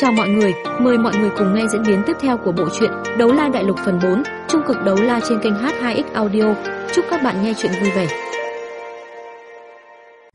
Chào mọi người, mời mọi người cùng nghe diễn biến tiếp theo của bộ truyện Đấu La Đại Lục phần 4, trung cực đấu la trên kênh H2X Audio. Chúc các bạn nghe truyện vui vẻ.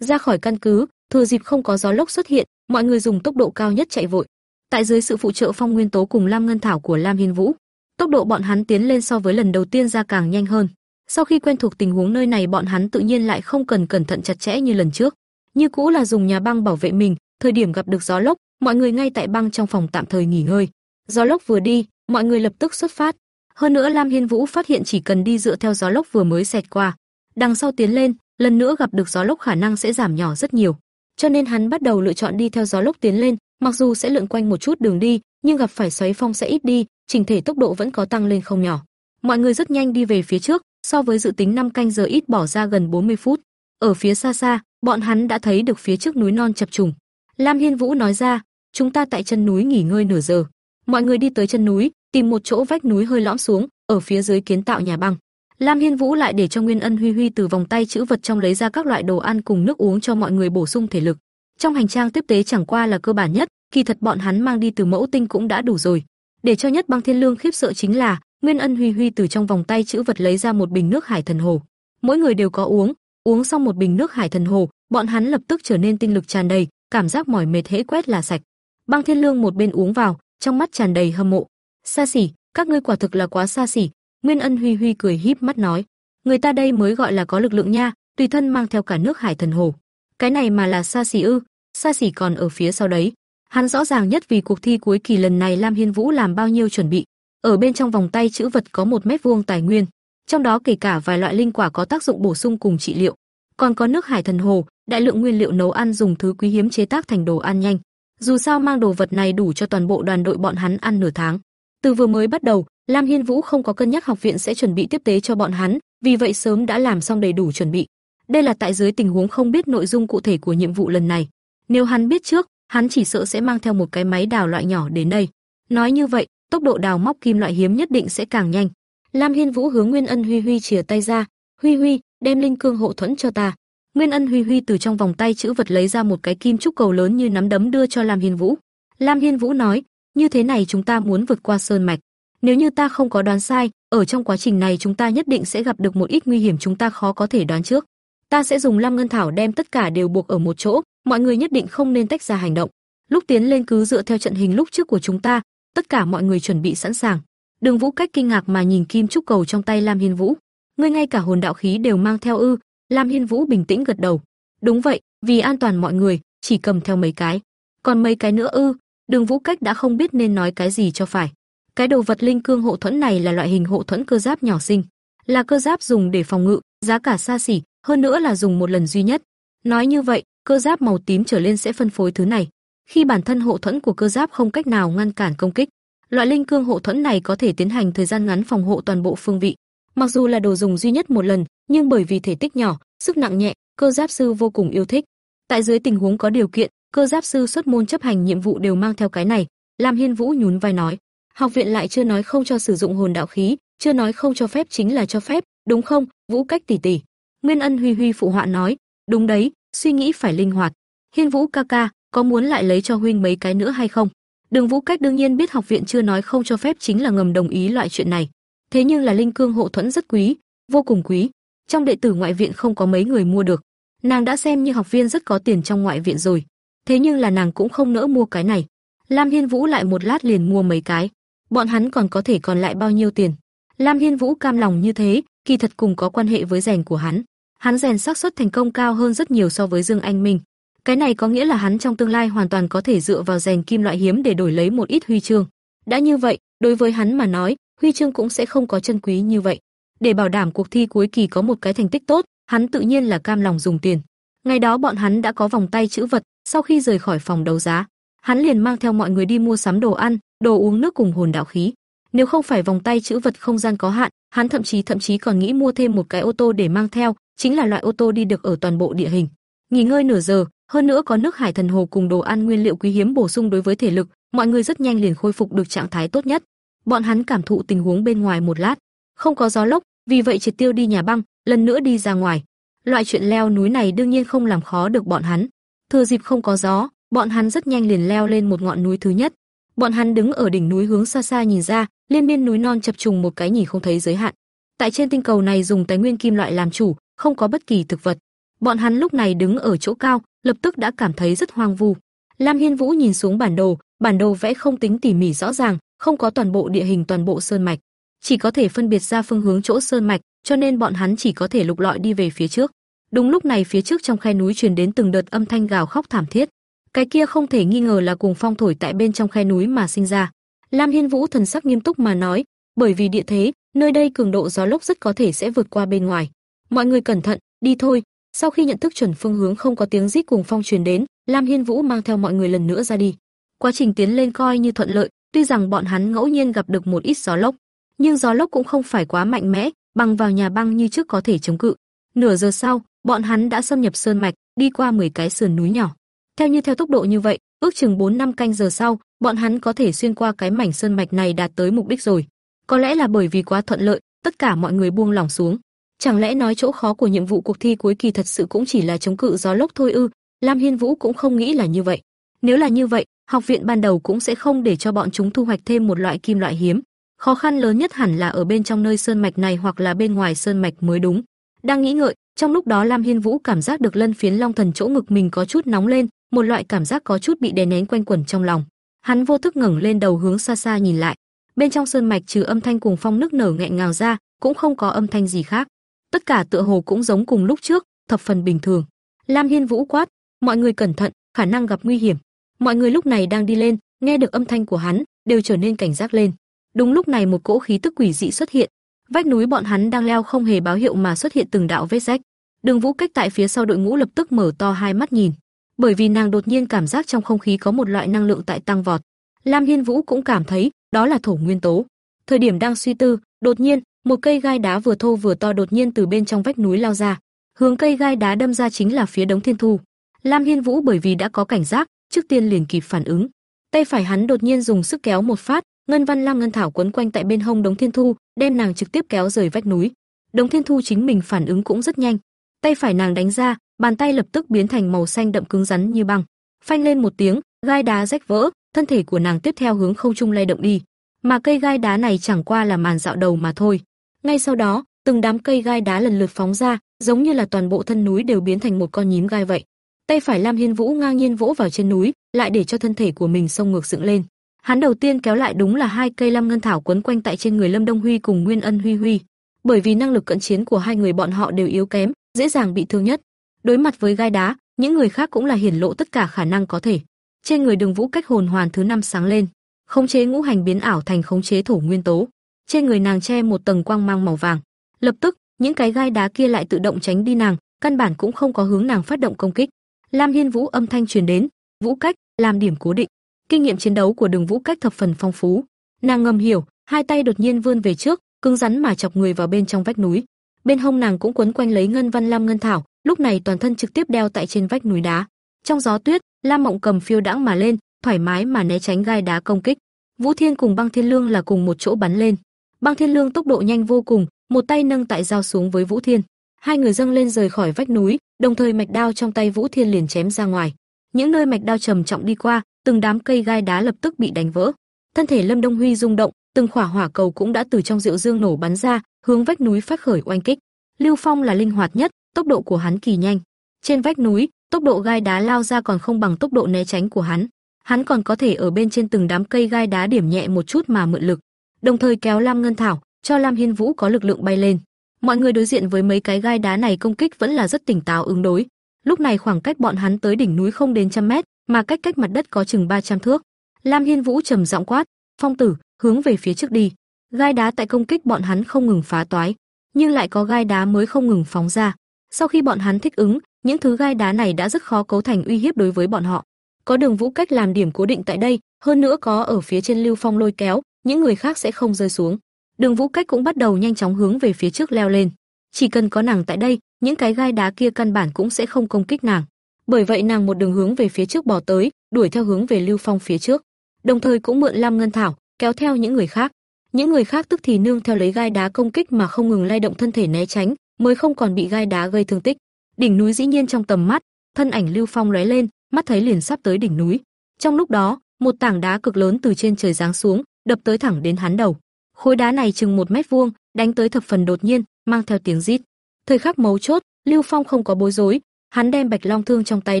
Ra khỏi căn cứ, thừa dịp không có gió lốc xuất hiện, mọi người dùng tốc độ cao nhất chạy vội. Tại dưới sự phụ trợ Phong Nguyên Tố cùng Lam Ngân Thảo của Lam Hiên Vũ, tốc độ bọn hắn tiến lên so với lần đầu tiên ra càng nhanh hơn. Sau khi quen thuộc tình huống nơi này, bọn hắn tự nhiên lại không cần cẩn thận chặt chẽ như lần trước. Như cũ là dùng nhà băng bảo vệ mình, thời điểm gặp được gió lốc, mọi người ngay tại băng trong phòng tạm thời nghỉ ngơi. Gió lốc vừa đi, mọi người lập tức xuất phát. Hơn nữa Lam Hiên Vũ phát hiện chỉ cần đi dựa theo gió lốc vừa mới xẹt qua, đằng sau tiến lên, lần nữa gặp được gió lốc khả năng sẽ giảm nhỏ rất nhiều. Cho nên hắn bắt đầu lựa chọn đi theo gió lốc tiến lên, mặc dù sẽ lượn quanh một chút đường đi, nhưng gặp phải xoáy phong sẽ ít đi, chỉnh thể tốc độ vẫn có tăng lên không nhỏ. Mọi người rất nhanh đi về phía trước, so với dự tính 5 canh giờ ít bỏ ra gần 40 phút. Ở phía xa xa, bọn hắn đã thấy được phía trước núi non chập trùng. Lam Hiên Vũ nói ra, chúng ta tại chân núi nghỉ ngơi nửa giờ. Mọi người đi tới chân núi, tìm một chỗ vách núi hơi lõm xuống, ở phía dưới kiến tạo nhà băng. Lam Hiên Vũ lại để cho Nguyên Ân Huy Huy từ vòng tay chữ vật trong lấy ra các loại đồ ăn cùng nước uống cho mọi người bổ sung thể lực. Trong hành trang tiếp tế chẳng qua là cơ bản nhất, kỳ thật bọn hắn mang đi từ mẫu tinh cũng đã đủ rồi. Để cho nhất băng thiên lương khiếp sợ chính là, Nguyên Ân Huy Huy từ trong vòng tay chữ vật lấy ra một bình nước Hải Thần Hồ. Mỗi người đều có uống, uống xong một bình nước Hải Thần Hồ, bọn hắn lập tức trở nên tinh lực tràn đầy, cảm giác mỏi mệt hễ quét là sạch. Băng Thiên Lương một bên uống vào, trong mắt tràn đầy hâm mộ. Xa xỉ, các ngươi quả thực là quá xa xỉ. Nguyên Ân Huy Huy cười híp mắt nói, người ta đây mới gọi là có lực lượng nha, tùy thân mang theo cả nước Hải Thần Hồ. Cái này mà là xa xỉ ư? Xa xỉ còn ở phía sau đấy. Hắn rõ ràng nhất vì cuộc thi cuối kỳ lần này Lam Hiên Vũ làm bao nhiêu chuẩn bị. Ở bên trong vòng tay chữ vật có một mét vuông tài nguyên, trong đó kể cả vài loại linh quả có tác dụng bổ sung cùng trị liệu, còn có nước Hải Thần Hồ, đại lượng nguyên liệu nấu ăn dùng thứ quý hiếm chế tác thành đồ ăn nhanh. Dù sao mang đồ vật này đủ cho toàn bộ đoàn đội bọn hắn ăn nửa tháng. Từ vừa mới bắt đầu, Lam Hiên Vũ không có cân nhắc học viện sẽ chuẩn bị tiếp tế cho bọn hắn, vì vậy sớm đã làm xong đầy đủ chuẩn bị. Đây là tại dưới tình huống không biết nội dung cụ thể của nhiệm vụ lần này. Nếu hắn biết trước, hắn chỉ sợ sẽ mang theo một cái máy đào loại nhỏ đến đây. Nói như vậy, tốc độ đào móc kim loại hiếm nhất định sẽ càng nhanh. Lam Hiên Vũ hướng Nguyên Ân Huy Huy chìa tay ra, "Huy Huy, đem linh cương hộ thuẫn cho ta." Nguyên Ân Huy Huy từ trong vòng tay chữ vật lấy ra một cái kim trúc cầu lớn như nắm đấm đưa cho Lam Hiên Vũ. Lam Hiên Vũ nói, như thế này chúng ta muốn vượt qua sơn mạch. Nếu như ta không có đoán sai, ở trong quá trình này chúng ta nhất định sẽ gặp được một ít nguy hiểm chúng ta khó có thể đoán trước. Ta sẽ dùng Lam Ngân Thảo đem tất cả đều buộc ở một chỗ, mọi người nhất định không nên tách ra hành động. Lúc tiến lên cứ dựa theo trận hình lúc trước của chúng ta, tất cả mọi người chuẩn bị sẵn sàng. Đường Vũ cách kinh ngạc mà nhìn kim trúc cầu trong tay Lam Hiên Vũ. Ngươi ngay cả hồn đạo khí đều mang theo ư? Lam Hiên Vũ bình tĩnh gật đầu. Đúng vậy, vì an toàn mọi người, chỉ cầm theo mấy cái. Còn mấy cái nữa ư? Đường Vũ Cách đã không biết nên nói cái gì cho phải. Cái đồ vật linh cương hộ thuẫn này là loại hình hộ thuẫn cơ giáp nhỏ sinh, là cơ giáp dùng để phòng ngự, giá cả xa xỉ, hơn nữa là dùng một lần duy nhất. Nói như vậy, cơ giáp màu tím trở lên sẽ phân phối thứ này. Khi bản thân hộ thuẫn của cơ giáp không cách nào ngăn cản công kích, loại linh cương hộ thuẫn này có thể tiến hành thời gian ngắn phòng hộ toàn bộ phương vị. Mặc dù là đồ dùng duy nhất một lần, nhưng bởi vì thể tích nhỏ, sức nặng nhẹ, cơ giáp sư vô cùng yêu thích. Tại dưới tình huống có điều kiện, cơ giáp sư xuất môn chấp hành nhiệm vụ đều mang theo cái này. Lam Hiên Vũ nhún vai nói, học viện lại chưa nói không cho sử dụng hồn đạo khí, chưa nói không cho phép chính là cho phép, đúng không? Vũ Cách tỷ tỷ. Nguyên Ân Huy Huy phụ họa nói, đúng đấy, suy nghĩ phải linh hoạt. Hiên Vũ ca ca, có muốn lại lấy cho huynh mấy cái nữa hay không? Đường Vũ Cách đương nhiên biết học viện chưa nói không cho phép chính là ngầm đồng ý loại chuyện này. Thế nhưng là linh cương hộ thuẫn rất quý, vô cùng quý. Trong đệ tử ngoại viện không có mấy người mua được. Nàng đã xem như học viên rất có tiền trong ngoại viện rồi. Thế nhưng là nàng cũng không nỡ mua cái này. Lam Hiên Vũ lại một lát liền mua mấy cái. Bọn hắn còn có thể còn lại bao nhiêu tiền? Lam Hiên Vũ cam lòng như thế, kỳ thật cùng có quan hệ với rèn của hắn. Hắn rèn xác suất thành công cao hơn rất nhiều so với Dương Anh Minh. Cái này có nghĩa là hắn trong tương lai hoàn toàn có thể dựa vào rèn kim loại hiếm để đổi lấy một ít huy chương. Đã như vậy, đối với hắn mà nói, huy chương cũng sẽ không có chân quý như vậy. Để bảo đảm cuộc thi cuối kỳ có một cái thành tích tốt, hắn tự nhiên là cam lòng dùng tiền. Ngày đó bọn hắn đã có vòng tay chữ vật, sau khi rời khỏi phòng đấu giá, hắn liền mang theo mọi người đi mua sắm đồ ăn, đồ uống nước cùng hồn đạo khí. Nếu không phải vòng tay chữ vật không gian có hạn, hắn thậm chí thậm chí còn nghĩ mua thêm một cái ô tô để mang theo, chính là loại ô tô đi được ở toàn bộ địa hình. Nghỉ ngơi nửa giờ, hơn nữa có nước hải thần hồ cùng đồ ăn nguyên liệu quý hiếm bổ sung đối với thể lực, mọi người rất nhanh liền khôi phục được trạng thái tốt nhất. Bọn hắn cảm thụ tình huống bên ngoài một lát, không có gió lốc, vì vậy triệt tiêu đi nhà băng, lần nữa đi ra ngoài. Loại chuyện leo núi này đương nhiên không làm khó được bọn hắn. Thừa dịp không có gió, bọn hắn rất nhanh liền leo lên một ngọn núi thứ nhất. Bọn hắn đứng ở đỉnh núi hướng xa xa nhìn ra, liên miên núi non chập trùng một cái nhìn không thấy giới hạn. Tại trên tinh cầu này dùng tài nguyên kim loại làm chủ, không có bất kỳ thực vật. Bọn hắn lúc này đứng ở chỗ cao, lập tức đã cảm thấy rất hoang vu. Lam Hiên Vũ nhìn xuống bản đồ, bản đồ vẽ không tính tỉ mỉ rõ ràng, không có toàn bộ địa hình toàn bộ sơn mạch, chỉ có thể phân biệt ra phương hướng chỗ sơn mạch, cho nên bọn hắn chỉ có thể lục lọi đi về phía trước. Đúng lúc này phía trước trong khe núi truyền đến từng đợt âm thanh gào khóc thảm thiết. Cái kia không thể nghi ngờ là cùng phong thổi tại bên trong khe núi mà sinh ra. Lam Hiên Vũ thần sắc nghiêm túc mà nói, bởi vì địa thế, nơi đây cường độ gió lốc rất có thể sẽ vượt qua bên ngoài. Mọi người cẩn thận, đi thôi. Sau khi nhận thức chuẩn phương hướng không có tiếng rít cùng phong truyền đến, Lam Hiên Vũ mang theo mọi người lần nữa ra đi. Quá trình tiến lên coi như thuận lợi, tuy rằng bọn hắn ngẫu nhiên gặp được một ít gió lốc, nhưng gió lốc cũng không phải quá mạnh mẽ, bằng vào nhà băng như trước có thể chống cự. Nửa giờ sau, bọn hắn đã xâm nhập sơn mạch, đi qua 10 cái sườn núi nhỏ. Theo như theo tốc độ như vậy, ước chừng 4 năm canh giờ sau, bọn hắn có thể xuyên qua cái mảnh sơn mạch này đạt tới mục đích rồi. Có lẽ là bởi vì quá thuận lợi, tất cả mọi người buông lỏng xuống. Chẳng lẽ nói chỗ khó của nhiệm vụ cuộc thi cuối kỳ thật sự cũng chỉ là chống cự gió lốc thôi ư? Lam Hiên Vũ cũng không nghĩ là như vậy. Nếu là như vậy, học viện ban đầu cũng sẽ không để cho bọn chúng thu hoạch thêm một loại kim loại hiếm. Khó khăn lớn nhất hẳn là ở bên trong nơi sơn mạch này hoặc là bên ngoài sơn mạch mới đúng. Đang nghĩ ngợi, trong lúc đó Lam Hiên Vũ cảm giác được lân phiến long thần chỗ ngực mình có chút nóng lên, một loại cảm giác có chút bị đè nén quanh quẩn trong lòng. Hắn vô thức ngẩng lên đầu hướng xa xa nhìn lại. Bên trong sơn mạch trừ âm thanh cùng phong nước nở nghẹn ngào ra, cũng không có âm thanh gì khác. Tất cả tựa hồ cũng giống cùng lúc trước, thập phần bình thường. Lam Hiên Vũ quát, "Mọi người cẩn thận, khả năng gặp nguy hiểm." Mọi người lúc này đang đi lên, nghe được âm thanh của hắn, đều trở nên cảnh giác lên. Đúng lúc này một cỗ khí tức quỷ dị xuất hiện, vách núi bọn hắn đang leo không hề báo hiệu mà xuất hiện từng đạo vết rách. Đường Vũ Cách tại phía sau đội ngũ lập tức mở to hai mắt nhìn, bởi vì nàng đột nhiên cảm giác trong không khí có một loại năng lượng tại tăng vọt. Lam Hiên Vũ cũng cảm thấy, đó là thổ nguyên tố. Thời điểm đang suy tư, đột nhiên, một cây gai đá vừa thô vừa to đột nhiên từ bên trong vách núi lao ra, hướng cây gai đá đâm ra chính là phía Đống Thiên Thu. Lam Hiên Vũ bởi vì đã có cảnh giác, trước tiên liền kịp phản ứng. Tay phải hắn đột nhiên dùng sức kéo một phát, ngân văn lam ngân thảo quấn quanh tại bên hông Đống Thiên Thu, đem nàng trực tiếp kéo rời vách núi. Đống Thiên Thu chính mình phản ứng cũng rất nhanh, tay phải nàng đánh ra, bàn tay lập tức biến thành màu xanh đậm cứng rắn như băng. Phanh lên một tiếng, gai đá rách vỡ, thân thể của nàng tiếp theo hướng không trung lay động đi. Mà cây gai đá này chẳng qua là màn dạo đầu mà thôi. Ngay sau đó, từng đám cây gai đá lần lượt phóng ra, giống như là toàn bộ thân núi đều biến thành một con nhím gai vậy. Tay phải Lam Hiên Vũ ngang nhiên vỗ vào trên núi, lại để cho thân thể của mình xông ngược dựng lên. Hắn đầu tiên kéo lại đúng là hai cây lam ngân thảo quấn quanh tại trên người Lâm Đông Huy cùng Nguyên Ân Huy Huy. Bởi vì năng lực cận chiến của hai người bọn họ đều yếu kém, dễ dàng bị thương nhất. Đối mặt với gai đá, những người khác cũng là hiển lộ tất cả khả năng có thể. Trên người Đường Vũ cách hồn hoàn thứ năm sáng lên, khống chế ngũ hành biến ảo thành khống chế thổ nguyên tố. Trên người nàng che một tầng quang mang màu vàng. Lập tức, những cái gai đá kia lại tự động tránh đi nàng, căn bản cũng không có hướng nàng phát động công kích. Lam Hiên Vũ âm thanh truyền đến, "Vũ cách, làm điểm cố định." Kinh nghiệm chiến đấu của Đường Vũ cách thập phần phong phú. Nàng ngầm hiểu, hai tay đột nhiên vươn về trước, cứng rắn mà chọc người vào bên trong vách núi. Bên hông nàng cũng quấn quanh lấy ngân văn lam ngân thảo, lúc này toàn thân trực tiếp đeo tại trên vách núi đá. Trong gió tuyết, Lam Mộng Cầm phiêu đãng mà lên, thoải mái mà né tránh gai đá công kích. Vũ Thiên cùng Băng Thiên Lương là cùng một chỗ bắn lên. Băng Thiên Lương tốc độ nhanh vô cùng, một tay nâng tại dao xuống với Vũ Thiên. Hai người dâng lên rời khỏi vách núi, đồng thời mạch đao trong tay Vũ Thiên liền chém ra ngoài. Những nơi mạch đao trầm trọng đi qua, từng đám cây gai đá lập tức bị đánh vỡ. Thân thể Lâm Đông Huy rung động, từng quả hỏa cầu cũng đã từ trong rượu dương nổ bắn ra, hướng vách núi phát khởi oanh kích. Lưu Phong là linh hoạt nhất, tốc độ của hắn kỳ nhanh. Trên vách núi, tốc độ gai đá lao ra còn không bằng tốc độ né tránh của hắn. Hắn còn có thể ở bên trên từng đám cây gai đá điểm nhẹ một chút mà mượn lực, đồng thời kéo Lam Ngân Thảo, cho Lam Hiên Vũ có lực lượng bay lên. Mọi người đối diện với mấy cái gai đá này công kích vẫn là rất tỉnh táo ứng đối. Lúc này khoảng cách bọn hắn tới đỉnh núi không đến trăm mét, mà cách cách mặt đất có chừng 300 thước. Lam Hiên Vũ trầm giọng quát, "Phong tử, hướng về phía trước đi." Gai đá tại công kích bọn hắn không ngừng phá toái, nhưng lại có gai đá mới không ngừng phóng ra. Sau khi bọn hắn thích ứng, những thứ gai đá này đã rất khó cấu thành uy hiếp đối với bọn họ. Có Đường Vũ cách làm điểm cố định tại đây, hơn nữa có ở phía trên Lưu Phong lôi kéo, những người khác sẽ không rơi xuống. Đường Vũ cách cũng bắt đầu nhanh chóng hướng về phía trước leo lên. Chỉ cần có nàng tại đây, những cái gai đá kia căn bản cũng sẽ không công kích nàng. Bởi vậy nàng một đường hướng về phía trước bò tới, đuổi theo hướng về Lưu Phong phía trước, đồng thời cũng mượn Lam Ngân Thảo, kéo theo những người khác. Những người khác tức thì nương theo lấy gai đá công kích mà không ngừng lay động thân thể né tránh, mới không còn bị gai đá gây thương tích. Đỉnh núi dĩ nhiên trong tầm mắt, thân ảnh Lưu Phong lóe lên, mắt thấy liền sắp tới đỉnh núi. Trong lúc đó, một tảng đá cực lớn từ trên trời giáng xuống, đập tới thẳng đến hắn đầu. Khối đá này chừng một mét vuông, đánh tới thập phần đột nhiên, mang theo tiếng rít. Thời khắc mấu chốt, Lưu Phong không có bối rối, hắn đem Bạch Long thương trong tay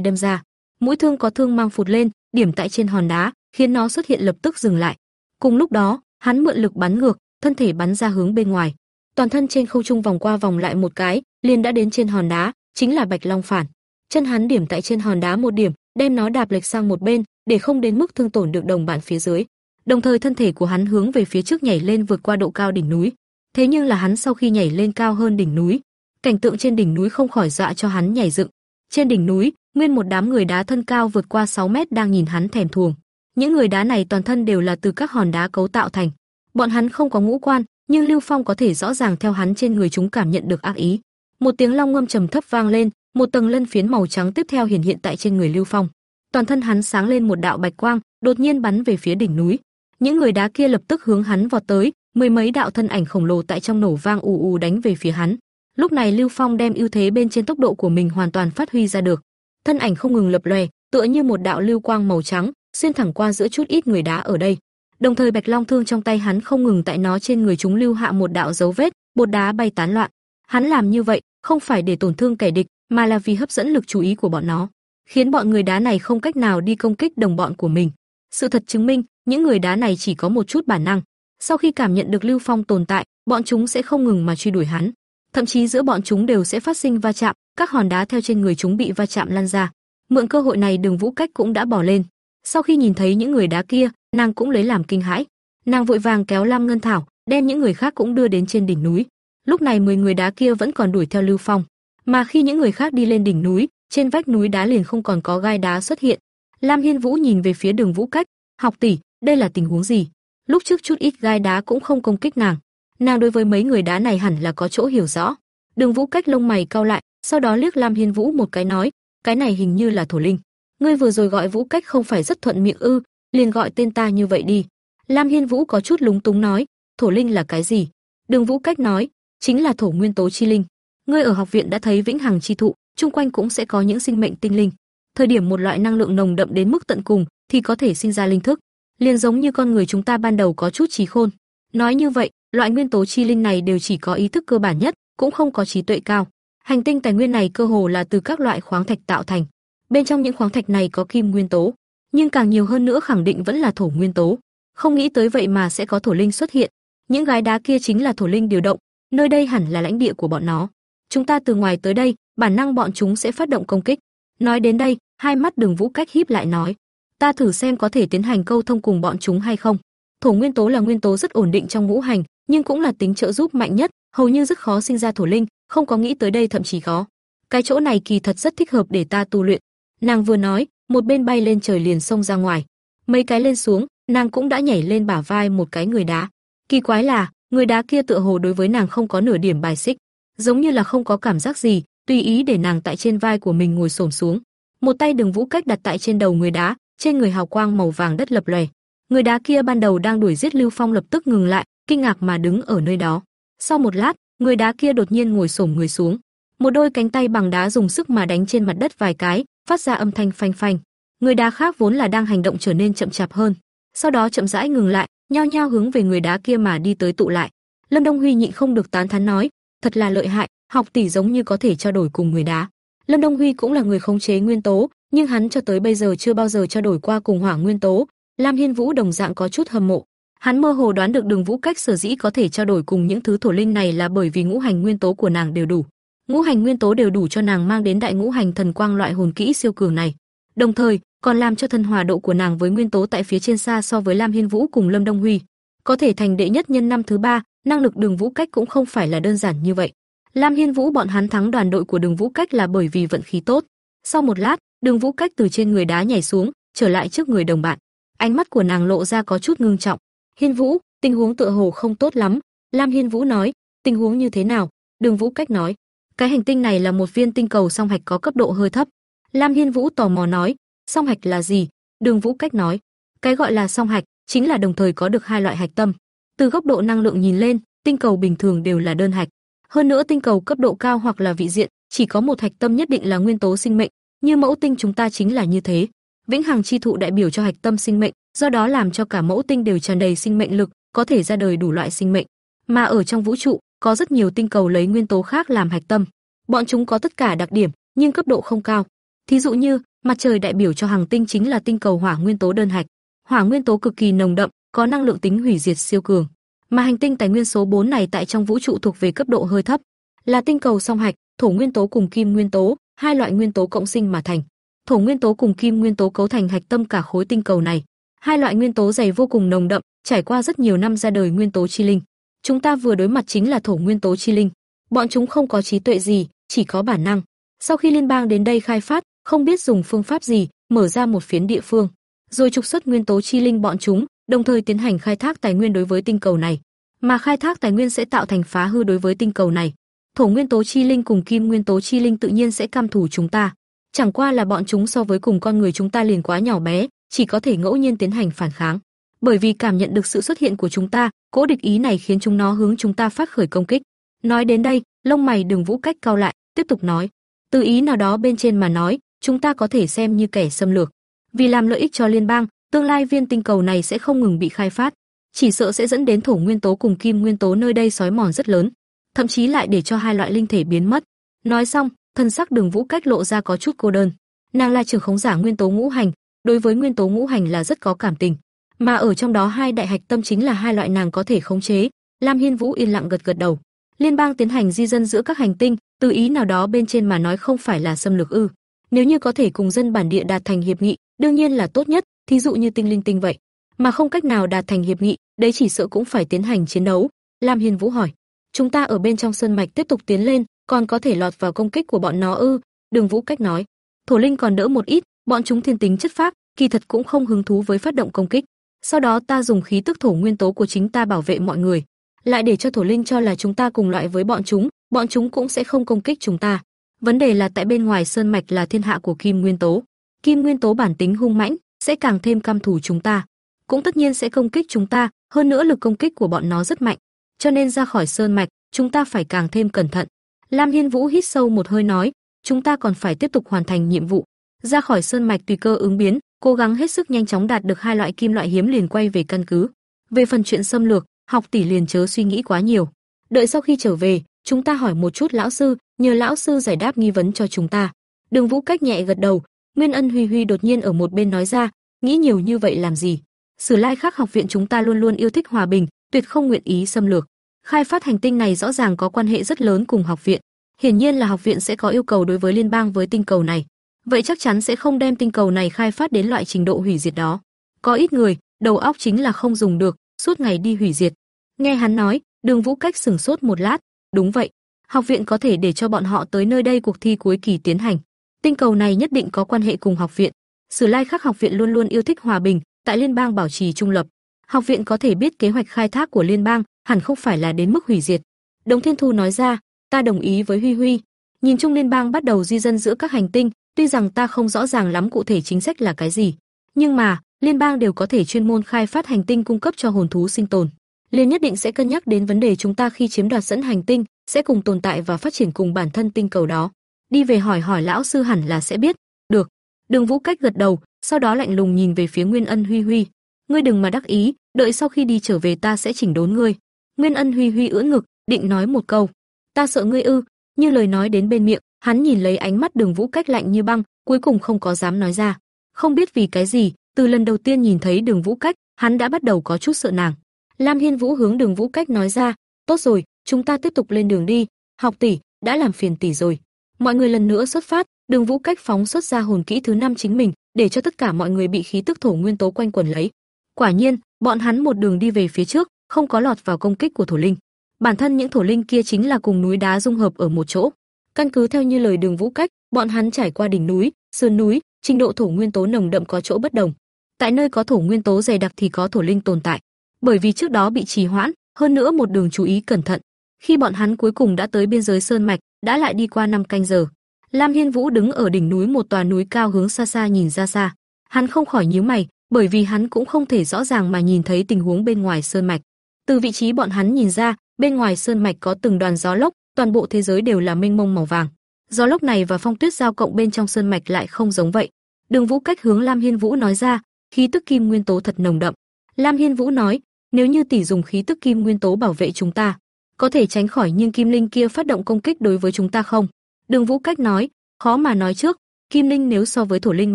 đâm ra. Mũi thương có thương mang phụt lên, điểm tại trên hòn đá, khiến nó xuất hiện lập tức dừng lại. Cùng lúc đó, hắn mượn lực bắn ngược, thân thể bắn ra hướng bên ngoài. Toàn thân trên không trung vòng qua vòng lại một cái, liền đã đến trên hòn đá, chính là Bạch Long phản. Chân hắn điểm tại trên hòn đá một điểm, đem nó đạp lệch sang một bên, để không đến mức thương tổn được đồng bạn phía dưới. Đồng thời thân thể của hắn hướng về phía trước nhảy lên vượt qua độ cao đỉnh núi. Thế nhưng là hắn sau khi nhảy lên cao hơn đỉnh núi, cảnh tượng trên đỉnh núi không khỏi dọa cho hắn nhảy dựng. Trên đỉnh núi, nguyên một đám người đá thân cao vượt qua 6 mét đang nhìn hắn thèm thuồng. Những người đá này toàn thân đều là từ các hòn đá cấu tạo thành. Bọn hắn không có ngũ quan, nhưng Lưu Phong có thể rõ ràng theo hắn trên người chúng cảm nhận được ác ý. Một tiếng long ngâm trầm thấp vang lên, một tầng lân phiến màu trắng tiếp theo hiện hiện tại trên người Lưu Phong. Toàn thân hắn sáng lên một đạo bạch quang, đột nhiên bắn về phía đỉnh núi. Những người đá kia lập tức hướng hắn vọt tới, mười mấy đạo thân ảnh khổng lồ tại trong nổ vang ù ù đánh về phía hắn. Lúc này Lưu Phong đem ưu thế bên trên tốc độ của mình hoàn toàn phát huy ra được. Thân ảnh không ngừng lập lòe, tựa như một đạo lưu quang màu trắng, xuyên thẳng qua giữa chút ít người đá ở đây. Đồng thời Bạch Long thương trong tay hắn không ngừng tại nó trên người chúng lưu hạ một đạo dấu vết, bột đá bay tán loạn. Hắn làm như vậy, không phải để tổn thương kẻ địch, mà là vì hấp dẫn lực chú ý của bọn nó, khiến bọn người đá này không cách nào đi công kích đồng bọn của mình. Sự thật chứng minh, những người đá này chỉ có một chút bản năng. Sau khi cảm nhận được Lưu Phong tồn tại, bọn chúng sẽ không ngừng mà truy đuổi hắn. Thậm chí giữa bọn chúng đều sẽ phát sinh va chạm, các hòn đá theo trên người chúng bị va chạm lăn ra. Mượn cơ hội này Đường Vũ Cách cũng đã bỏ lên. Sau khi nhìn thấy những người đá kia, nàng cũng lấy làm kinh hãi. Nàng vội vàng kéo Lam Ngân Thảo, đem những người khác cũng đưa đến trên đỉnh núi. Lúc này 10 người đá kia vẫn còn đuổi theo Lưu Phong, mà khi những người khác đi lên đỉnh núi, trên vách núi đá liền không còn có gai đá xuất hiện. Lam Hiên Vũ nhìn về phía Đường Vũ Cách, "Học tỷ, đây là tình huống gì?" Lúc trước chút ít gai đá cũng không công kích nàng. Nàng đối với mấy người đá này hẳn là có chỗ hiểu rõ. Đường Vũ Cách lông mày cau lại, sau đó liếc Lam Hiên Vũ một cái nói, "Cái này hình như là thổ linh. Ngươi vừa rồi gọi Vũ Cách không phải rất thuận miệng ư, liền gọi tên ta như vậy đi." Lam Hiên Vũ có chút lúng túng nói, "Thổ linh là cái gì?" Đường Vũ Cách nói, "Chính là thổ nguyên tố chi linh." Ngươi ở học viện đã thấy vĩnh hằng chi thụ, chung quanh cũng sẽ có những sinh mệnh tinh linh. Thời điểm một loại năng lượng nồng đậm đến mức tận cùng thì có thể sinh ra linh thức, liền giống như con người chúng ta ban đầu có chút trí khôn. Nói như vậy, loại nguyên tố chi linh này đều chỉ có ý thức cơ bản nhất, cũng không có trí tuệ cao. Hành tinh tài nguyên này cơ hồ là từ các loại khoáng thạch tạo thành. Bên trong những khoáng thạch này có kim nguyên tố, nhưng càng nhiều hơn nữa khẳng định vẫn là thổ nguyên tố. Không nghĩ tới vậy mà sẽ có thổ linh xuất hiện. Những gái đá kia chính là thổ linh điều động, nơi đây hẳn là lãnh địa của bọn nó chúng ta từ ngoài tới đây, bản năng bọn chúng sẽ phát động công kích. Nói đến đây, hai mắt Đường Vũ Cách híp lại nói, ta thử xem có thể tiến hành câu thông cùng bọn chúng hay không. Thổ nguyên tố là nguyên tố rất ổn định trong ngũ hành, nhưng cũng là tính trợ giúp mạnh nhất, hầu như rất khó sinh ra thổ linh, không có nghĩ tới đây thậm chí khó. Cái chỗ này kỳ thật rất thích hợp để ta tu luyện. Nàng vừa nói, một bên bay lên trời liền xông ra ngoài. Mấy cái lên xuống, nàng cũng đã nhảy lên bả vai một cái người đá. Kỳ quái là, người đá kia tựa hồ đối với nàng không có nửa điểm bài xích giống như là không có cảm giác gì, tùy ý để nàng tại trên vai của mình ngồi xổm xuống. Một tay Đường Vũ Cách đặt tại trên đầu người đá, trên người hào quang màu vàng đất lập lòe. Người đá kia ban đầu đang đuổi giết Lưu Phong lập tức ngừng lại, kinh ngạc mà đứng ở nơi đó. Sau một lát, người đá kia đột nhiên ngồi xổm người xuống. Một đôi cánh tay bằng đá dùng sức mà đánh trên mặt đất vài cái, phát ra âm thanh phanh phanh. Người đá khác vốn là đang hành động trở nên chậm chạp hơn, sau đó chậm rãi ngừng lại, nhao nhao hướng về người đá kia mà đi tới tụ lại. Lâm Đông Huy nhịn không được tán thán nói, thật là lợi hại, học tỷ giống như có thể trao đổi cùng người đá. Lâm Đông Huy cũng là người khống chế nguyên tố, nhưng hắn cho tới bây giờ chưa bao giờ trao đổi qua cùng hỏa nguyên tố. Lam Hiên Vũ đồng dạng có chút hâm mộ. Hắn mơ hồ đoán được Đường Vũ cách sở dĩ có thể trao đổi cùng những thứ thổ linh này là bởi vì ngũ hành nguyên tố của nàng đều đủ. Ngũ hành nguyên tố đều đủ cho nàng mang đến đại ngũ hành thần quang loại hồn kỹ siêu cường này. Đồng thời, còn làm cho thân hòa độ của nàng với nguyên tố tại phía trên xa so với Lam Hiên Vũ cùng Lâm Đông Huy. Có thể thành đệ nhất nhân năm thứ ba, năng lực Đường Vũ Cách cũng không phải là đơn giản như vậy. Lam Hiên Vũ bọn hắn thắng đoàn đội của Đường Vũ Cách là bởi vì vận khí tốt. Sau một lát, Đường Vũ Cách từ trên người đá nhảy xuống, trở lại trước người đồng bạn. Ánh mắt của nàng lộ ra có chút ngưng trọng. "Hiên Vũ, tình huống tựa hồ không tốt lắm." Lam Hiên Vũ nói, "Tình huống như thế nào?" Đường Vũ Cách nói, "Cái hành tinh này là một viên tinh cầu song hạch có cấp độ hơi thấp." Lam Hiên Vũ tò mò nói, "Song hạch là gì?" Đường Vũ Cách nói, "Cái gọi là song hạch chính là đồng thời có được hai loại hạch tâm. Từ góc độ năng lượng nhìn lên, tinh cầu bình thường đều là đơn hạch. Hơn nữa tinh cầu cấp độ cao hoặc là vị diện, chỉ có một hạch tâm nhất định là nguyên tố sinh mệnh, như mẫu tinh chúng ta chính là như thế. Vĩnh hằng chi thụ đại biểu cho hạch tâm sinh mệnh, do đó làm cho cả mẫu tinh đều tràn đầy sinh mệnh lực, có thể ra đời đủ loại sinh mệnh. Mà ở trong vũ trụ, có rất nhiều tinh cầu lấy nguyên tố khác làm hạch tâm. Bọn chúng có tất cả đặc điểm, nhưng cấp độ không cao. Thí dụ như, mặt trời đại biểu cho hàng tinh chính là tinh cầu hỏa nguyên tố đơn hạch. Hỏa nguyên tố cực kỳ nồng đậm, có năng lượng tính hủy diệt siêu cường. Mà hành tinh tài nguyên số 4 này tại trong vũ trụ thuộc về cấp độ hơi thấp, là tinh cầu song hạch, thổ nguyên tố cùng kim nguyên tố, hai loại nguyên tố cộng sinh mà thành. Thổ nguyên tố cùng kim nguyên tố cấu thành hạch tâm cả khối tinh cầu này. Hai loại nguyên tố dày vô cùng nồng đậm, trải qua rất nhiều năm ra đời nguyên tố chi linh. Chúng ta vừa đối mặt chính là thổ nguyên tố chi linh. Bọn chúng không có trí tuệ gì, chỉ có bản năng. Sau khi liên bang đến đây khai phát, không biết dùng phương pháp gì, mở ra một phiến địa phương, rồi trục xuất nguyên tố chi linh bọn chúng, đồng thời tiến hành khai thác tài nguyên đối với tinh cầu này. Mà khai thác tài nguyên sẽ tạo thành phá hư đối với tinh cầu này. Thổ nguyên tố chi linh cùng kim nguyên tố chi linh tự nhiên sẽ cam thủ chúng ta. Chẳng qua là bọn chúng so với cùng con người chúng ta liền quá nhỏ bé, chỉ có thể ngẫu nhiên tiến hành phản kháng. Bởi vì cảm nhận được sự xuất hiện của chúng ta, cỗ địch ý này khiến chúng nó hướng chúng ta phát khởi công kích. Nói đến đây, lông mày Đường Vũ cách cao lại, tiếp tục nói: "Từ ý nào đó bên trên mà nói, chúng ta có thể xem như kẻ xâm lược. Vì làm lợi ích cho liên bang, tương lai viên tinh cầu này sẽ không ngừng bị khai phát, chỉ sợ sẽ dẫn đến thổ nguyên tố cùng kim nguyên tố nơi đây sói mòn rất lớn, thậm chí lại để cho hai loại linh thể biến mất." Nói xong, thân sắc Đường Vũ cách lộ ra có chút cô đơn. Nàng là trưởng khống giả nguyên tố ngũ hành, đối với nguyên tố ngũ hành là rất có cảm tình, mà ở trong đó hai đại hạch tâm chính là hai loại nàng có thể khống chế. Lam Hiên Vũ yên lặng gật gật đầu. Liên bang tiến hành di dân giữa các hành tinh, từ ý nào đó bên trên mà nói không phải là xâm lược ư? Nếu như có thể cùng dân bản địa đạt thành hiệp nghị, đương nhiên là tốt nhất, thí dụ như tinh linh tinh vậy. Mà không cách nào đạt thành hiệp nghị, đấy chỉ sợ cũng phải tiến hành chiến đấu. Lam Hiên Vũ hỏi, chúng ta ở bên trong sơn mạch tiếp tục tiến lên, còn có thể lọt vào công kích của bọn nó ư? Đường Vũ cách nói, thổ linh còn đỡ một ít, bọn chúng thiên tính chất phác, kỳ thật cũng không hứng thú với phát động công kích. Sau đó ta dùng khí tức thổ nguyên tố của chính ta bảo vệ mọi người, lại để cho thổ linh cho là chúng ta cùng loại với bọn chúng, bọn chúng cũng sẽ không công kích chúng ta. Vấn đề là tại bên ngoài sơn mạch là thiên hạ của kim nguyên tố. Kim nguyên tố bản tính hung mãnh, sẽ càng thêm căm thù chúng ta, cũng tất nhiên sẽ công kích chúng ta, hơn nữa lực công kích của bọn nó rất mạnh. Cho nên ra khỏi sơn mạch, chúng ta phải càng thêm cẩn thận. Lam Hiên Vũ hít sâu một hơi nói, chúng ta còn phải tiếp tục hoàn thành nhiệm vụ. Ra khỏi sơn mạch tùy cơ ứng biến, cố gắng hết sức nhanh chóng đạt được hai loại kim loại hiếm liền quay về căn cứ. Về phần chuyện xâm lược, học tỷ liền chớ suy nghĩ quá nhiều. Đợi sau khi trở về, chúng ta hỏi một chút lão sư, nhờ lão sư giải đáp nghi vấn cho chúng ta. Đường Vũ cách nhẹ gật đầu, Nguyên Ân Huy Huy đột nhiên ở một bên nói ra, nghĩ nhiều như vậy làm gì? Sử Lai Khắc học viện chúng ta luôn luôn yêu thích hòa bình, tuyệt không nguyện ý xâm lược. Khai phát hành tinh này rõ ràng có quan hệ rất lớn cùng học viện. Hiển nhiên là học viện sẽ có yêu cầu đối với liên bang với tinh cầu này. Vậy chắc chắn sẽ không đem tinh cầu này khai phát đến loại trình độ hủy diệt đó. Có ít người, đầu óc chính là không dùng được, suốt ngày đi hủy diệt. Nghe hắn nói, Đường Vũ Cách sừng sốt một lát, đúng vậy, học viện có thể để cho bọn họ tới nơi đây cuộc thi cuối kỳ tiến hành. Tinh cầu này nhất định có quan hệ cùng học viện. Sử Lai Khắc học viện luôn luôn yêu thích hòa bình, tại liên bang bảo trì trung lập. Học viện có thể biết kế hoạch khai thác của liên bang, hẳn không phải là đến mức hủy diệt. Đồng Thiên Thu nói ra, ta đồng ý với Huy Huy. Nhìn chung liên bang bắt đầu di dân giữa các hành tinh, tuy rằng ta không rõ ràng lắm cụ thể chính sách là cái gì, nhưng mà liên bang đều có thể chuyên môn khai phát hành tinh cung cấp cho hồn thú sinh tồn. Liên nhất định sẽ cân nhắc đến vấn đề chúng ta khi chiếm đoạt dẫn hành tinh, sẽ cùng tồn tại và phát triển cùng bản thân tinh cầu đó. Đi về hỏi hỏi lão sư hẳn là sẽ biết. Được. Đường Vũ Cách gật đầu, sau đó lạnh lùng nhìn về phía Nguyên Ân Huy Huy. Ngươi đừng mà đắc ý, đợi sau khi đi trở về ta sẽ chỉnh đốn ngươi. Nguyên Ân Huy Huy ưỡn ngực, định nói một câu. Ta sợ ngươi ư? Như lời nói đến bên miệng, hắn nhìn lấy ánh mắt Đường Vũ Cách lạnh như băng, cuối cùng không có dám nói ra. Không biết vì cái gì, từ lần đầu tiên nhìn thấy Đường Vũ Cách, hắn đã bắt đầu có chút sợ nàng. Lam Hiên Vũ hướng Đường Vũ Cách nói ra, "Tốt rồi, chúng ta tiếp tục lên đường đi, học tỷ, đã làm phiền tỷ rồi." Mọi người lần nữa xuất phát, Đường Vũ Cách phóng xuất ra hồn kỹ thứ năm chính mình, để cho tất cả mọi người bị khí tức thổ nguyên tố quanh quẩn lấy. Quả nhiên, bọn hắn một đường đi về phía trước, không có lọt vào công kích của thổ linh. Bản thân những thổ linh kia chính là cùng núi đá dung hợp ở một chỗ. Căn cứ theo như lời Đường Vũ Cách, bọn hắn trải qua đỉnh núi, sườn núi, trình độ thổ nguyên tố nồng đậm có chỗ bất đồng. Tại nơi có thổ nguyên tố dày đặc thì có thổ linh tồn tại. Bởi vì trước đó bị trì hoãn, hơn nữa một đường chú ý cẩn thận. Khi bọn hắn cuối cùng đã tới biên giới sơn mạch, đã lại đi qua năm canh giờ. Lam Hiên Vũ đứng ở đỉnh núi một tòa núi cao hướng xa xa nhìn ra xa. Hắn không khỏi nhíu mày, bởi vì hắn cũng không thể rõ ràng mà nhìn thấy tình huống bên ngoài sơn mạch. Từ vị trí bọn hắn nhìn ra, bên ngoài sơn mạch có từng đoàn gió lốc, toàn bộ thế giới đều là mênh mông màu vàng. Gió lốc này và phong tuyết giao cộng bên trong sơn mạch lại không giống vậy. Đường Vũ cách hướng Lam Hiên Vũ nói ra, khí tức kim nguyên tố thật nồng đậm. Lam Hiên Vũ nói, nếu như tỷ dùng khí tức kim nguyên tố bảo vệ chúng ta, có thể tránh khỏi nhưng kim linh kia phát động công kích đối với chúng ta không? Đường Vũ Cách nói, khó mà nói trước, kim linh nếu so với thổ linh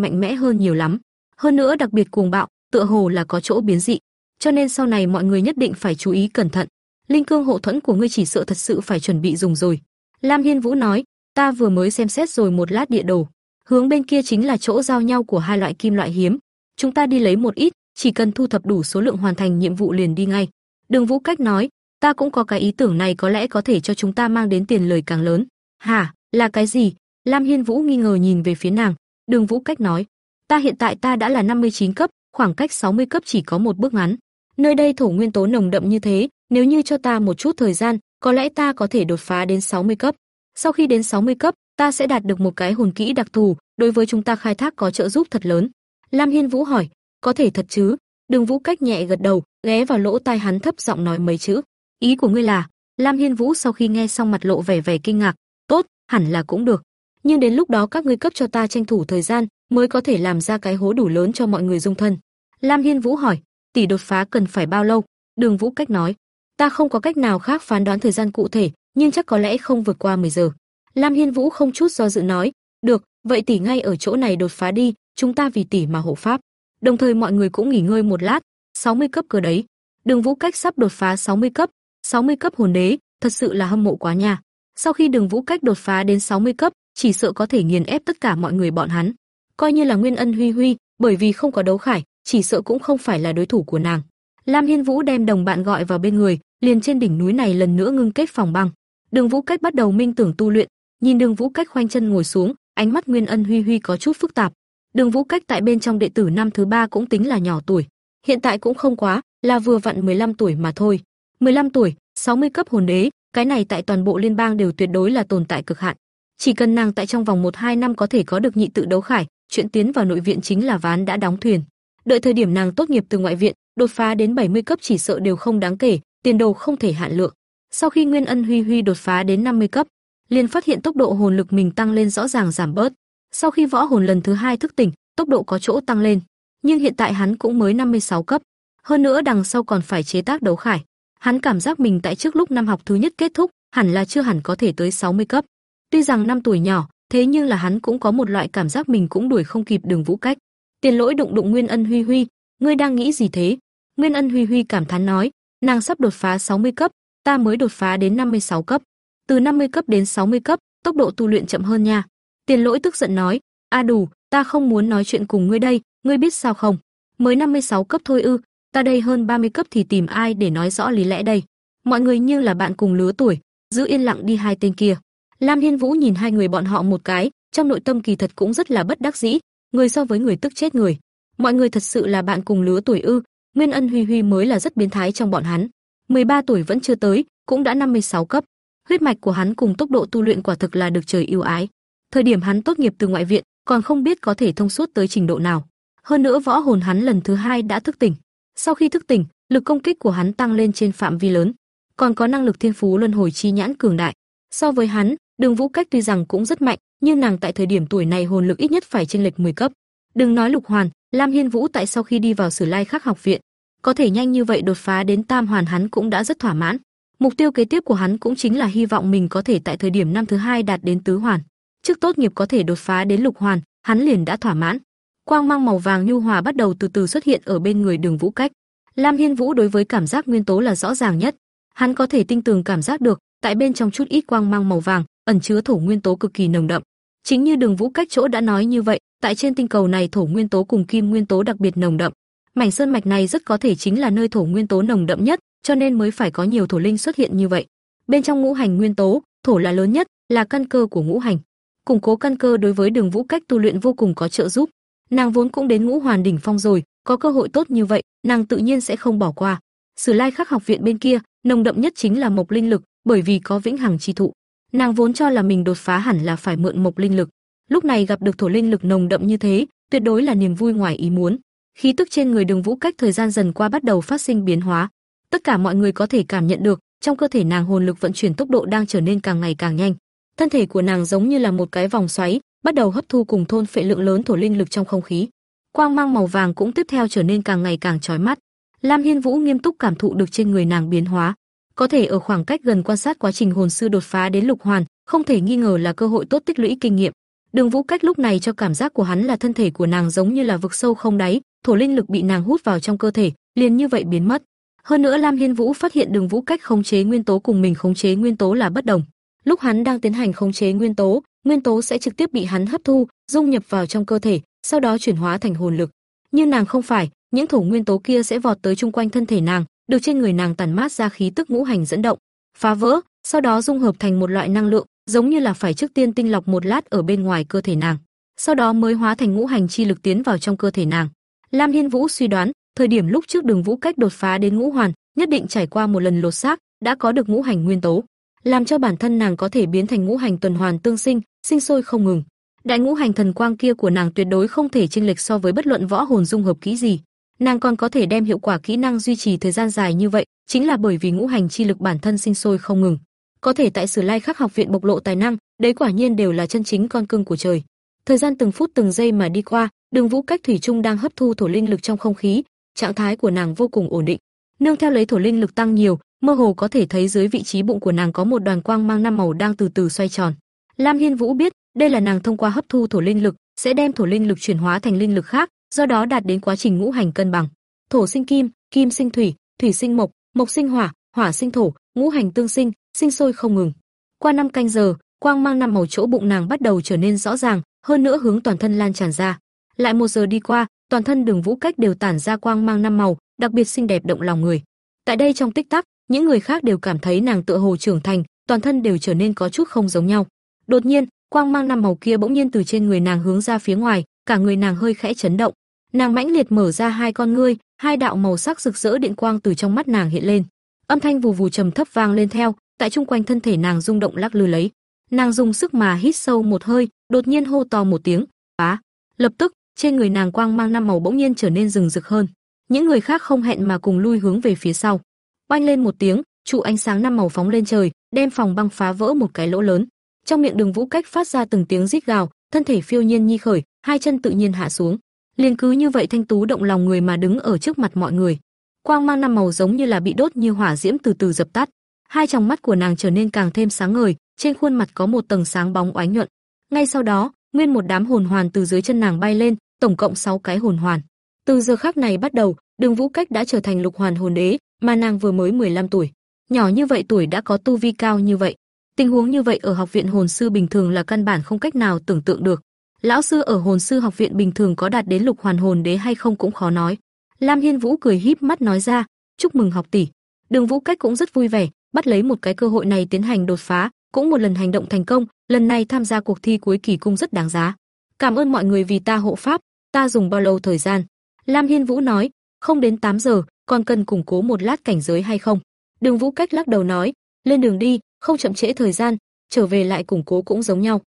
mạnh mẽ hơn nhiều lắm, hơn nữa đặc biệt cuồng bạo, tựa hồ là có chỗ biến dị, cho nên sau này mọi người nhất định phải chú ý cẩn thận. Linh cương hộ thuẫn của ngươi chỉ sợ thật sự phải chuẩn bị dùng rồi. Lam Hiên Vũ nói, ta vừa mới xem xét rồi một lát địa đồ, hướng bên kia chính là chỗ giao nhau của hai loại kim loại hiếm. Chúng ta đi lấy một ít, chỉ cần thu thập đủ số lượng hoàn thành nhiệm vụ liền đi ngay. Đường Vũ Cách nói, ta cũng có cái ý tưởng này có lẽ có thể cho chúng ta mang đến tiền lời càng lớn. Hả, là cái gì? Lam Hiên Vũ nghi ngờ nhìn về phía nàng. Đường Vũ Cách nói, ta hiện tại ta đã là 59 cấp, khoảng cách 60 cấp chỉ có một bước ngắn. Nơi đây thổ nguyên tố nồng đậm như thế, nếu như cho ta một chút thời gian, có lẽ ta có thể đột phá đến 60 cấp. Sau khi đến 60 cấp, ta sẽ đạt được một cái hồn kỹ đặc thù, đối với chúng ta khai thác có trợ giúp thật lớn. Lam Hiên Vũ hỏi, có thể thật chứ? Đường Vũ cách nhẹ gật đầu, ghé vào lỗ tai hắn thấp giọng nói mấy chữ. Ý của ngươi là? Lam Hiên Vũ sau khi nghe xong mặt lộ vẻ vẻ kinh ngạc, tốt, hẳn là cũng được. Nhưng đến lúc đó các ngươi cấp cho ta tranh thủ thời gian, mới có thể làm ra cái hố đủ lớn cho mọi người dung thân. Lam Hiên Vũ hỏi, tỷ đột phá cần phải bao lâu? Đường Vũ cách nói, ta không có cách nào khác phán đoán thời gian cụ thể, nhưng chắc có lẽ không vượt qua 10 giờ. Lam Hiên Vũ không chút do dự nói, được, vậy tỷ ngay ở chỗ này đột phá đi, chúng ta vì tỷ mà hộ pháp. Đồng thời mọi người cũng nghỉ ngơi một lát, 60 cấp cơ đấy. Đường Vũ Cách sắp đột phá 60 cấp, 60 cấp hồn đế, thật sự là hâm mộ quá nha. Sau khi Đường Vũ Cách đột phá đến 60 cấp, chỉ sợ có thể nghiền ép tất cả mọi người bọn hắn. Coi như là Nguyên Ân Huy Huy, bởi vì không có đấu khải, chỉ sợ cũng không phải là đối thủ của nàng. Lam Hiên Vũ đem đồng bạn gọi vào bên người, liền trên đỉnh núi này lần nữa ngưng kết phòng băng. Đường Vũ Cách bắt đầu minh tưởng tu luyện, nhìn Đường Vũ Cách khoanh chân ngồi xuống, ánh mắt Nguyên Ân Huy Huy có chút phức tạp. Đường Vũ Cách tại bên trong đệ tử năm thứ ba cũng tính là nhỏ tuổi, hiện tại cũng không quá, là vừa vặn 15 tuổi mà thôi. 15 tuổi, 60 cấp hồn đế, cái này tại toàn bộ liên bang đều tuyệt đối là tồn tại cực hạn. Chỉ cần nàng tại trong vòng 1-2 năm có thể có được nhị tự đấu khải, chuyện tiến vào nội viện chính là ván đã đóng thuyền. Đợi thời điểm nàng tốt nghiệp từ ngoại viện, đột phá đến 70 cấp chỉ sợ đều không đáng kể, tiền đồ không thể hạn lượng. Sau khi Nguyên Ân Huy Huy đột phá đến 50 cấp, liền phát hiện tốc độ hồn lực mình tăng lên rõ ràng giảm bớt. Sau khi võ hồn lần thứ hai thức tỉnh, tốc độ có chỗ tăng lên, nhưng hiện tại hắn cũng mới 56 cấp, hơn nữa đằng sau còn phải chế tác đấu khải. Hắn cảm giác mình tại trước lúc năm học thứ nhất kết thúc, hẳn là chưa hẳn có thể tới 60 cấp. Tuy rằng năm tuổi nhỏ, thế nhưng là hắn cũng có một loại cảm giác mình cũng đuổi không kịp Đường Vũ Cách. Tiền Lỗi đụng đụng Nguyên Ân Huy Huy, ngươi đang nghĩ gì thế? Nguyên Ân Huy Huy cảm thán nói, nàng sắp đột phá 60 cấp, ta mới đột phá đến 56 cấp. Từ 50 cấp đến 60 cấp, tốc độ tu luyện chậm hơn nha. Tiền Lỗi tức giận nói, "A đủ, ta không muốn nói chuyện cùng ngươi đây, ngươi biết sao không? Mới 56 cấp thôi ư, ta đây hơn 30 cấp thì tìm ai để nói rõ lý lẽ đây? Mọi người như là bạn cùng lứa tuổi, giữ yên lặng đi hai tên kia." Lam Hiên Vũ nhìn hai người bọn họ một cái, trong nội tâm kỳ thật cũng rất là bất đắc dĩ, người so với người tức chết người. Mọi người thật sự là bạn cùng lứa tuổi ư? Nguyên Ân Huy Huy mới là rất biến thái trong bọn hắn. 13 tuổi vẫn chưa tới, cũng đã 56 cấp. Huyết mạch của hắn cùng tốc độ tu luyện quả thực là được trời yêu ái. Thời điểm hắn tốt nghiệp từ ngoại viện, còn không biết có thể thông suốt tới trình độ nào. Hơn nữa võ hồn hắn lần thứ hai đã thức tỉnh. Sau khi thức tỉnh, lực công kích của hắn tăng lên trên phạm vi lớn, còn có năng lực thiên phú luân hồi chi nhãn cường đại. So với hắn, Đường Vũ Cách tuy rằng cũng rất mạnh, nhưng nàng tại thời điểm tuổi này hồn lực ít nhất phải chênh lệch 10 cấp. Đừng nói Lục Hoàn, Lam Hiên Vũ tại sau khi đi vào Sử Lai Khắc học viện, có thể nhanh như vậy đột phá đến Tam Hoàn hắn cũng đã rất thỏa mãn. Mục tiêu kế tiếp của hắn cũng chính là hy vọng mình có thể tại thời điểm năm thứ hai đạt đến tứ hoàn. Trước tốt nghiệp có thể đột phá đến lục hoàn, hắn liền đã thỏa mãn. Quang mang màu vàng nhu hòa bắt đầu từ từ xuất hiện ở bên người Đường Vũ Cách. Lam Hiên Vũ đối với cảm giác nguyên tố là rõ ràng nhất. Hắn có thể tinh tường cảm giác được, tại bên trong chút ít quang mang màu vàng, ẩn chứa thổ nguyên tố cực kỳ nồng đậm. Chính như Đường Vũ Cách chỗ đã nói như vậy, tại trên tinh cầu này thổ nguyên tố cùng kim nguyên tố đặc biệt nồng đậm. Mảnh sơn mạch này rất có thể chính là nơi thổ nguyên tố nồng đậm nhất, cho nên mới phải có nhiều thổ linh xuất hiện như vậy. Bên trong ngũ hành nguyên tố, thổ là lớn nhất, là căn cơ của ngũ hành. Củng cố căn cơ đối với Đường Vũ cách tu luyện vô cùng có trợ giúp. Nàng vốn cũng đến ngũ hoàn đỉnh phong rồi, có cơ hội tốt như vậy, nàng tự nhiên sẽ không bỏ qua. Sử Lai Khắc học viện bên kia, nồng đậm nhất chính là mộc linh lực, bởi vì có vĩnh hằng chi thụ. Nàng vốn cho là mình đột phá hẳn là phải mượn mộc linh lực, lúc này gặp được thổ linh lực nồng đậm như thế, tuyệt đối là niềm vui ngoài ý muốn. Khí tức trên người Đường Vũ cách thời gian dần qua bắt đầu phát sinh biến hóa, Tất cả mọi người có thể cảm nhận được, trong cơ thể nàng hồn lực vận chuyển tốc độ đang trở nên càng ngày càng nhanh. Thân thể của nàng giống như là một cái vòng xoáy, bắt đầu hấp thu cùng thôn phệ lượng lớn thổ linh lực trong không khí. quang mang màu vàng cũng tiếp theo trở nên càng ngày càng chói mắt. Lam Hiên Vũ nghiêm túc cảm thụ được trên người nàng biến hóa, có thể ở khoảng cách gần quan sát quá trình hồn sư đột phá đến lục hoàn, không thể nghi ngờ là cơ hội tốt tích lũy kinh nghiệm. Đường Vũ Cách lúc này cho cảm giác của hắn là thân thể của nàng giống như là vực sâu không đáy, thổ linh lực bị nàng hút vào trong cơ thể, liền như vậy biến mất. Hơn nữa Lam Hiên Vũ phát hiện Đường Vũ Cách khống chế nguyên tố cùng mình khống chế nguyên tố là bất đồng. Lúc hắn đang tiến hành khống chế nguyên tố, nguyên tố sẽ trực tiếp bị hắn hấp thu, dung nhập vào trong cơ thể, sau đó chuyển hóa thành hồn lực. Nhưng nàng không phải, những thổ nguyên tố kia sẽ vọt tới chung quanh thân thể nàng, được trên người nàng tản mát ra khí tức ngũ hành dẫn động, phá vỡ, sau đó dung hợp thành một loại năng lượng, giống như là phải trước tiên tinh lọc một lát ở bên ngoài cơ thể nàng, sau đó mới hóa thành ngũ hành chi lực tiến vào trong cơ thể nàng. Lam Hiên Vũ suy đoán, thời điểm lúc trước Đường Vũ cách đột phá đến ngũ hoàn, nhất định trải qua một lần lột xác, đã có được ngũ hành nguyên tố, làm cho bản thân nàng có thể biến thành ngũ hành tuần hoàn tương sinh, sinh sôi không ngừng. Đại ngũ hành thần quang kia của nàng tuyệt đối không thể chênh lệch so với bất luận võ hồn dung hợp kỹ gì. Nàng còn có thể đem hiệu quả kỹ năng duy trì thời gian dài như vậy, chính là bởi vì ngũ hành chi lực bản thân sinh sôi không ngừng. Có thể tại Sử Lai Khắc học viện bộc lộ tài năng, đấy quả nhiên đều là chân chính con cưng của trời. Thời gian từng phút từng giây mà đi qua, Đường Vũ Cách thủy chung đang hấp thu thổ linh lực trong không khí, trạng thái của nàng vô cùng ổn định. Nương theo lấy thổ linh lực tăng nhiều, mơ hồ có thể thấy dưới vị trí bụng của nàng có một đoàn quang mang năm màu đang từ từ xoay tròn. Lam Hiên Vũ biết, đây là nàng thông qua hấp thu thổ linh lực, sẽ đem thổ linh lực chuyển hóa thành linh lực khác, do đó đạt đến quá trình ngũ hành cân bằng. Thổ sinh kim, kim sinh thủy, thủy sinh mộc, mộc sinh hỏa, hỏa sinh thổ, ngũ hành tương sinh, sinh sôi không ngừng. Qua năm canh giờ, quang mang năm màu chỗ bụng nàng bắt đầu trở nên rõ ràng, hơn nữa hướng toàn thân lan tràn ra. Lại một giờ đi qua, toàn thân Đường Vũ Cách đều tản ra quang mang năm màu, đặc biệt xinh đẹp động lòng người. Tại đây trong tích tắc, những người khác đều cảm thấy nàng tựa hồ trưởng thành, toàn thân đều trở nên có chút không giống nhau. Đột nhiên, quang mang năm màu kia bỗng nhiên từ trên người nàng hướng ra phía ngoài, cả người nàng hơi khẽ chấn động. Nàng mãnh liệt mở ra hai con ngươi, hai đạo màu sắc rực rỡ điện quang từ trong mắt nàng hiện lên. Âm thanh vù vù trầm thấp vang lên theo, tại trung quanh thân thể nàng rung động lắc lư lấy. Nàng dùng sức mà hít sâu một hơi, đột nhiên hô to một tiếng, "Phá!" Lập tức, trên người nàng quang mang năm màu bỗng nhiên trở nên rừng rực hơn. Những người khác không hẹn mà cùng lui hướng về phía sau. Oanh lên một tiếng, trụ ánh sáng năm màu phóng lên trời, đem phòng băng phá vỡ một cái lỗ lớn. Trong miệng Đường Vũ Cách phát ra từng tiếng rít gào, thân thể phiêu nhiên nhi khởi, hai chân tự nhiên hạ xuống. Liền cứ như vậy thanh tú động lòng người mà đứng ở trước mặt mọi người. Quang mang năm màu giống như là bị đốt như hỏa diễm từ từ dập tắt. Hai tròng mắt của nàng trở nên càng thêm sáng ngời, trên khuôn mặt có một tầng sáng bóng oánh nhuận. Ngay sau đó, nguyên một đám hồn hoàn từ dưới chân nàng bay lên, tổng cộng 6 cái hồn hoàn. Từ giờ khắc này bắt đầu, Đường Vũ Cách đã trở thành lục hoàn hồn đế, mà nàng vừa mới 15 tuổi. Nhỏ như vậy tuổi đã có tu vi cao như vậy. Tình huống như vậy ở học viện hồn sư bình thường là căn bản không cách nào tưởng tượng được. Lão sư ở hồn sư học viện bình thường có đạt đến lục hoàn hồn đế hay không cũng khó nói. Lam Hiên Vũ cười híp mắt nói ra, "Chúc mừng học tỷ." Đường Vũ Cách cũng rất vui vẻ, bắt lấy một cái cơ hội này tiến hành đột phá, cũng một lần hành động thành công, lần này tham gia cuộc thi cuối kỳ cung rất đáng giá. Cảm ơn mọi người vì ta hộ pháp, ta dùng bao lâu thời gian? Lam Hiên Vũ nói, không đến 8 giờ, còn cần củng cố một lát cảnh giới hay không? Đường Vũ Cách lắc đầu nói, lên đường đi, không chậm trễ thời gian, trở về lại củng cố cũng giống nhau.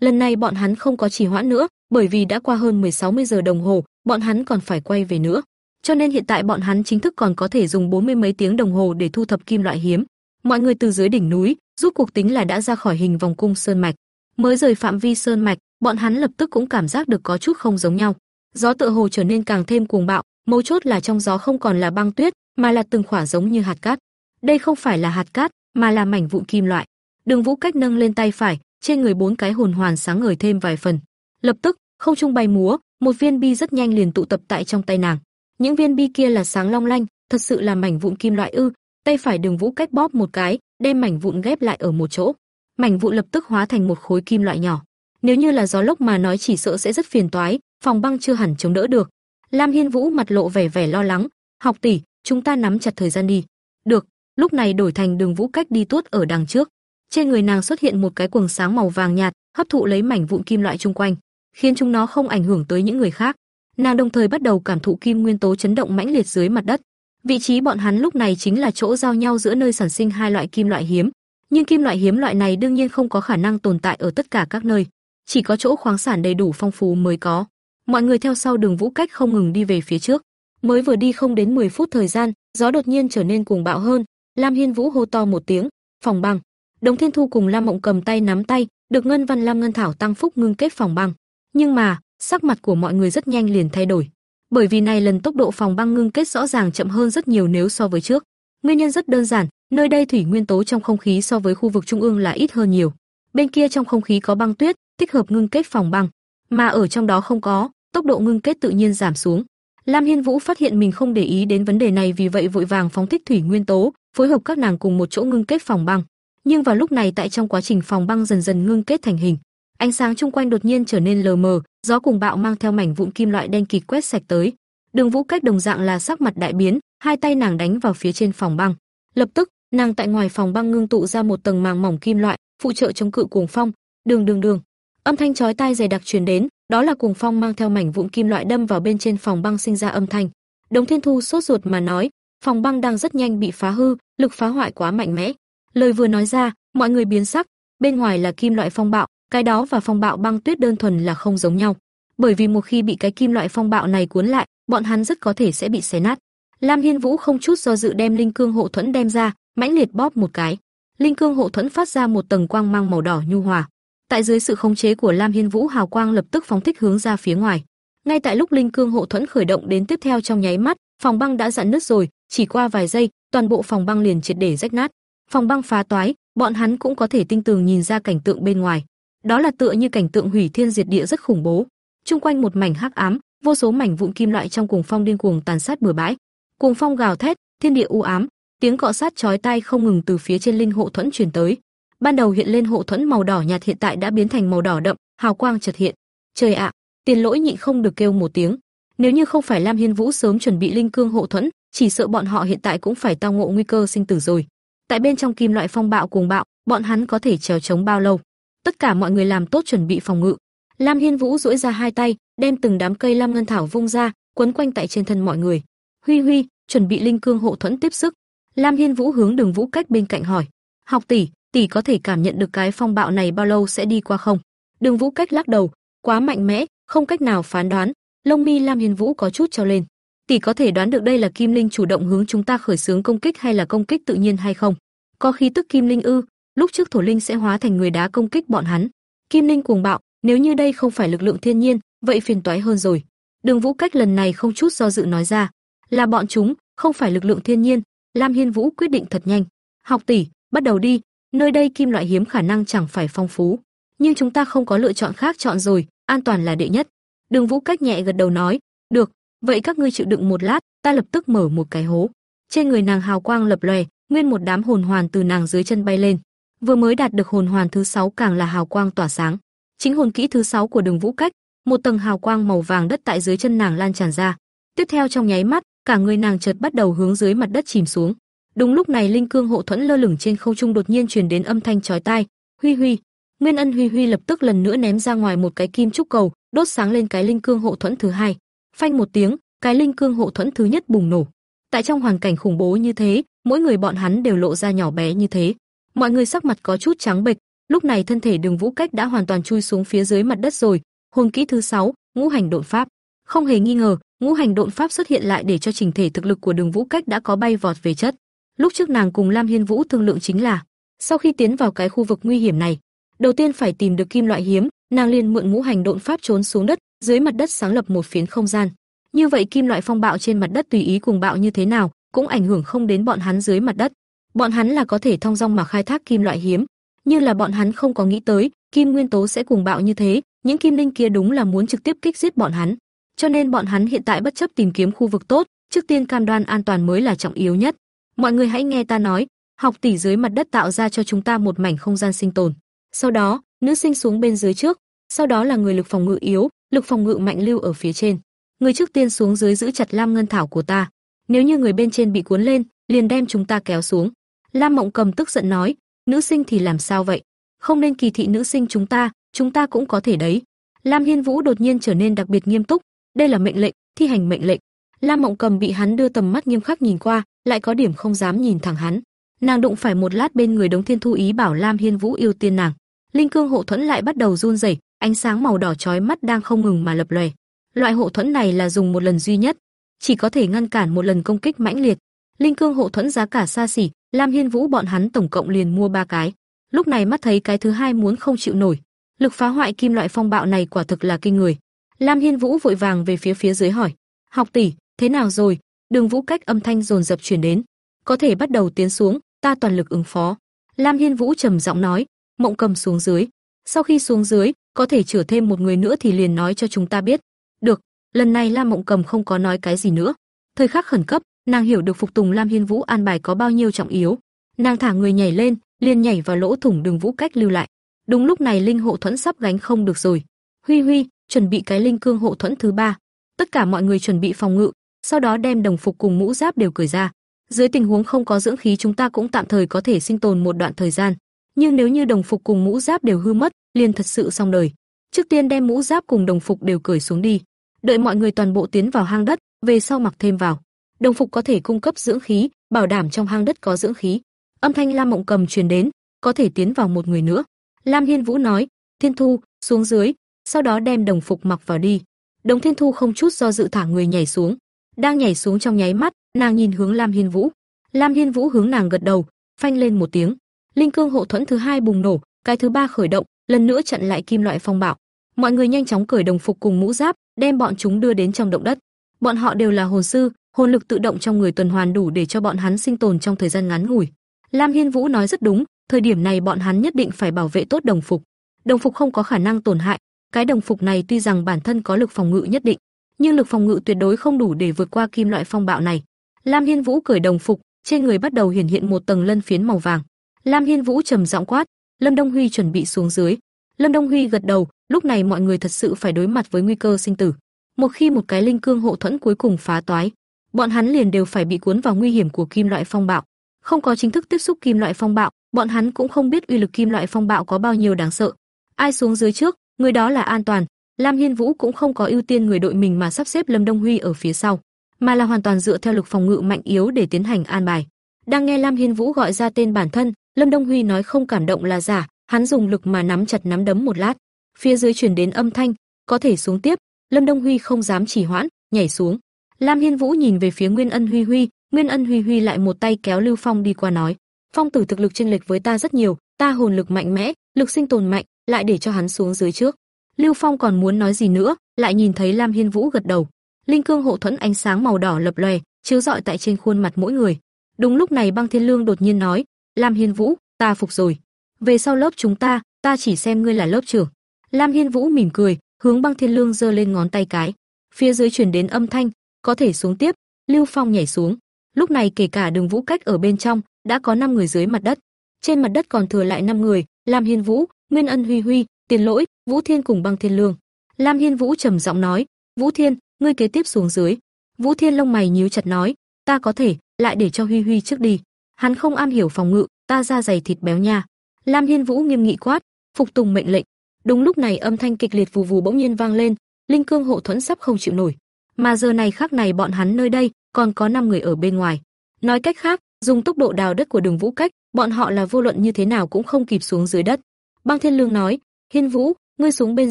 Lần này bọn hắn không có trì hoãn nữa, bởi vì đã qua hơn 16 giờ đồng hồ, bọn hắn còn phải quay về nữa. Cho nên hiện tại bọn hắn chính thức còn có thể dùng bốn mươi mấy tiếng đồng hồ để thu thập kim loại hiếm. Mọi người từ dưới đỉnh núi, rút cuộc tính là đã ra khỏi hình vòng cung sơn mạch. Mới rời phạm vi sơn mạch, bọn hắn lập tức cũng cảm giác được có chút không giống nhau. Gió tựa hồ trở nên càng thêm cuồng bạo, mấu chốt là trong gió không còn là băng tuyết, mà là từng khỏa giống như hạt cát. Đây không phải là hạt cát, mà là mảnh vụn kim loại. Đường Vũ Cách nâng lên tay phải, trên người bốn cái hồn hoàn sáng ngời thêm vài phần. Lập tức, không trung bay múa, một viên bi rất nhanh liền tụ tập tại trong tay nàng. Những viên bi kia là sáng long lanh, thật sự là mảnh vụn kim loại ư? Tay phải Đường Vũ Cách bóp một cái, đem mảnh vụn ghép lại ở một chỗ. Mảnh vụn lập tức hóa thành một khối kim loại nhỏ. Nếu như là gió lốc mà nói chỉ sợ sẽ rất phiền toái, phòng băng chưa hẳn chống đỡ được. Lam Hiên Vũ mặt lộ vẻ vẻ lo lắng, "Học tỷ, chúng ta nắm chặt thời gian đi." "Được." Lúc này đổi thành Đường Vũ Cách đi tuốt ở đằng trước. Trên người nàng xuất hiện một cái quầng sáng màu vàng nhạt, hấp thụ lấy mảnh vụn kim loại chung quanh, khiến chúng nó không ảnh hưởng tới những người khác. Nàng đồng thời bắt đầu cảm thụ kim nguyên tố chấn động mãnh liệt dưới mặt đất. Vị trí bọn hắn lúc này chính là chỗ giao nhau giữa nơi sản sinh hai loại kim loại hiếm, nhưng kim loại hiếm loại này đương nhiên không có khả năng tồn tại ở tất cả các nơi, chỉ có chỗ khoáng sản đầy đủ phong phú mới có. Mọi người theo sau Đường Vũ Cách không ngừng đi về phía trước. Mới vừa đi không đến 10 phút thời gian, gió đột nhiên trở nên cuồng bạo hơn, Lam Hiên Vũ hô to một tiếng, "Phòng băng!" Đồng Thiên Thu cùng Lam Mộng cầm tay nắm tay, được Ngân Văn Lam Ngân Thảo tăng phúc ngưng kết phòng băng. Nhưng mà, Sắc mặt của mọi người rất nhanh liền thay đổi, bởi vì này lần tốc độ phòng băng ngưng kết rõ ràng chậm hơn rất nhiều nếu so với trước. Nguyên nhân rất đơn giản, nơi đây thủy nguyên tố trong không khí so với khu vực trung ương là ít hơn nhiều. Bên kia trong không khí có băng tuyết, thích hợp ngưng kết phòng băng, mà ở trong đó không có, tốc độ ngưng kết tự nhiên giảm xuống. Lam Hiên Vũ phát hiện mình không để ý đến vấn đề này vì vậy vội vàng phóng thích thủy nguyên tố, phối hợp các nàng cùng một chỗ ngưng kết phòng băng. Nhưng vào lúc này tại trong quá trình phòng băng dần dần ngưng kết thành hình, ánh sáng chung quanh đột nhiên trở nên lờ mờ, gió cùng bạo mang theo mảnh vụn kim loại đen kịt quét sạch tới. Đường Vũ Cách đồng dạng là sắc mặt đại biến, hai tay nàng đánh vào phía trên phòng băng. Lập tức, nàng tại ngoài phòng băng ngưng tụ ra một tầng màng mỏng kim loại, phụ trợ chống cự cuồng phong. Đường đường đường, âm thanh chói tai dày đặc truyền đến, đó là cuồng phong mang theo mảnh vụn kim loại đâm vào bên trên phòng băng sinh ra âm thanh. Đống Thiên Thu sốt ruột mà nói, phòng băng đang rất nhanh bị phá hư, lực phá hoại quá mạnh mẽ. Lời vừa nói ra, mọi người biến sắc, bên ngoài là kim loại phong bạo, cái đó và phong bạo băng tuyết đơn thuần là không giống nhau. Bởi vì một khi bị cái kim loại phong bạo này cuốn lại, bọn hắn rất có thể sẽ bị xé nát. Lam Hiên Vũ không chút do dự đem linh cương hộ thuẫn đem ra, mãnh liệt bóp một cái. Linh cương hộ thuẫn phát ra một tầng quang mang màu đỏ nhu hòa. Tại dưới sự khống chế của Lam Hiên Vũ hào quang lập tức phóng thích hướng ra phía ngoài. Ngay tại lúc linh cương hộ thuẫn khởi động đến tiếp theo trong nháy mắt, phòng băng đã dạn nứt rồi, chỉ qua vài giây, toàn bộ phòng băng liền triệt để rách nát. Phòng băng phá toái, bọn hắn cũng có thể tinh tường nhìn ra cảnh tượng bên ngoài. Đó là tựa như cảnh tượng hủy thiên diệt địa rất khủng bố. Trung quanh một mảnh hắc ám, vô số mảnh vụn kim loại trong cuồng phong điên cuồng tàn sát bừa bãi. Cuồng phong gào thét, thiên địa u ám, tiếng cọ sát chói tai không ngừng từ phía trên linh hộ thuẫn truyền tới. Ban đầu hiện lên hộ thuẫn màu đỏ nhạt hiện tại đã biến thành màu đỏ đậm, hào quang chợt hiện. Trời ạ, tiền lỗi nhịn không được kêu một tiếng. Nếu như không phải Lam Hiên Vũ sớm chuẩn bị linh cương hộ thuẫn, chỉ sợ bọn họ hiện tại cũng phải tao ngộ nguy cơ sinh tử rồi. Tại bên trong kim loại phong bạo cuồng bạo, bọn hắn có thể trèo chống bao lâu? Tất cả mọi người làm tốt chuẩn bị phòng ngự. Lam Hiên Vũ duỗi ra hai tay, đem từng đám cây lam ngân thảo vung ra, quấn quanh tại trên thân mọi người. Huy Huy, chuẩn bị linh cương hộ thuẫn tiếp sức. Lam Hiên Vũ hướng Đường Vũ Cách bên cạnh hỏi: "Học tỷ, tỷ có thể cảm nhận được cái phong bạo này bao lâu sẽ đi qua không?" Đường Vũ Cách lắc đầu, quá mạnh mẽ, không cách nào phán đoán. Lông mi Lam Hiên Vũ có chút trao lên. Tỷ có thể đoán được đây là Kim Linh chủ động hướng chúng ta khởi xướng công kích hay là công kích tự nhiên hay không? Có khí tức Kim Linh ư? Lúc trước thổ linh sẽ hóa thành người đá công kích bọn hắn. Kim Linh cuồng bạo, nếu như đây không phải lực lượng thiên nhiên, vậy phiền toái hơn rồi. Đường Vũ Cách lần này không chút do dự nói ra, là bọn chúng, không phải lực lượng thiên nhiên. Lam Hiên Vũ quyết định thật nhanh. Học tỷ, bắt đầu đi, nơi đây kim loại hiếm khả năng chẳng phải phong phú, nhưng chúng ta không có lựa chọn khác chọn rồi, an toàn là đệ nhất. Đường Vũ Cách nhẹ gật đầu nói, được, vậy các ngươi chịu đựng một lát, ta lập tức mở một cái hố. Trên người nàng hào quang lập lòe, nguyên một đám hồn hoàn từ nàng dưới chân bay lên. Vừa mới đạt được hồn hoàn thứ sáu càng là hào quang tỏa sáng. Chính hồn kỹ thứ sáu của Đường Vũ Cách, một tầng hào quang màu vàng đất tại dưới chân nàng lan tràn ra. Tiếp theo trong nháy mắt, cả người nàng chợt bắt đầu hướng dưới mặt đất chìm xuống. Đúng lúc này linh cương hộ thuẫn lơ lửng trên không trung đột nhiên truyền đến âm thanh chói tai, "Huy Huy!" Nguyên Ân Huy Huy lập tức lần nữa ném ra ngoài một cái kim trúc cầu, đốt sáng lên cái linh cương hộ thuẫn thứ hai. Phanh một tiếng, cái linh cương hộ thuẫn thứ nhất bùng nổ. Tại trong hoàn cảnh khủng bố như thế, mỗi người bọn hắn đều lộ ra nhỏ bé như thế. Mọi người sắc mặt có chút trắng bệch, lúc này thân thể Đường Vũ Cách đã hoàn toàn chui xuống phía dưới mặt đất rồi. Hồn kỹ thứ sáu, Ngũ hành độn pháp. Không hề nghi ngờ, Ngũ hành độn pháp xuất hiện lại để cho trình thể thực lực của Đường Vũ Cách đã có bay vọt về chất. Lúc trước nàng cùng Lam Hiên Vũ thương lượng chính là, sau khi tiến vào cái khu vực nguy hiểm này, đầu tiên phải tìm được kim loại hiếm, nàng liền mượn ngũ hành độn pháp trốn xuống đất, dưới mặt đất sáng lập một phiến không gian. Như vậy kim loại phong bạo trên mặt đất tùy ý cùng bạo như thế nào, cũng ảnh hưởng không đến bọn hắn dưới mặt đất. Bọn hắn là có thể thông dong mà khai thác kim loại hiếm, như là bọn hắn không có nghĩ tới, kim nguyên tố sẽ cùng bạo như thế, những kim linh kia đúng là muốn trực tiếp kích giết bọn hắn. Cho nên bọn hắn hiện tại bất chấp tìm kiếm khu vực tốt, trước tiên cam đoan an toàn mới là trọng yếu nhất. Mọi người hãy nghe ta nói, học tỷ dưới mặt đất tạo ra cho chúng ta một mảnh không gian sinh tồn. Sau đó, nữ sinh xuống bên dưới trước, sau đó là người lực phòng ngự yếu, lực phòng ngự mạnh lưu ở phía trên. Người trước tiên xuống dưới giữ chặt Lam Ngân Thảo của ta. Nếu như người bên trên bị cuốn lên, liền đem chúng ta kéo xuống. Lam Mộng Cầm tức giận nói, nữ sinh thì làm sao vậy? Không nên kỳ thị nữ sinh chúng ta, chúng ta cũng có thể đấy. Lam Hiên Vũ đột nhiên trở nên đặc biệt nghiêm túc, đây là mệnh lệnh, thi hành mệnh lệnh. Lam Mộng Cầm bị hắn đưa tầm mắt nghiêm khắc nhìn qua, lại có điểm không dám nhìn thẳng hắn. Nàng đụng phải một lát bên người Đống Thiên Thu ý bảo Lam Hiên Vũ yêu tiên nàng. Linh cương hộ thuẫn lại bắt đầu run rẩy, ánh sáng màu đỏ chói mắt đang không ngừng mà lập lòe. Loại hộ thuẫn này là dùng một lần duy nhất, chỉ có thể ngăn cản một lần công kích mãnh liệt. Linh cương hộ thuẫn giá cả xa xỉ, Lam Hiên Vũ bọn hắn tổng cộng liền mua ba cái. Lúc này mắt thấy cái thứ hai muốn không chịu nổi, lực phá hoại kim loại phong bạo này quả thực là kinh người. Lam Hiên Vũ vội vàng về phía phía dưới hỏi, "Học tỷ, thế nào rồi?" Đường Vũ cách âm thanh dồn dập truyền đến, "Có thể bắt đầu tiến xuống, ta toàn lực ứng phó." Lam Hiên Vũ trầm giọng nói, "Mộng Cầm xuống dưới, sau khi xuống dưới, có thể chữa thêm một người nữa thì liền nói cho chúng ta biết." "Được." Lần này Lam Mộng Cầm không có nói cái gì nữa. Thời khắc khẩn cấp, nàng hiểu được phục tùng Lam Hiên Vũ an bài có bao nhiêu trọng yếu. Nàng thả người nhảy lên, liền nhảy vào lỗ thủng đường vũ cách lưu lại. Đúng lúc này linh hộ thuẫn sắp gánh không được rồi. Huy Huy, chuẩn bị cái linh cương hộ thuẫn thứ ba. Tất cả mọi người chuẩn bị phòng ngự, sau đó đem đồng phục cùng mũ giáp đều cởi ra. Dưới tình huống không có dưỡng khí chúng ta cũng tạm thời có thể sinh tồn một đoạn thời gian, nhưng nếu như đồng phục cùng mũ giáp đều hư mất, liền thật sự xong đời. Trước tiên đem mũ giáp cùng đồng phục đều cởi xuống đi, đợi mọi người toàn bộ tiến vào hang đất, về sau mặc thêm vào. Đồng phục có thể cung cấp dưỡng khí, bảo đảm trong hang đất có dưỡng khí. Âm thanh Lam Mộng Cầm truyền đến, có thể tiến vào một người nữa. Lam Hiên Vũ nói, "Thiên Thu, xuống dưới." Sau đó đem đồng phục mặc vào đi. Đồng Thiên Thu không chút do dự thả người nhảy xuống. Đang nhảy xuống trong nháy mắt, nàng nhìn hướng Lam Hiên Vũ. Lam Hiên Vũ hướng nàng gật đầu, phanh lên một tiếng. Linh cương hộ thuẫn thứ hai bùng nổ, cái thứ ba khởi động, lần nữa chặn lại kim loại phong bạo. Mọi người nhanh chóng cởi đồng phục cùng mũ giáp, đem bọn chúng đưa đến trong động đất. Bọn họ đều là hồn sư, hồn lực tự động trong người tuần hoàn đủ để cho bọn hắn sinh tồn trong thời gian ngắn ngủi. Lam Hiên Vũ nói rất đúng, thời điểm này bọn hắn nhất định phải bảo vệ tốt đồng phục. Đồng phục không có khả năng tổn hại, cái đồng phục này tuy rằng bản thân có lực phòng ngự nhất định, nhưng lực phòng ngự tuyệt đối không đủ để vượt qua kim loại phong bạo này. Lam Hiên Vũ cởi đồng phục, trên người bắt đầu hiển hiện một tầng lân phiến màu vàng. Lam Hiên Vũ trầm giọng quát, Lâm Đông Huy chuẩn bị xuống dưới. Lâm Đông Huy gật đầu, lúc này mọi người thật sự phải đối mặt với nguy cơ sinh tử. Một khi một cái linh cương hộ thuẫn cuối cùng phá toái, bọn hắn liền đều phải bị cuốn vào nguy hiểm của kim loại phong bạo. Không có chính thức tiếp xúc kim loại phong bạo, bọn hắn cũng không biết uy lực kim loại phong bạo có bao nhiêu đáng sợ. Ai xuống dưới trước, người đó là an toàn. Lam Hiên Vũ cũng không có ưu tiên người đội mình mà sắp xếp Lâm Đông Huy ở phía sau, mà là hoàn toàn dựa theo lực phòng ngự mạnh yếu để tiến hành an bài. Đang nghe Lam Hiên Vũ gọi ra tên bản thân, Lâm Đông Huy nói không cảm động là giả, hắn dùng lực mà nắm chặt nắm đấm một lát. Phía dưới truyền đến âm thanh, có thể xuống tiếp. Lâm Đông Huy không dám chỉ hoãn, nhảy xuống. Lam Hiên Vũ nhìn về phía Nguyên Ân Huy Huy, Nguyên Ân Huy Huy lại một tay kéo Lưu Phong đi qua nói: "Phong tử thực lực chênh lệch với ta rất nhiều, ta hồn lực mạnh mẽ, lực sinh tồn mạnh, lại để cho hắn xuống dưới trước." Lưu Phong còn muốn nói gì nữa, lại nhìn thấy Lam Hiên Vũ gật đầu. Linh cương hộ thuẫn ánh sáng màu đỏ lập lòe, chiếu rọi tại trên khuôn mặt mỗi người. Đúng lúc này Băng Thiên Lương đột nhiên nói: "Lam Hiên Vũ, ta phục rồi. Về sau lớp chúng ta, ta chỉ xem ngươi là lớp trưởng." Lam Hiên Vũ mỉm cười, hướng Băng Thiên Lương giơ lên ngón tay cái. Phía dưới truyền đến âm thanh, có thể xuống tiếp. Lưu Phong nhảy xuống. Lúc này kể cả Đường Vũ cách ở bên trong, đã có 5 người dưới mặt đất. Trên mặt đất còn thừa lại 5 người, Lam Hiên Vũ, Nguyên Ân Huy Huy, Tiền Lỗi, Vũ Thiên cùng Băng Thiên Lương. Lam Hiên Vũ trầm giọng nói, "Vũ Thiên, ngươi kế tiếp xuống dưới." Vũ Thiên lông mày nhíu chặt nói, "Ta có thể, lại để cho Huy Huy trước đi. Hắn không am hiểu phòng ngự, ta ra dày thịt béo nha." Lam Hiên Vũ nghiêm nghị quát, phục tùng mệnh lệnh. Đúng lúc này âm thanh kịch liệt vù vù bỗng nhiên vang lên, linh cương hộ thuẫn sắp không chịu nổi. Mà giờ này khắc này bọn hắn nơi đây còn có 5 người ở bên ngoài. Nói cách khác, dùng tốc độ đào đất của Đường Vũ Cách, bọn họ là vô luận như thế nào cũng không kịp xuống dưới đất. Băng Thiên Lương nói, "Hiên Vũ, ngươi xuống bên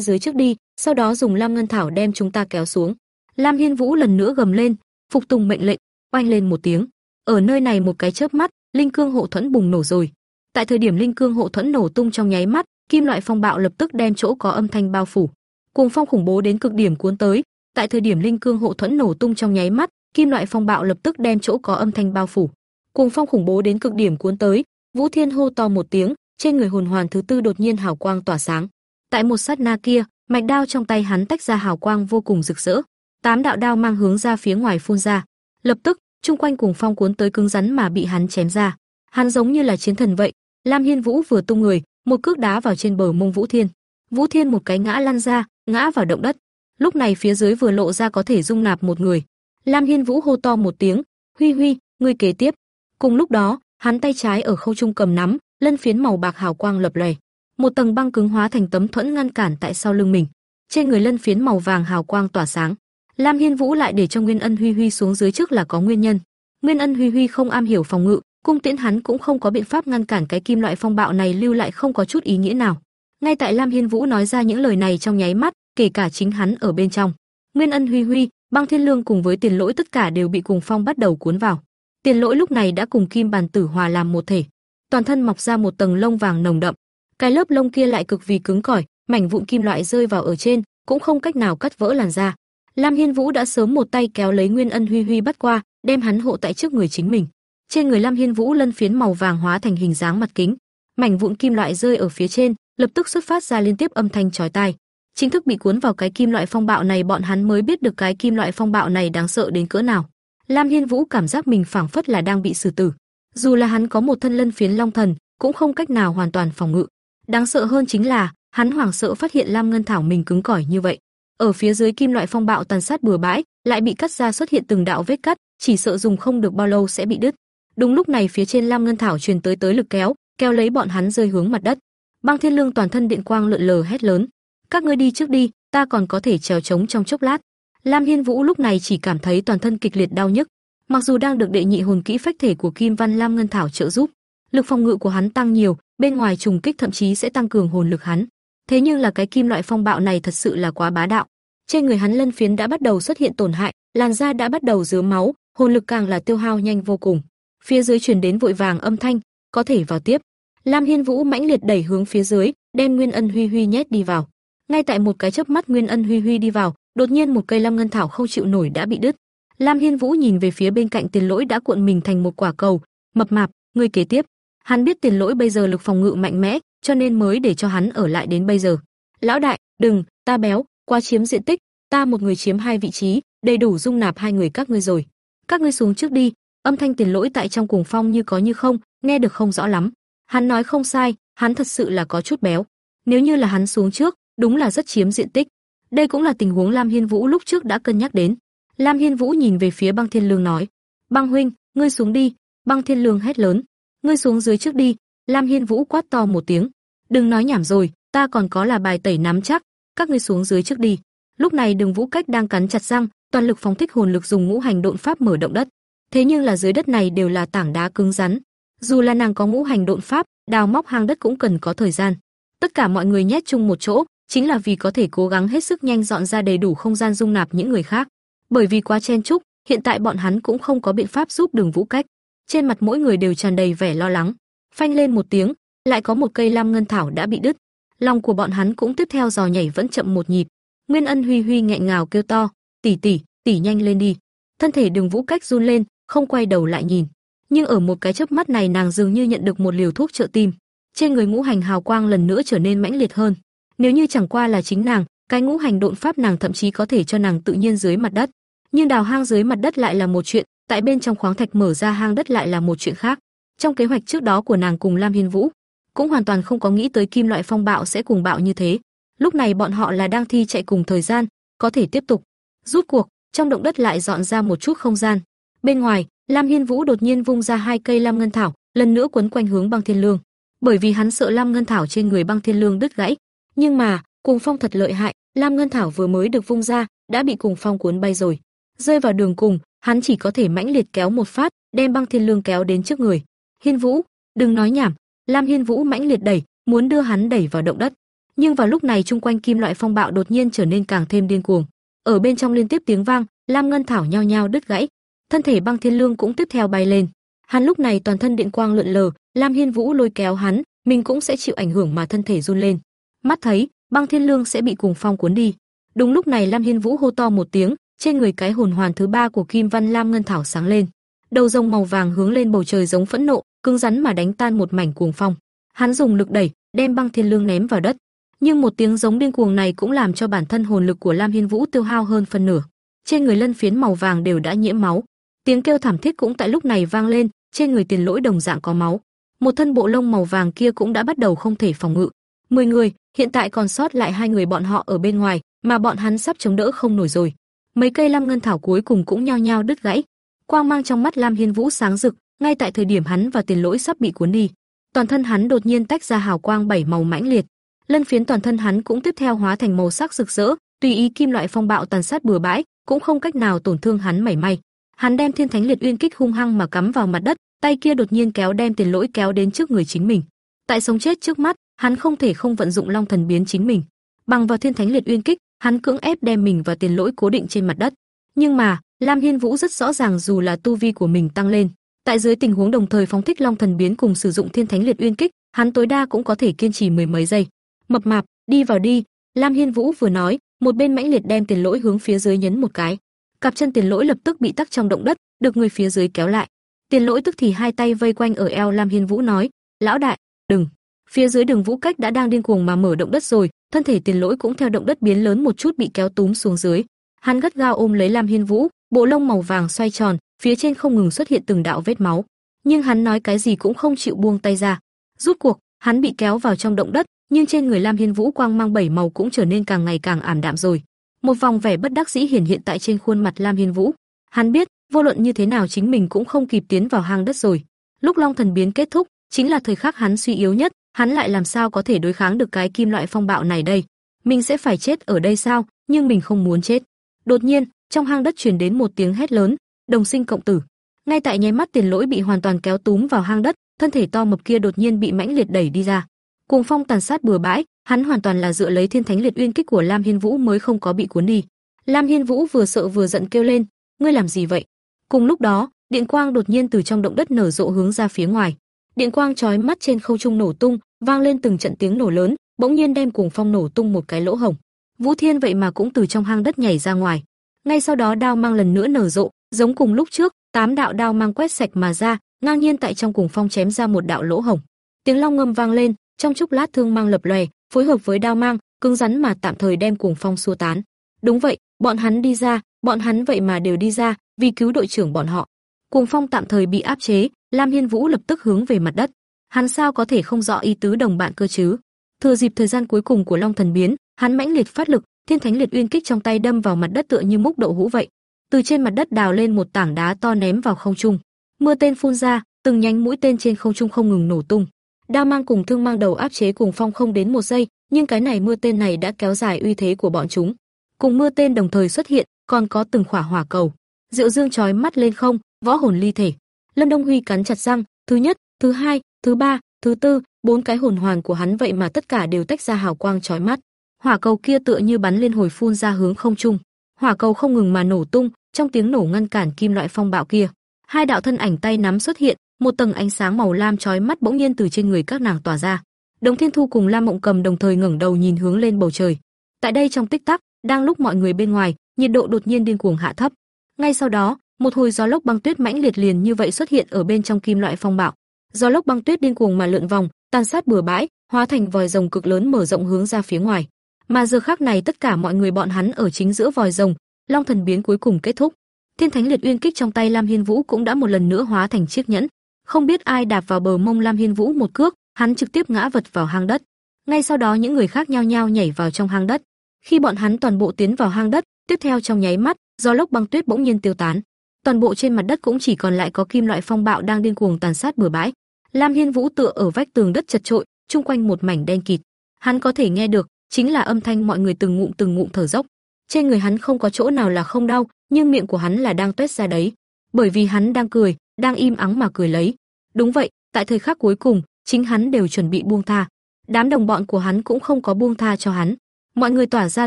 dưới trước đi, sau đó dùng Lam Ngân Thảo đem chúng ta kéo xuống." Lam Hiên Vũ lần nữa gầm lên, phục tùng mệnh lệnh, oanh lên một tiếng. Ở nơi này một cái chớp mắt, linh cương hộ thuẫn bùng nổ rồi. Tại thời điểm linh cương hộ thuẫn nổ tung trong nháy mắt, kim loại phong bạo lập tức đem chỗ có âm thanh bao phủ. Cuồng phong khủng bố đến cực điểm cuốn tới, tại thời điểm linh cương hộ thuẫn nổ tung trong nháy mắt, kim loại phong bạo lập tức đem chỗ có âm thanh bao phủ. Cuồng phong khủng bố đến cực điểm cuốn tới, Vũ Thiên hô to một tiếng, trên người hồn hoàn thứ tư đột nhiên hào quang tỏa sáng. Tại một sát na kia, mạch đao trong tay hắn tách ra hào quang vô cùng rực rỡ. Tám đạo đao mang hướng ra phía ngoài phun ra. Lập tức, chung quanh cuồng phong cuốn tới cứng rắn mà bị hắn chém ra. Hắn giống như là chiến thần vậy. Lam Hiên Vũ vừa tung người, một cước đá vào trên bờ mông Vũ Thiên. Vũ Thiên một cái ngã lăn ra, ngã vào động đất. Lúc này phía dưới vừa lộ ra có thể dung nạp một người. Lam Hiên Vũ hô to một tiếng, "Huy Huy, ngươi kế tiếp." Cùng lúc đó, hắn tay trái ở khâu trung cầm nắm, lân phiến màu bạc hào quang lập lòe. Một tầng băng cứng hóa thành tấm thuẫn ngăn cản tại sau lưng mình. Trên người lân phiến màu vàng hào quang tỏa sáng. Lam Hiên Vũ lại để cho Nguyên Ân Huy Huy xuống dưới trước là có nguyên nhân. Nguyên Ân Huy Huy không am hiểu phòng ngự, cung tiễn hắn cũng không có biện pháp ngăn cản cái kim loại phong bạo này lưu lại không có chút ý nghĩa nào. Ngay tại Lam Hiên Vũ nói ra những lời này trong nháy mắt, kể cả chính hắn ở bên trong, Nguyên Ân Huy Huy, Băng Thiên Lương cùng với Tiền Lỗi tất cả đều bị cùng phong bắt đầu cuốn vào. Tiền Lỗi lúc này đã cùng Kim Bàn Tử hòa làm một thể, toàn thân mọc ra một tầng lông vàng nồng đậm. Cái lớp lông kia lại cực vì cứng cỏi, mảnh vụn kim loại rơi vào ở trên, cũng không cách nào cắt vỡ làn da. Lam Hiên Vũ đã sớm một tay kéo lấy Nguyên Ân Huy Huy bắt qua, đem hắn hộ tại trước người chính mình. Trên người Lam Hiên Vũ lân phiến màu vàng hóa thành hình dáng mặt kính, mảnh vụn kim loại rơi ở phía trên, lập tức xuất phát ra liên tiếp âm thanh chói tai. Chính thức bị cuốn vào cái kim loại phong bạo này, bọn hắn mới biết được cái kim loại phong bạo này đáng sợ đến cỡ nào. Lam Hiên Vũ cảm giác mình phảng phất là đang bị xử tử. Dù là hắn có một thân lân phiến long thần, cũng không cách nào hoàn toàn phòng ngự. Đáng sợ hơn chính là, hắn hoảng sợ phát hiện Lam Ngân Thảo mình cứng cỏi như vậy. Ở phía dưới kim loại phong bạo tàn sát bừa bãi, lại bị cắt ra xuất hiện từng đạo vết cắt, chỉ sợ dùng không được bao lâu sẽ bị đứt. Đúng lúc này phía trên Lam Ngân Thảo truyền tới tới lực kéo, kéo lấy bọn hắn rơi hướng mặt đất. Băng Thiên Lương toàn thân điện quang lượn lờ hét lớn: "Các ngươi đi trước đi, ta còn có thể trèo chống trong chốc lát." Lam Hiên Vũ lúc này chỉ cảm thấy toàn thân kịch liệt đau nhức, mặc dù đang được đệ nhị hồn kỹ phách thể của Kim Văn Lam Ngân Thảo trợ giúp, lực phòng ngự của hắn tăng nhiều, bên ngoài trùng kích thậm chí sẽ tăng cường hồn lực hắn. Thế nhưng là cái kim loại phong bạo này thật sự là quá bá đạo. Trên người hắn lân phiến đã bắt đầu xuất hiện tổn hại, làn da đã bắt đầu dứa máu, hồn lực càng là tiêu hao nhanh vô cùng. Phía dưới truyền đến vội vàng âm thanh, có thể vào tiếp. Lam Hiên Vũ mãnh liệt đẩy hướng phía dưới, đem Nguyên Ân Huy Huy nhét đi vào. Ngay tại một cái chớp mắt Nguyên Ân Huy Huy đi vào, đột nhiên một cây Lam Ngân Thảo không chịu nổi đã bị đứt. Lam Hiên Vũ nhìn về phía bên cạnh Tiền Lỗi đã cuộn mình thành một quả cầu, mập mạp, người kế tiếp. Hắn biết Tiền Lỗi bây giờ lực phòng ngự mạnh mẽ, cho nên mới để cho hắn ở lại đến bây giờ. Lão đại, đừng, ta béo, quá chiếm diện tích, ta một người chiếm hai vị trí, đầy đủ dung nạp hai người các ngươi rồi. Các ngươi xuống trước đi. Âm thanh Tiền Lỗi tại trong cuồng phong như có như không, nghe được không rõ lắm. Hắn nói không sai, hắn thật sự là có chút béo. Nếu như là hắn xuống trước, đúng là rất chiếm diện tích. Đây cũng là tình huống Lam Hiên Vũ lúc trước đã cân nhắc đến. Lam Hiên Vũ nhìn về phía Băng Thiên Lương nói: "Băng huynh, ngươi xuống đi." Băng Thiên Lương hét lớn: "Ngươi xuống dưới trước đi." Lam Hiên Vũ quát to một tiếng: "Đừng nói nhảm rồi, ta còn có là bài tẩy nắm chắc, các ngươi xuống dưới trước đi." Lúc này Đường Vũ Cách đang cắn chặt răng, toàn lực phóng thích hồn lực dùng ngũ hành độn pháp mở động đất. Thế nhưng là dưới đất này đều là tảng đá cứng rắn, dù là nàng có ngũ hành độn pháp, đào móc hang đất cũng cần có thời gian. Tất cả mọi người nhét chung một chỗ, chính là vì có thể cố gắng hết sức nhanh dọn ra đầy đủ không gian dung nạp những người khác. Bởi vì quá chen chúc, hiện tại bọn hắn cũng không có biện pháp giúp Đường Vũ Cách. Trên mặt mỗi người đều tràn đầy vẻ lo lắng. Phanh lên một tiếng, lại có một cây lam ngân thảo đã bị đứt. Lòng của bọn hắn cũng tiếp theo dò nhảy vẫn chậm một nhịp. Nguyên Ân Huy Huy nghẹn ngào kêu to, "Tỷ tỷ, tỷ nhanh lên đi." Thân thể Đường Vũ Cách run lên, không quay đầu lại nhìn nhưng ở một cái chớp mắt này nàng dường như nhận được một liều thuốc trợ tim. Trên người ngũ hành hào quang lần nữa trở nên mãnh liệt hơn. Nếu như chẳng qua là chính nàng, cái ngũ hành độn pháp nàng thậm chí có thể cho nàng tự nhiên dưới mặt đất. Nhưng đào hang dưới mặt đất lại là một chuyện, tại bên trong khoáng thạch mở ra hang đất lại là một chuyện khác. Trong kế hoạch trước đó của nàng cùng Lam Hiên Vũ, cũng hoàn toàn không có nghĩ tới kim loại phong bạo sẽ cùng bạo như thế. Lúc này bọn họ là đang thi chạy cùng thời gian, có thể tiếp tục. Rút cuộc, trong động đất lại dọn ra một chút không gian. Bên ngoài, Lam Hiên Vũ đột nhiên vung ra hai cây lam ngân thảo, lần nữa quấn quanh hướng Băng Thiên Lương, bởi vì hắn sợ lam ngân thảo trên người Băng Thiên Lương đứt gãy. Nhưng mà, Cùng phong thật lợi hại, lam ngân thảo vừa mới được vung ra, đã bị Cùng phong cuốn bay rồi. Rơi vào đường cùng, hắn chỉ có thể mãnh liệt kéo một phát, đem Băng Thiên Lương kéo đến trước người. Hiên Vũ, đừng nói nhảm. Lam Hiên Vũ mãnh liệt đẩy, muốn đưa hắn đẩy vào động đất. Nhưng vào lúc này xung quanh kim loại phong bạo đột nhiên trở nên càng thêm điên cuồng. Ở bên trong liên tiếp tiếng vang, lam ngân thảo nhao nhao đứt gãy, thân thể băng thiên lương cũng tiếp theo bay lên. Hắn lúc này toàn thân điện quang lượn lờ, Lam Hiên Vũ lôi kéo hắn, mình cũng sẽ chịu ảnh hưởng mà thân thể run lên. Mắt thấy, băng thiên lương sẽ bị cùng phong cuốn đi. Đúng lúc này Lam Hiên Vũ hô to một tiếng, trên người cái hồn hoàn thứ ba của Kim Văn Lam Ngân Thảo sáng lên. Đầu rồng màu vàng hướng lên bầu trời giống phẫn nộ, cứng rắn mà đánh tan một mảnh cuồng phong. Hắn dùng lực đẩy, đem băng thiên lương ném vào đất. Nhưng một tiếng giống điên cuồng này cũng làm cho bản thân hồn lực của Lam Hiên Vũ tiêu hao hơn phân nửa. Trên người lân phiến màu vàng đều đã nhiễm máu, Tiếng kêu thảm thiết cũng tại lúc này vang lên, trên người Tiền Lỗi đồng dạng có máu. Một thân bộ lông màu vàng kia cũng đã bắt đầu không thể phòng ngự. Mười người, hiện tại còn sót lại hai người bọn họ ở bên ngoài, mà bọn hắn sắp chống đỡ không nổi rồi. Mấy cây lam ngân thảo cuối cùng cũng nhao nhao đứt gãy. Quang mang trong mắt Lam Hiên Vũ sáng rực, ngay tại thời điểm hắn và Tiền Lỗi sắp bị cuốn đi, toàn thân hắn đột nhiên tách ra hào quang bảy màu mãnh liệt. Lân phiến toàn thân hắn cũng tiếp theo hóa thành màu sắc rực rỡ, tùy ý kim loại phong bạo tàn sát bừa bãi, cũng không cách nào tổn thương hắn mảy may. Hắn đem Thiên Thánh Liệt Uyên kích hung hăng mà cắm vào mặt đất, tay kia đột nhiên kéo đem Tiền Lỗi kéo đến trước người chính mình. Tại sống chết trước mắt, hắn không thể không vận dụng Long Thần biến chính mình. Bằng vào Thiên Thánh Liệt Uyên kích, hắn cưỡng ép đem mình và Tiền Lỗi cố định trên mặt đất. Nhưng mà, Lam Hiên Vũ rất rõ ràng dù là tu vi của mình tăng lên, tại dưới tình huống đồng thời phóng thích Long Thần biến cùng sử dụng Thiên Thánh Liệt Uyên kích, hắn tối đa cũng có thể kiên trì mười mấy giây. Mập mạp, đi vào đi, Lam Hiên Vũ vừa nói, một bên mãnh liệt đem tiền lỗi hướng phía dưới nhấn một cái. Cặp chân tiền lỗi lập tức bị tắc trong động đất, được người phía dưới kéo lại. Tiền lỗi tức thì hai tay vây quanh ở eo Lam Hiên Vũ nói, "Lão đại, đừng." Phía dưới Đường Vũ Cách đã đang điên cuồng mà mở động đất rồi, thân thể tiền lỗi cũng theo động đất biến lớn một chút bị kéo túm xuống dưới. Hắn gắt gao ôm lấy Lam Hiên Vũ, bộ lông màu vàng xoay tròn, phía trên không ngừng xuất hiện từng đạo vết máu. Nhưng hắn nói cái gì cũng không chịu buông tay ra. Rút cuộc, hắn bị kéo vào trong động đất, nhưng trên người Lam Hiên Vũ quang mang bảy màu cũng trở nên càng ngày càng ảm đạm rồi. Một vòng vẻ bất đắc dĩ hiển hiện tại trên khuôn mặt Lam Hiên Vũ. Hắn biết, vô luận như thế nào chính mình cũng không kịp tiến vào hang đất rồi. Lúc Long Thần biến kết thúc, chính là thời khắc hắn suy yếu nhất, hắn lại làm sao có thể đối kháng được cái kim loại phong bạo này đây? Mình sẽ phải chết ở đây sao? Nhưng mình không muốn chết. Đột nhiên, trong hang đất truyền đến một tiếng hét lớn, "Đồng sinh cộng tử!" Ngay tại nháy mắt Tiền Lỗi bị hoàn toàn kéo túm vào hang đất, thân thể to mập kia đột nhiên bị mãnh liệt đẩy đi ra. cuồng phong tàn sát bừa bãi, hắn hoàn toàn là dựa lấy Thiên Thánh Liệt Uyên kích của Lam Hiên Vũ mới không có bị cuốn đi. Lam Hiên Vũ vừa sợ vừa giận kêu lên, "Ngươi làm gì vậy?" Cùng lúc đó, điện quang đột nhiên từ trong động đất nở rộ hướng ra phía ngoài. Điện quang chói mắt trên không trung nổ tung, vang lên từng trận tiếng nổ lớn, bỗng nhiên đem cuồng phong nổ tung một cái lỗ hổng. Vũ Thiên vậy mà cũng từ trong hang đất nhảy ra ngoài. Ngay sau đó đao mang lần nữa nở rộ, giống cùng lúc trước, tám đạo đao mang quét sạch mà ra, ngang nhiên tại trong cuồng phong chém ra một đạo lỗ hổng. Tiếng long ngâm vang lên, trong chốc lát thương mang lập lòe, phối hợp với đao mang, cứng rắn mà tạm thời đem cuồng phong xua tán. Đúng vậy, bọn hắn đi ra, bọn hắn vậy mà đều đi ra, vì cứu đội trưởng bọn họ. Cuồng phong tạm thời bị áp chế, Lam Hiên Vũ lập tức hướng về mặt đất. Hắn sao có thể không rõ ý tứ đồng bạn cơ chứ? Thừa dịp thời gian cuối cùng của Long Thần biến, hắn mãnh liệt phát lực, Thiên Thánh Liệt Uyên kích trong tay đâm vào mặt đất tựa như múc đậu hũ vậy. Từ trên mặt đất đào lên một tảng đá to ném vào không trung. Mưa tên phun ra, từng nhánh mũi tên trên không trung không ngừng nổ tung. Đao mang cùng thương mang đầu áp chế cùng phong không đến một giây, nhưng cái này mưa tên này đã kéo dài uy thế của bọn chúng. Cùng mưa tên đồng thời xuất hiện, còn có từng khỏa hỏa cầu. Diệu Dương chói mắt lên không, võ hồn ly thể. Lâm Đông Huy cắn chặt răng, thứ nhất, thứ hai, thứ ba, thứ tư, bốn cái hồn hoàn của hắn vậy mà tất cả đều tách ra hào quang chói mắt. Hỏa cầu kia tựa như bắn lên hồi phun ra hướng không trung. Hỏa cầu không ngừng mà nổ tung, trong tiếng nổ ngăn cản kim loại phong bạo kia. Hai đạo thân ảnh tay nắm xuất hiện, một tầng ánh sáng màu lam chói mắt bỗng nhiên từ trên người các nàng tỏa ra. Đồng Thiên Thu cùng Lam Mộng Cầm đồng thời ngẩng đầu nhìn hướng lên bầu trời. Tại đây trong tích tắc, đang lúc mọi người bên ngoài, nhiệt độ đột nhiên điên cuồng hạ thấp. Ngay sau đó, một hồi gió lốc băng tuyết mãnh liệt liền như vậy xuất hiện ở bên trong kim loại phong bạo. Gió lốc băng tuyết điên cuồng mà lượn vòng, tàn sát bừa bãi, hóa thành vòi rồng cực lớn mở rộng hướng ra phía ngoài. Mà giờ khắc này tất cả mọi người bọn hắn ở chính giữa vòi rồng, Long thần biến cuối cùng kết thúc. Thiên Thánh Liệt Uyên kích trong tay Lam Hiên Vũ cũng đã một lần nữa hóa thành chiếc nhẫn. Không biết ai đạp vào bờ mông Lam Hiên Vũ một cước, hắn trực tiếp ngã vật vào hang đất. Ngay sau đó những người khác nhao nhao nhảy vào trong hang đất. Khi bọn hắn toàn bộ tiến vào hang đất, tiếp theo trong nháy mắt, gió lốc băng tuyết bỗng nhiên tiêu tán. Toàn bộ trên mặt đất cũng chỉ còn lại có kim loại phong bạo đang điên cuồng tàn sát bừa bãi. Lam Hiên Vũ tựa ở vách tường đất chật trội, chung quanh một mảnh đen kịt. Hắn có thể nghe được, chính là âm thanh mọi người từng ngụm từng ngụm thở dốc. Trên người hắn không có chỗ nào là không đau, nhưng miệng của hắn là đang tuét ra đấy, bởi vì hắn đang cười, đang im ắng mà cười lấy. Đúng vậy, tại thời khắc cuối cùng, chính hắn đều chuẩn bị buông tha. Đám đồng bọn của hắn cũng không có buông tha cho hắn. Mọi người tỏa ra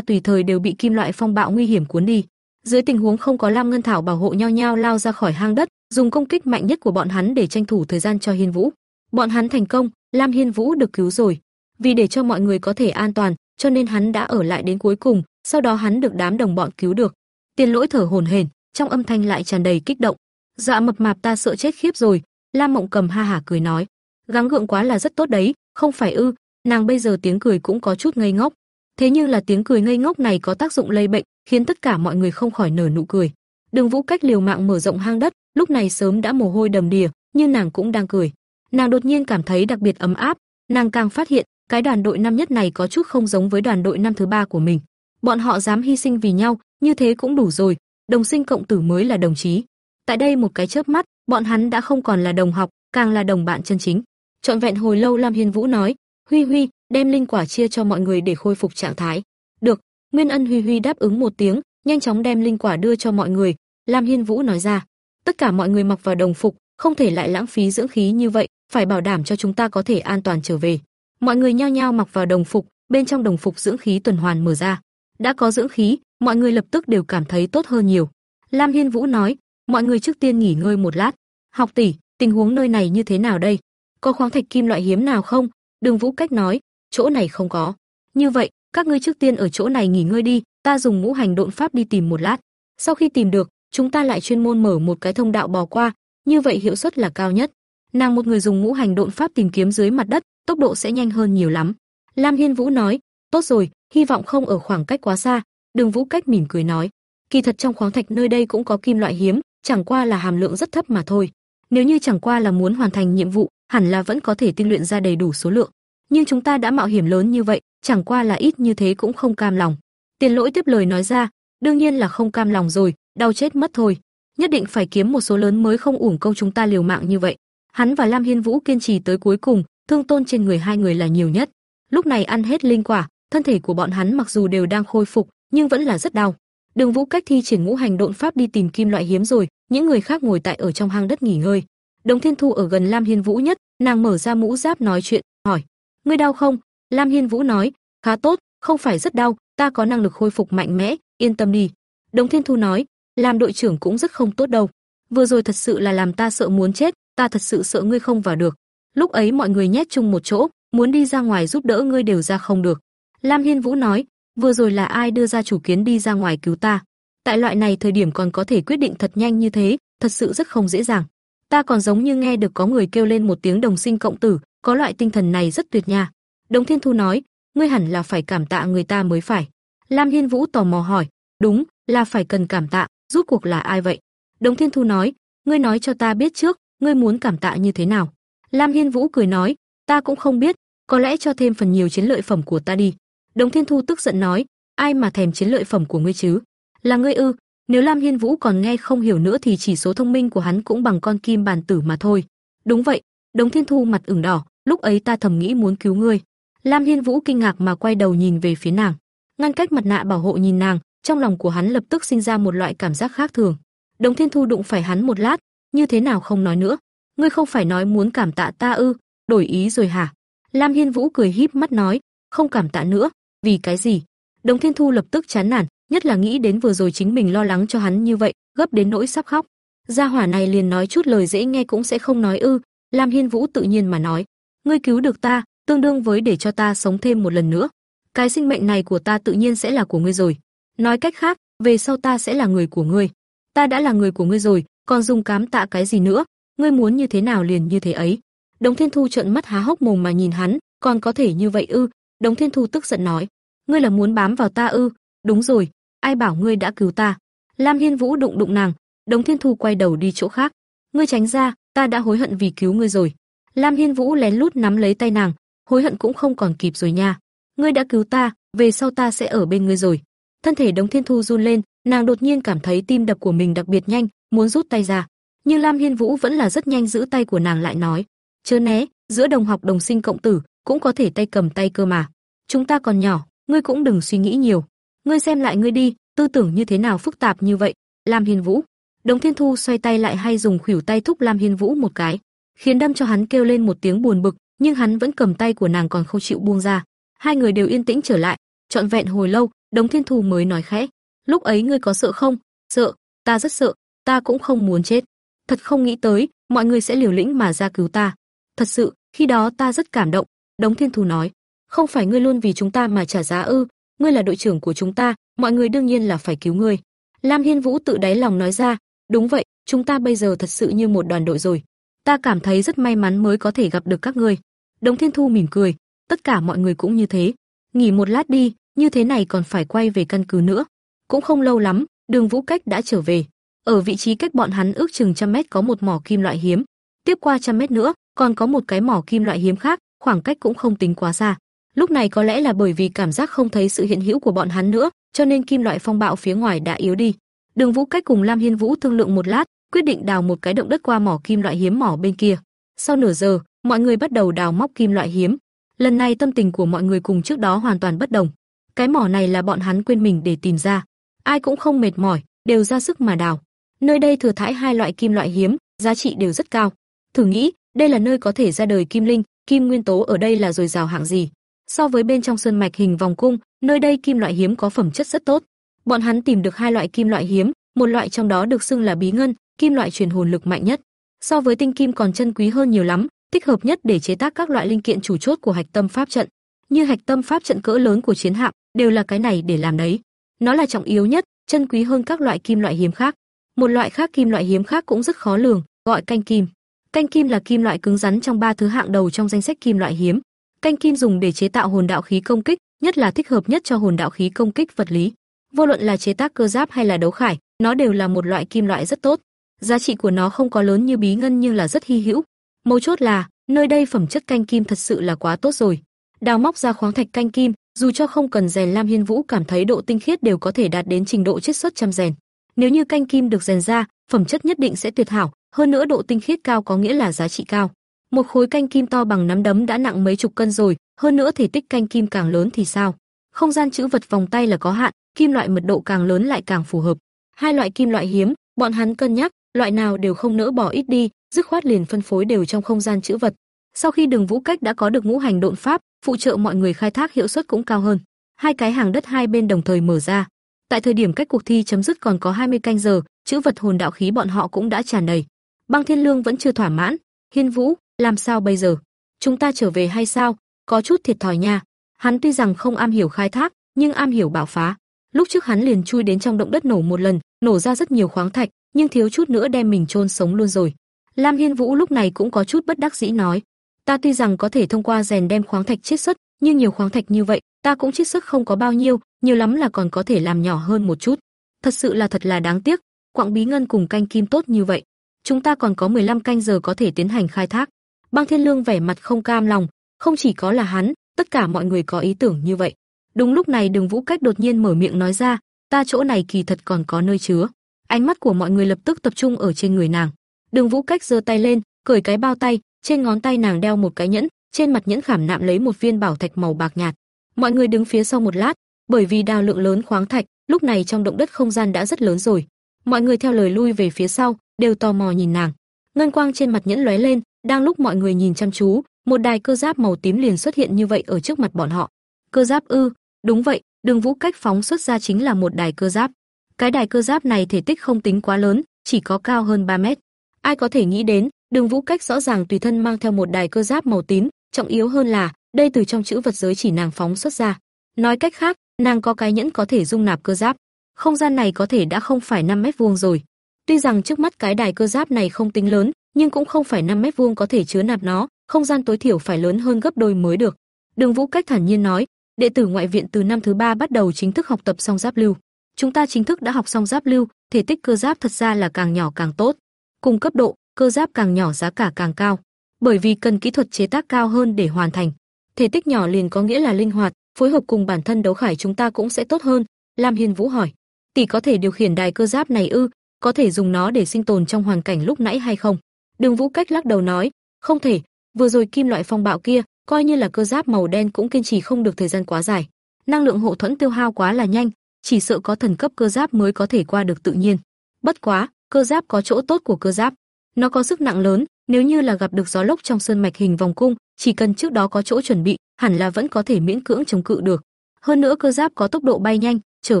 tùy thời đều bị kim loại phong bạo nguy hiểm cuốn đi. Dưới tình huống không có Lam Ngân Thảo bảo hộ nhau nhau lao ra khỏi hang đất, dùng công kích mạnh nhất của bọn hắn để tranh thủ thời gian cho Hiên Vũ. Bọn hắn thành công, Lam Hiên Vũ được cứu rồi. Vì để cho mọi người có thể an toàn, cho nên hắn đã ở lại đến cuối cùng, sau đó hắn được đám đồng bọn cứu được. Tiền Lỗi thở hổn hển, trong âm thanh lại tràn đầy kích động. Dạ mập mạp ta sợ chết khiếp rồi, Lam Mộng Cầm ha hả cười nói, gắng gượng quá là rất tốt đấy, không phải ư? Nàng bây giờ tiếng cười cũng có chút ngây ngốc. Thế nhưng là tiếng cười ngây ngốc này có tác dụng lây bệnh, khiến tất cả mọi người không khỏi nở nụ cười. Đường Vũ cách liều mạng mở rộng hang đất, lúc này sớm đã mồ hôi đầm đìa, nhưng nàng cũng đang cười. Nàng đột nhiên cảm thấy đặc biệt ấm áp, nàng càng phát hiện, cái đoàn đội năm nhất này có chút không giống với đoàn đội năm thứ ba của mình. Bọn họ dám hy sinh vì nhau, như thế cũng đủ rồi, đồng sinh cộng tử mới là đồng chí. Tại đây một cái chớp mắt, bọn hắn đã không còn là đồng học, càng là đồng bạn chân chính. Trọn vẹn hồi lâu Lam Hiên Vũ nói, "Huy Huy, đem linh quả chia cho mọi người để khôi phục trạng thái." "Được." Nguyên Ân Huy Huy đáp ứng một tiếng, nhanh chóng đem linh quả đưa cho mọi người. Lam Hiên Vũ nói ra, "Tất cả mọi người mặc vào đồng phục, không thể lại lãng phí dưỡng khí như vậy, phải bảo đảm cho chúng ta có thể an toàn trở về." Mọi người nhao nhao mặc vào đồng phục, bên trong đồng phục dưỡng khí tuần hoàn mở ra. Đã có dưỡng khí, mọi người lập tức đều cảm thấy tốt hơn nhiều. Lam Hiên Vũ nói, mọi người trước tiên nghỉ ngơi một lát. Học tỷ, tình huống nơi này như thế nào đây? Có khoáng thạch kim loại hiếm nào không? Đường Vũ Cách nói, chỗ này không có. Như vậy, các ngươi trước tiên ở chỗ này nghỉ ngơi đi, ta dùng ngũ hành độn pháp đi tìm một lát. Sau khi tìm được, chúng ta lại chuyên môn mở một cái thông đạo bò qua, như vậy hiệu suất là cao nhất. Nàng một người dùng ngũ hành độn pháp tìm kiếm dưới mặt đất, tốc độ sẽ nhanh hơn nhiều lắm. Lam Hiên Vũ nói, tốt rồi, hy vọng không ở khoảng cách quá xa. Đường Vũ cách mỉm cười nói, kỳ thật trong khoáng thạch nơi đây cũng có kim loại hiếm, chẳng qua là hàm lượng rất thấp mà thôi. Nếu như chẳng qua là muốn hoàn thành nhiệm vụ, hẳn là vẫn có thể tinh luyện ra đầy đủ số lượng. Nhưng chúng ta đã mạo hiểm lớn như vậy, chẳng qua là ít như thế cũng không cam lòng. Tiền Lỗi tiếp lời nói ra, đương nhiên là không cam lòng rồi, đau chết mất thôi. Nhất định phải kiếm một số lớn mới không uổng công chúng ta liều mạng như vậy. Hắn và Lam Hiên Vũ kiên trì tới cuối cùng, thương tôn trên người hai người là nhiều nhất. Lúc này ăn hết linh quả, thân thể của bọn hắn mặc dù đều đang khôi phục, nhưng vẫn là rất đau. Đường Vũ cách thi triển ngũ hành độn pháp đi tìm kim loại hiếm rồi, những người khác ngồi tại ở trong hang đất nghỉ ngơi. Đồng Thiên Thu ở gần Lam Hiên Vũ nhất, nàng mở ra mũ giáp nói chuyện, hỏi: "Ngươi đau không?" Lam Hiên Vũ nói: "Khá tốt, không phải rất đau, ta có năng lực khôi phục mạnh mẽ, yên tâm đi." Đồng Thiên Thu nói: "Làm đội trưởng cũng rất không tốt đâu. Vừa rồi thật sự là làm ta sợ muốn chết, ta thật sự sợ ngươi không vào được. Lúc ấy mọi người nhét chung một chỗ, muốn đi ra ngoài giúp đỡ ngươi đều ra không được." Lam Hiên Vũ nói: "Vừa rồi là ai đưa ra chủ kiến đi ra ngoài cứu ta?" Tại loại này thời điểm còn có thể quyết định thật nhanh như thế, thật sự rất không dễ dàng. Ta còn giống như nghe được có người kêu lên một tiếng đồng sinh cộng tử, có loại tinh thần này rất tuyệt nha. Đồng Thiên Thu nói, ngươi hẳn là phải cảm tạ người ta mới phải. Lam Hiên Vũ tò mò hỏi, đúng, là phải cần cảm tạ, rút cuộc là ai vậy? Đồng Thiên Thu nói, ngươi nói cho ta biết trước, ngươi muốn cảm tạ như thế nào? Lam Hiên Vũ cười nói, ta cũng không biết, có lẽ cho thêm phần nhiều chiến lợi phẩm của ta đi. Đồng Thiên Thu tức giận nói, ai mà thèm chiến lợi phẩm của ngươi chứ? Là ngươi ư? Nếu Lam Hiên Vũ còn nghe không hiểu nữa thì chỉ số thông minh của hắn cũng bằng con kim bàn tử mà thôi. Đúng vậy, Đồng Thiên Thu mặt ửng đỏ, lúc ấy ta thầm nghĩ muốn cứu ngươi. Lam Hiên Vũ kinh ngạc mà quay đầu nhìn về phía nàng, ngăn cách mặt nạ bảo hộ nhìn nàng, trong lòng của hắn lập tức sinh ra một loại cảm giác khác thường. Đồng Thiên Thu đụng phải hắn một lát, như thế nào không nói nữa? Ngươi không phải nói muốn cảm tạ ta ư? Đổi ý rồi hả? Lam Hiên Vũ cười híp mắt nói, không cảm tạ nữa, vì cái gì? Đồng Thiên Thu lập tức chán nản, nhất là nghĩ đến vừa rồi chính mình lo lắng cho hắn như vậy, gấp đến nỗi sắp khóc. Gia hỏa này liền nói chút lời dễ nghe cũng sẽ không nói ư? Lam Hiên Vũ tự nhiên mà nói, ngươi cứu được ta, tương đương với để cho ta sống thêm một lần nữa. Cái sinh mệnh này của ta tự nhiên sẽ là của ngươi rồi. Nói cách khác, về sau ta sẽ là người của ngươi. Ta đã là người của ngươi rồi, còn dùng cám tạ cái gì nữa? Ngươi muốn như thế nào liền như thế ấy. Đồng Thiên Thu trợn mắt há hốc mồm mà nhìn hắn, còn có thể như vậy ư? Đống Thiên Thu tức giận nói, ngươi là muốn bám vào ta ư? Đúng rồi, ai bảo ngươi đã cứu ta? Lam Hiên Vũ đụng đụng nàng, Đống Thiên Thu quay đầu đi chỗ khác. Ngươi tránh ra, ta đã hối hận vì cứu ngươi rồi. Lam Hiên Vũ lén lút nắm lấy tay nàng, hối hận cũng không còn kịp rồi nha. Ngươi đã cứu ta, về sau ta sẽ ở bên ngươi rồi. Thân thể Đống Thiên Thu run lên, nàng đột nhiên cảm thấy tim đập của mình đặc biệt nhanh, muốn rút tay ra. Nhưng Lam Hiên Vũ vẫn là rất nhanh giữ tay của nàng lại nói, chớ né, giữa đồng học đồng sinh cộng tử, cũng có thể tay cầm tay cơ mà. Chúng ta còn nhỏ, ngươi cũng đừng suy nghĩ nhiều. Ngươi xem lại ngươi đi, tư tưởng như thế nào phức tạp như vậy. Lam Hiên Vũ, Đồng Thiên Thu xoay tay lại hay dùng khuỷu tay thúc Lam Hiên Vũ một cái, khiến đâm cho hắn kêu lên một tiếng buồn bực, nhưng hắn vẫn cầm tay của nàng còn không chịu buông ra. Hai người đều yên tĩnh trở lại, trọn vẹn hồi lâu, Đồng Thiên Thu mới nói khẽ, "Lúc ấy ngươi có sợ không?" "Sợ, ta rất sợ, ta cũng không muốn chết. Thật không nghĩ tới, mọi người sẽ liều lĩnh mà ra cứu ta. Thật sự, khi đó ta rất cảm động." Đống Thiên Thu nói, "Không phải ngươi luôn vì chúng ta mà trả giá ư? Ngươi là đội trưởng của chúng ta, mọi người đương nhiên là phải cứu ngươi." Lam Hiên Vũ tự đáy lòng nói ra, Đúng vậy, chúng ta bây giờ thật sự như một đoàn đội rồi. Ta cảm thấy rất may mắn mới có thể gặp được các ngươi. Đống Thiên Thu mỉm cười, tất cả mọi người cũng như thế. Nghỉ một lát đi, như thế này còn phải quay về căn cứ nữa. Cũng không lâu lắm, Đường Vũ Cách đã trở về. Ở vị trí cách bọn hắn ước chừng trăm mét có một mỏ kim loại hiếm. Tiếp qua trăm mét nữa, còn có một cái mỏ kim loại hiếm khác, khoảng cách cũng không tính quá xa. Lúc này có lẽ là bởi vì cảm giác không thấy sự hiện hữu của bọn hắn nữa, cho nên kim loại phong bạo phía ngoài đã yếu đi. Đường Vũ Cách cùng Lam Hiên Vũ thương lượng một lát, quyết định đào một cái động đất qua mỏ kim loại hiếm mỏ bên kia. Sau nửa giờ, mọi người bắt đầu đào móc kim loại hiếm. Lần này tâm tình của mọi người cùng trước đó hoàn toàn bất đồng. Cái mỏ này là bọn hắn quên mình để tìm ra. Ai cũng không mệt mỏi, đều ra sức mà đào. Nơi đây thừa thãi hai loại kim loại hiếm, giá trị đều rất cao. Thử nghĩ, đây là nơi có thể ra đời kim linh, kim nguyên tố ở đây là dồi dào hạng gì. So với bên trong sơn mạch hình vòng cung, nơi đây kim loại hiếm có phẩm chất rất tốt. Bọn hắn tìm được hai loại kim loại hiếm, một loại trong đó được xưng là bí ngân, kim loại truyền hồn lực mạnh nhất. So với tinh kim còn chân quý hơn nhiều lắm, thích hợp nhất để chế tác các loại linh kiện chủ chốt của hạch tâm pháp trận. Như hạch tâm pháp trận cỡ lớn của chiến hạm, đều là cái này để làm đấy. Nó là trọng yếu nhất, chân quý hơn các loại kim loại hiếm khác. Một loại khác kim loại hiếm khác cũng rất khó lường, gọi canh kim. Canh kim là kim loại cứng rắn trong ba thứ hạng đầu trong danh sách kim loại hiếm. Canh kim dùng để chế tạo hồn đạo khí công kích, nhất là thích hợp nhất cho hồn đạo khí công kích vật lý. Vô luận là chế tác cơ giáp hay là đấu khải, nó đều là một loại kim loại rất tốt. Giá trị của nó không có lớn như bí ngân nhưng là rất hy hữu. Mấu chốt là, nơi đây phẩm chất canh kim thật sự là quá tốt rồi. Đào móc ra khoáng thạch canh kim, dù cho không cần rèn Lam Hiên Vũ cảm thấy độ tinh khiết đều có thể đạt đến trình độ chiết xuất trăm rèn. Nếu như canh kim được rèn ra, phẩm chất nhất định sẽ tuyệt hảo, hơn nữa độ tinh khiết cao có nghĩa là giá trị cao. Một khối canh kim to bằng nắm đấm đã nặng mấy chục cân rồi, hơn nữa thể tích canh kim càng lớn thì sao? Không gian chữ vật vòng tay là có hạn, kim loại mật độ càng lớn lại càng phù hợp. Hai loại kim loại hiếm, bọn hắn cân nhắc, loại nào đều không nỡ bỏ ít đi, dứt khoát liền phân phối đều trong không gian chữ vật. Sau khi Đường Vũ Cách đã có được ngũ hành độn pháp, phụ trợ mọi người khai thác hiệu suất cũng cao hơn. Hai cái hàng đất hai bên đồng thời mở ra. Tại thời điểm cách cuộc thi chấm dứt còn có 20 canh giờ, chữ vật hồn đạo khí bọn họ cũng đã tràn đầy. Băng Thiên Lương vẫn chưa thỏa mãn, Hiên Vũ, làm sao bây giờ? Chúng ta trở về hay sao? Có chút thiệt thòi nha. Hắn tuy rằng không am hiểu khai thác, nhưng am hiểu bảo phá. Lúc trước hắn liền chui đến trong động đất nổ một lần, nổ ra rất nhiều khoáng thạch, nhưng thiếu chút nữa đem mình chôn sống luôn rồi. Lam Hiên Vũ lúc này cũng có chút bất đắc dĩ nói, ta tuy rằng có thể thông qua rèn đem khoáng thạch chiết xuất, nhưng nhiều khoáng thạch như vậy, ta cũng chiết xuất không có bao nhiêu, nhiều lắm là còn có thể làm nhỏ hơn một chút. Thật sự là thật là đáng tiếc, quặng bí ngân cùng canh kim tốt như vậy, chúng ta còn có 15 canh giờ có thể tiến hành khai thác. Băng Thiên Lương vẻ mặt không cam lòng, không chỉ có là hắn, tất cả mọi người có ý tưởng như vậy. Đúng lúc này Đường Vũ Cách đột nhiên mở miệng nói ra, ta chỗ này kỳ thật còn có nơi chứa. Ánh mắt của mọi người lập tức tập trung ở trên người nàng. Đường Vũ Cách giơ tay lên, cởi cái bao tay, trên ngón tay nàng đeo một cái nhẫn, trên mặt nhẫn khảm nạm lấy một viên bảo thạch màu bạc nhạt. Mọi người đứng phía sau một lát, bởi vì đào lượng lớn khoáng thạch, lúc này trong động đất không gian đã rất lớn rồi. Mọi người theo lời lui về phía sau, đều tò mò nhìn nàng. Ngân quang trên mặt nhẫn lóe lên, đang lúc mọi người nhìn chăm chú, một đài cơ giáp màu tím liền xuất hiện như vậy ở trước mặt bọn họ. Cơ giáp ư? Đúng vậy, Đường Vũ cách phóng xuất ra chính là một đài cơ giáp. Cái đài cơ giáp này thể tích không tính quá lớn, chỉ có cao hơn 3 mét. Ai có thể nghĩ đến, Đường Vũ cách rõ ràng tùy thân mang theo một đài cơ giáp màu tím, trọng yếu hơn là, đây từ trong chữ vật giới chỉ nàng phóng xuất ra. Nói cách khác, nàng có cái nhẫn có thể dung nạp cơ giáp. Không gian này có thể đã không phải 5 mét vuông rồi. Tuy rằng trước mắt cái đài cơ giáp này không tính lớn, nhưng cũng không phải 5 mét vuông có thể chứa nạp nó, không gian tối thiểu phải lớn hơn gấp đôi mới được. Đường Vũ cách thản nhiên nói, đệ tử ngoại viện từ năm thứ ba bắt đầu chính thức học tập song giáp lưu. Chúng ta chính thức đã học song giáp lưu, thể tích cơ giáp thật ra là càng nhỏ càng tốt. Cùng cấp độ, cơ giáp càng nhỏ giá cả càng cao, bởi vì cần kỹ thuật chế tác cao hơn để hoàn thành. Thể tích nhỏ liền có nghĩa là linh hoạt, phối hợp cùng bản thân đấu khải chúng ta cũng sẽ tốt hơn. Lam Hiên Vũ hỏi, tỷ có thể điều khiển đài cơ giáp này ư? Có thể dùng nó để sinh tồn trong hoàn cảnh lúc nãy hay không? Đường Vũ cách lắc đầu nói, không thể. Vừa rồi kim loại phong bạo kia, coi như là cơ giáp màu đen cũng kiên trì không được thời gian quá dài. Năng lượng hộ thuẫn tiêu hao quá là nhanh, chỉ sợ có thần cấp cơ giáp mới có thể qua được tự nhiên. Bất quá, cơ giáp có chỗ tốt của cơ giáp, nó có sức nặng lớn, nếu như là gặp được gió lốc trong sơn mạch hình vòng cung, chỉ cần trước đó có chỗ chuẩn bị, hẳn là vẫn có thể miễn cưỡng chống cự được. Hơn nữa cơ giáp có tốc độ bay nhanh, trở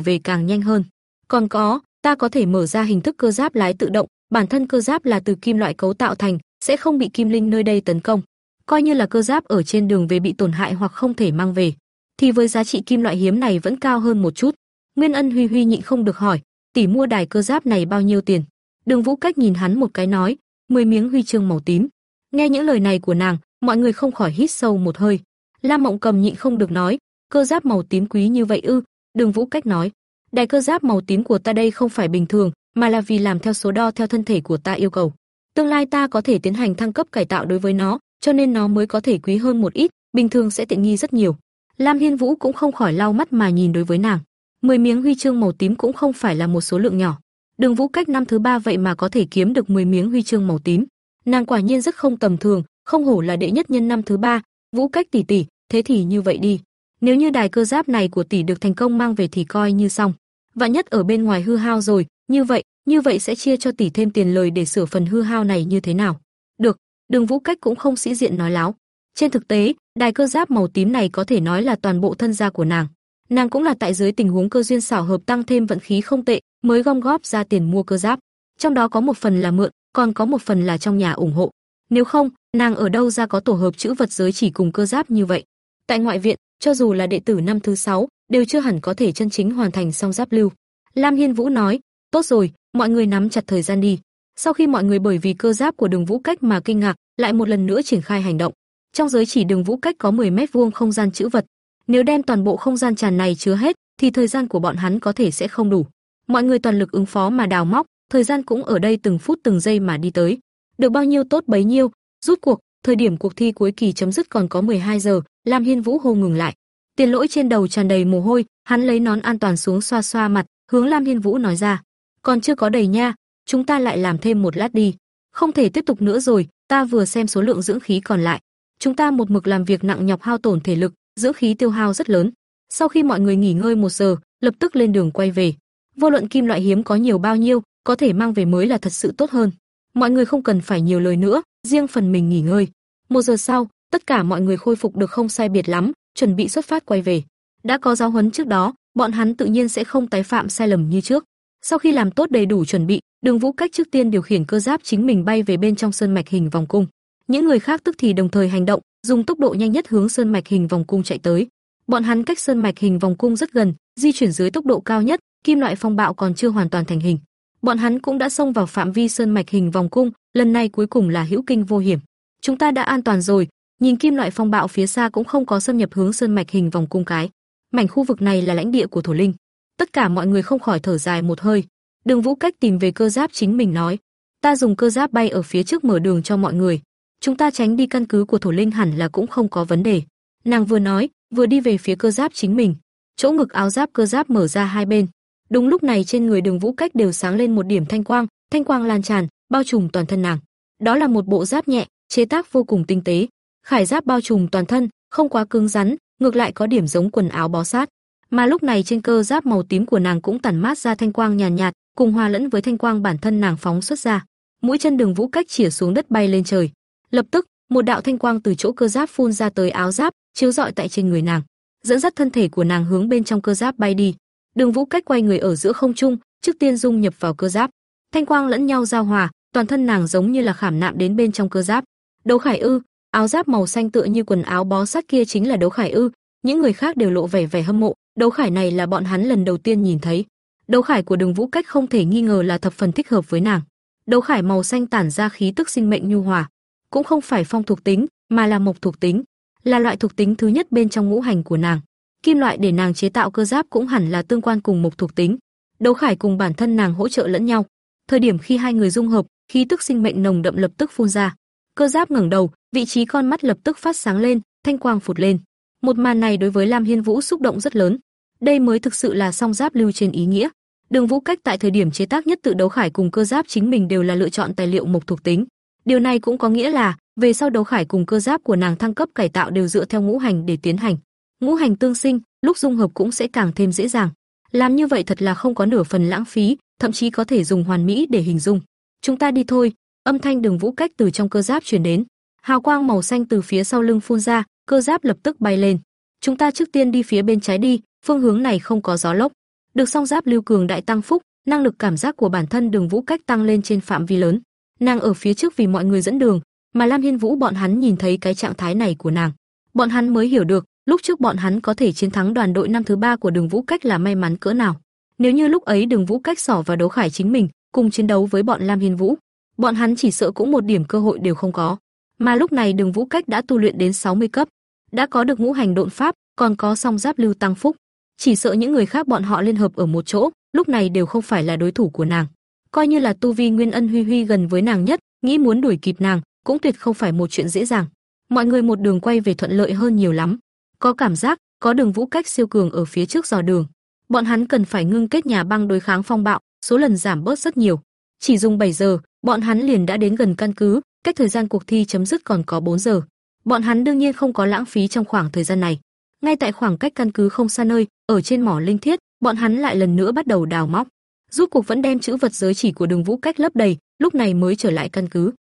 về càng nhanh hơn. Còn có, ta có thể mở ra hình thức cơ giáp lái tự động, bản thân cơ giáp là từ kim loại cấu tạo thành, sẽ không bị kim linh nơi đây tấn công. Coi như là cơ giáp ở trên đường về bị tổn hại hoặc không thể mang về, thì với giá trị kim loại hiếm này vẫn cao hơn một chút. Nguyên Ân Huy Huy nhịn không được hỏi, tỷ mua đài cơ giáp này bao nhiêu tiền? Đường Vũ Cách nhìn hắn một cái nói, 10 miếng huy chương màu tím. Nghe những lời này của nàng, mọi người không khỏi hít sâu một hơi. Lam Mộng Cầm nhịn không được nói, cơ giáp màu tím quý như vậy ư? Đường Vũ Cách nói, đài cơ giáp màu tím của ta đây không phải bình thường, mà là vì làm theo số đo theo thân thể của ta yêu cầu. Tương lai ta có thể tiến hành thăng cấp cải tạo đối với nó, cho nên nó mới có thể quý hơn một ít, bình thường sẽ tiện nghi rất nhiều. Lam Hiên Vũ cũng không khỏi lau mắt mà nhìn đối với nàng. 10 miếng huy chương màu tím cũng không phải là một số lượng nhỏ. Đường Vũ Cách năm thứ ba vậy mà có thể kiếm được 10 miếng huy chương màu tím. Nàng quả nhiên rất không tầm thường, không hổ là đệ nhất nhân năm thứ ba. Vũ Cách tỷ tỷ, thế thì như vậy đi. Nếu như đài cơ giáp này của tỷ được thành công mang về thì coi như xong. Vạn nhất ở bên ngoài hư hao rồi, như vậy, như vậy sẽ chia cho tỷ thêm tiền lời để sửa phần hư hao này như thế nào? Được, Đường Vũ Cách cũng không sĩ diện nói láo. Trên thực tế, đài cơ giáp màu tím này có thể nói là toàn bộ thân gia của nàng. Nàng cũng là tại dưới tình huống cơ duyên xảo hợp tăng thêm vận khí không tệ, mới gom góp ra tiền mua cơ giáp. Trong đó có một phần là mượn, còn có một phần là trong nhà ủng hộ. Nếu không, nàng ở đâu ra có tổ hợp chữ vật giới chỉ cùng cơ giáp như vậy? Tại ngoại viện, cho dù là đệ tử năm thứ sáu, đều chưa hẳn có thể chân chính hoàn thành xong giáp lưu. Lam Hiên Vũ nói, tốt rồi, mọi người nắm chặt thời gian đi. Sau khi mọi người bởi vì cơ giáp của Đường Vũ Cách mà kinh ngạc, lại một lần nữa triển khai hành động. Trong giới chỉ Đường Vũ Cách có 10 mét vuông không gian chữ vật, nếu đem toàn bộ không gian tràn này chứa hết, thì thời gian của bọn hắn có thể sẽ không đủ. Mọi người toàn lực ứng phó mà đào móc, thời gian cũng ở đây từng phút từng giây mà đi tới. Được bao nhiêu tốt bấy nhiêu, rút cuộc, thời điểm cuộc thi cuối kỳ chấm dứt còn có 12 giờ, Lam Hiên Vũ hô ngừng lại. Tiền Lỗi trên đầu tràn đầy mồ hôi, hắn lấy nón an toàn xuống xoa xoa mặt, hướng Lam Hiên Vũ nói ra: "Còn chưa có đầy nha, chúng ta lại làm thêm một lát đi. Không thể tiếp tục nữa rồi, ta vừa xem số lượng dưỡng khí còn lại. Chúng ta một mực làm việc nặng nhọc hao tổn thể lực, dưỡng khí tiêu hao rất lớn. Sau khi mọi người nghỉ ngơi một giờ, lập tức lên đường quay về. Vô luận kim loại hiếm có nhiều bao nhiêu, có thể mang về mới là thật sự tốt hơn. Mọi người không cần phải nhiều lời nữa, riêng phần mình nghỉ ngơi. Một giờ sau, tất cả mọi người khôi phục được không sai biệt lắm, chuẩn bị xuất phát quay về. Đã có giáo huấn trước đó, bọn hắn tự nhiên sẽ không tái phạm sai lầm như trước. Sau khi làm tốt đầy đủ chuẩn bị, Đường Vũ Cách trước tiên điều khiển cơ giáp chính mình bay về bên trong sơn mạch hình vòng cung. Những người khác tức thì đồng thời hành động, dùng tốc độ nhanh nhất hướng sơn mạch hình vòng cung chạy tới. Bọn hắn cách sơn mạch hình vòng cung rất gần, di chuyển dưới tốc độ cao nhất, kim loại phong bạo còn chưa hoàn toàn thành hình. Bọn hắn cũng đã xông vào phạm vi sơn mạch hình vòng cung, lần này cuối cùng là hữu kinh vô hiểm. Chúng ta đã an toàn rồi, nhìn kim loại phong bạo phía xa cũng không có xâm nhập hướng sơn mạch hình vòng cung cái. Mảnh khu vực này là lãnh địa của thổ linh. Tất cả mọi người không khỏi thở dài một hơi. Đường Vũ Cách tìm về cơ giáp chính mình nói, ta dùng cơ giáp bay ở phía trước mở đường cho mọi người. Chúng ta tránh đi căn cứ của thổ linh hẳn là cũng không có vấn đề. Nàng vừa nói, vừa đi về phía cơ giáp chính mình. Chỗ ngực áo giáp cơ giáp mở ra hai bên. Đúng lúc này trên người Đường Vũ Cách đều sáng lên một điểm thanh quang, thanh quang lan tràn, bao trùm toàn thân nàng. Đó là một bộ giáp nhẹ, chế tác vô cùng tinh tế. Khải giáp bao trùm toàn thân, không quá cứng rắn, ngược lại có điểm giống quần áo bó sát. Mà lúc này trên cơ giáp màu tím của nàng cũng tản mát ra thanh quang nhàn nhạt, nhạt, cùng hòa lẫn với thanh quang bản thân nàng phóng xuất ra. Mũi chân Đường Vũ Cách chĩa xuống đất bay lên trời. Lập tức, một đạo thanh quang từ chỗ cơ giáp phun ra tới áo giáp, chiếu rọi tại trên người nàng, dẫn dắt thân thể của nàng hướng bên trong cơ giáp bay đi. Đường Vũ Cách quay người ở giữa không trung, trước tiên dung nhập vào cơ giáp. Thanh quang lẫn nhau giao hòa, toàn thân nàng giống như là khảm nạm đến bên trong cơ giáp. Đấu Khải Ư, áo giáp màu xanh tựa như quần áo bó sát kia chính là Đấu Khải Ư, những người khác đều lộ vẻ vẻ hâm mộ, Đấu Khải này là bọn hắn lần đầu tiên nhìn thấy. Đấu Khải của Đường Vũ Cách không thể nghi ngờ là thập phần thích hợp với nàng. Đấu Khải màu xanh tản ra khí tức sinh mệnh nhu hòa, cũng không phải phong thuộc tính, mà là mộc thuộc tính, là loại thuộc tính thứ nhất bên trong ngũ hành của nàng. Kim loại để nàng chế tạo cơ giáp cũng hẳn là tương quan cùng mộc thuộc tính. Đấu Khải cùng bản thân nàng hỗ trợ lẫn nhau. Thời điểm khi hai người dung hợp, khí tức sinh mệnh nồng đậm lập tức phun ra. Cơ giáp ngẩng đầu, vị trí con mắt lập tức phát sáng lên, thanh quang phụt lên. Một màn này đối với Lam Hiên Vũ xúc động rất lớn. Đây mới thực sự là song giáp lưu trên ý nghĩa. Đường Vũ Cách tại thời điểm chế tác nhất tự đấu khải cùng cơ giáp chính mình đều là lựa chọn tài liệu mộc thuộc tính. Điều này cũng có nghĩa là, về sau đấu khải cùng cơ giáp của nàng thăng cấp cải tạo đều dựa theo ngũ hành để tiến hành. Ngũ hành tương sinh, lúc dung hợp cũng sẽ càng thêm dễ dàng. Làm như vậy thật là không có nửa phần lãng phí, thậm chí có thể dùng hoàn mỹ để hình dung. Chúng ta đi thôi, âm thanh Đường Vũ Cách từ trong cơ giáp truyền đến. Hào quang màu xanh từ phía sau lưng phun ra, cơ giáp lập tức bay lên. Chúng ta trước tiên đi phía bên trái đi, phương hướng này không có gió lốc. Được song giáp lưu cường đại tăng phúc, năng lực cảm giác của bản thân Đường Vũ Cách tăng lên trên phạm vi lớn. Nàng ở phía trước vì mọi người dẫn đường, mà Lam Hiên Vũ bọn hắn nhìn thấy cái trạng thái này của nàng, bọn hắn mới hiểu được, lúc trước bọn hắn có thể chiến thắng đoàn đội năm thứ ba của Đường Vũ Cách là may mắn cỡ nào. Nếu như lúc ấy Đường Vũ Cách xỏ vào đấu khải chính mình, cùng chiến đấu với bọn Lam Hiên Vũ, bọn hắn chỉ sợ cũng một điểm cơ hội đều không có. Mà lúc này Đường Vũ Cách đã tu luyện đến 60 cấp, đã có được ngũ hành độn pháp, còn có song giáp lưu tăng phúc, chỉ sợ những người khác bọn họ liên hợp ở một chỗ, lúc này đều không phải là đối thủ của nàng. Coi như là tu vi Nguyên Ân Huy Huy gần với nàng nhất, nghĩ muốn đuổi kịp nàng, cũng tuyệt không phải một chuyện dễ dàng. Mọi người một đường quay về thuận lợi hơn nhiều lắm. Có cảm giác, có đường vũ cách siêu cường ở phía trước dò đường. Bọn hắn cần phải ngưng kết nhà băng đối kháng phong bạo, số lần giảm bớt rất nhiều. Chỉ dùng 7 giờ, bọn hắn liền đã đến gần căn cứ, cách thời gian cuộc thi chấm dứt còn có 4 giờ. Bọn hắn đương nhiên không có lãng phí trong khoảng thời gian này. Ngay tại khoảng cách căn cứ không xa nơi, ở trên mỏ linh thiết, bọn hắn lại lần nữa bắt đầu đào móc. Rút cuộc vẫn đem chữ vật giới chỉ của Đường Vũ Cách lấp đầy, lúc này mới trở lại căn cứ.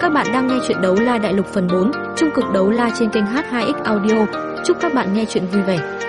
Các bạn đang nghe chuyện đấu la đại lục phần 4, trung cực đấu la trên kênh H2X Audio. Chúc các bạn nghe chuyện vui vẻ.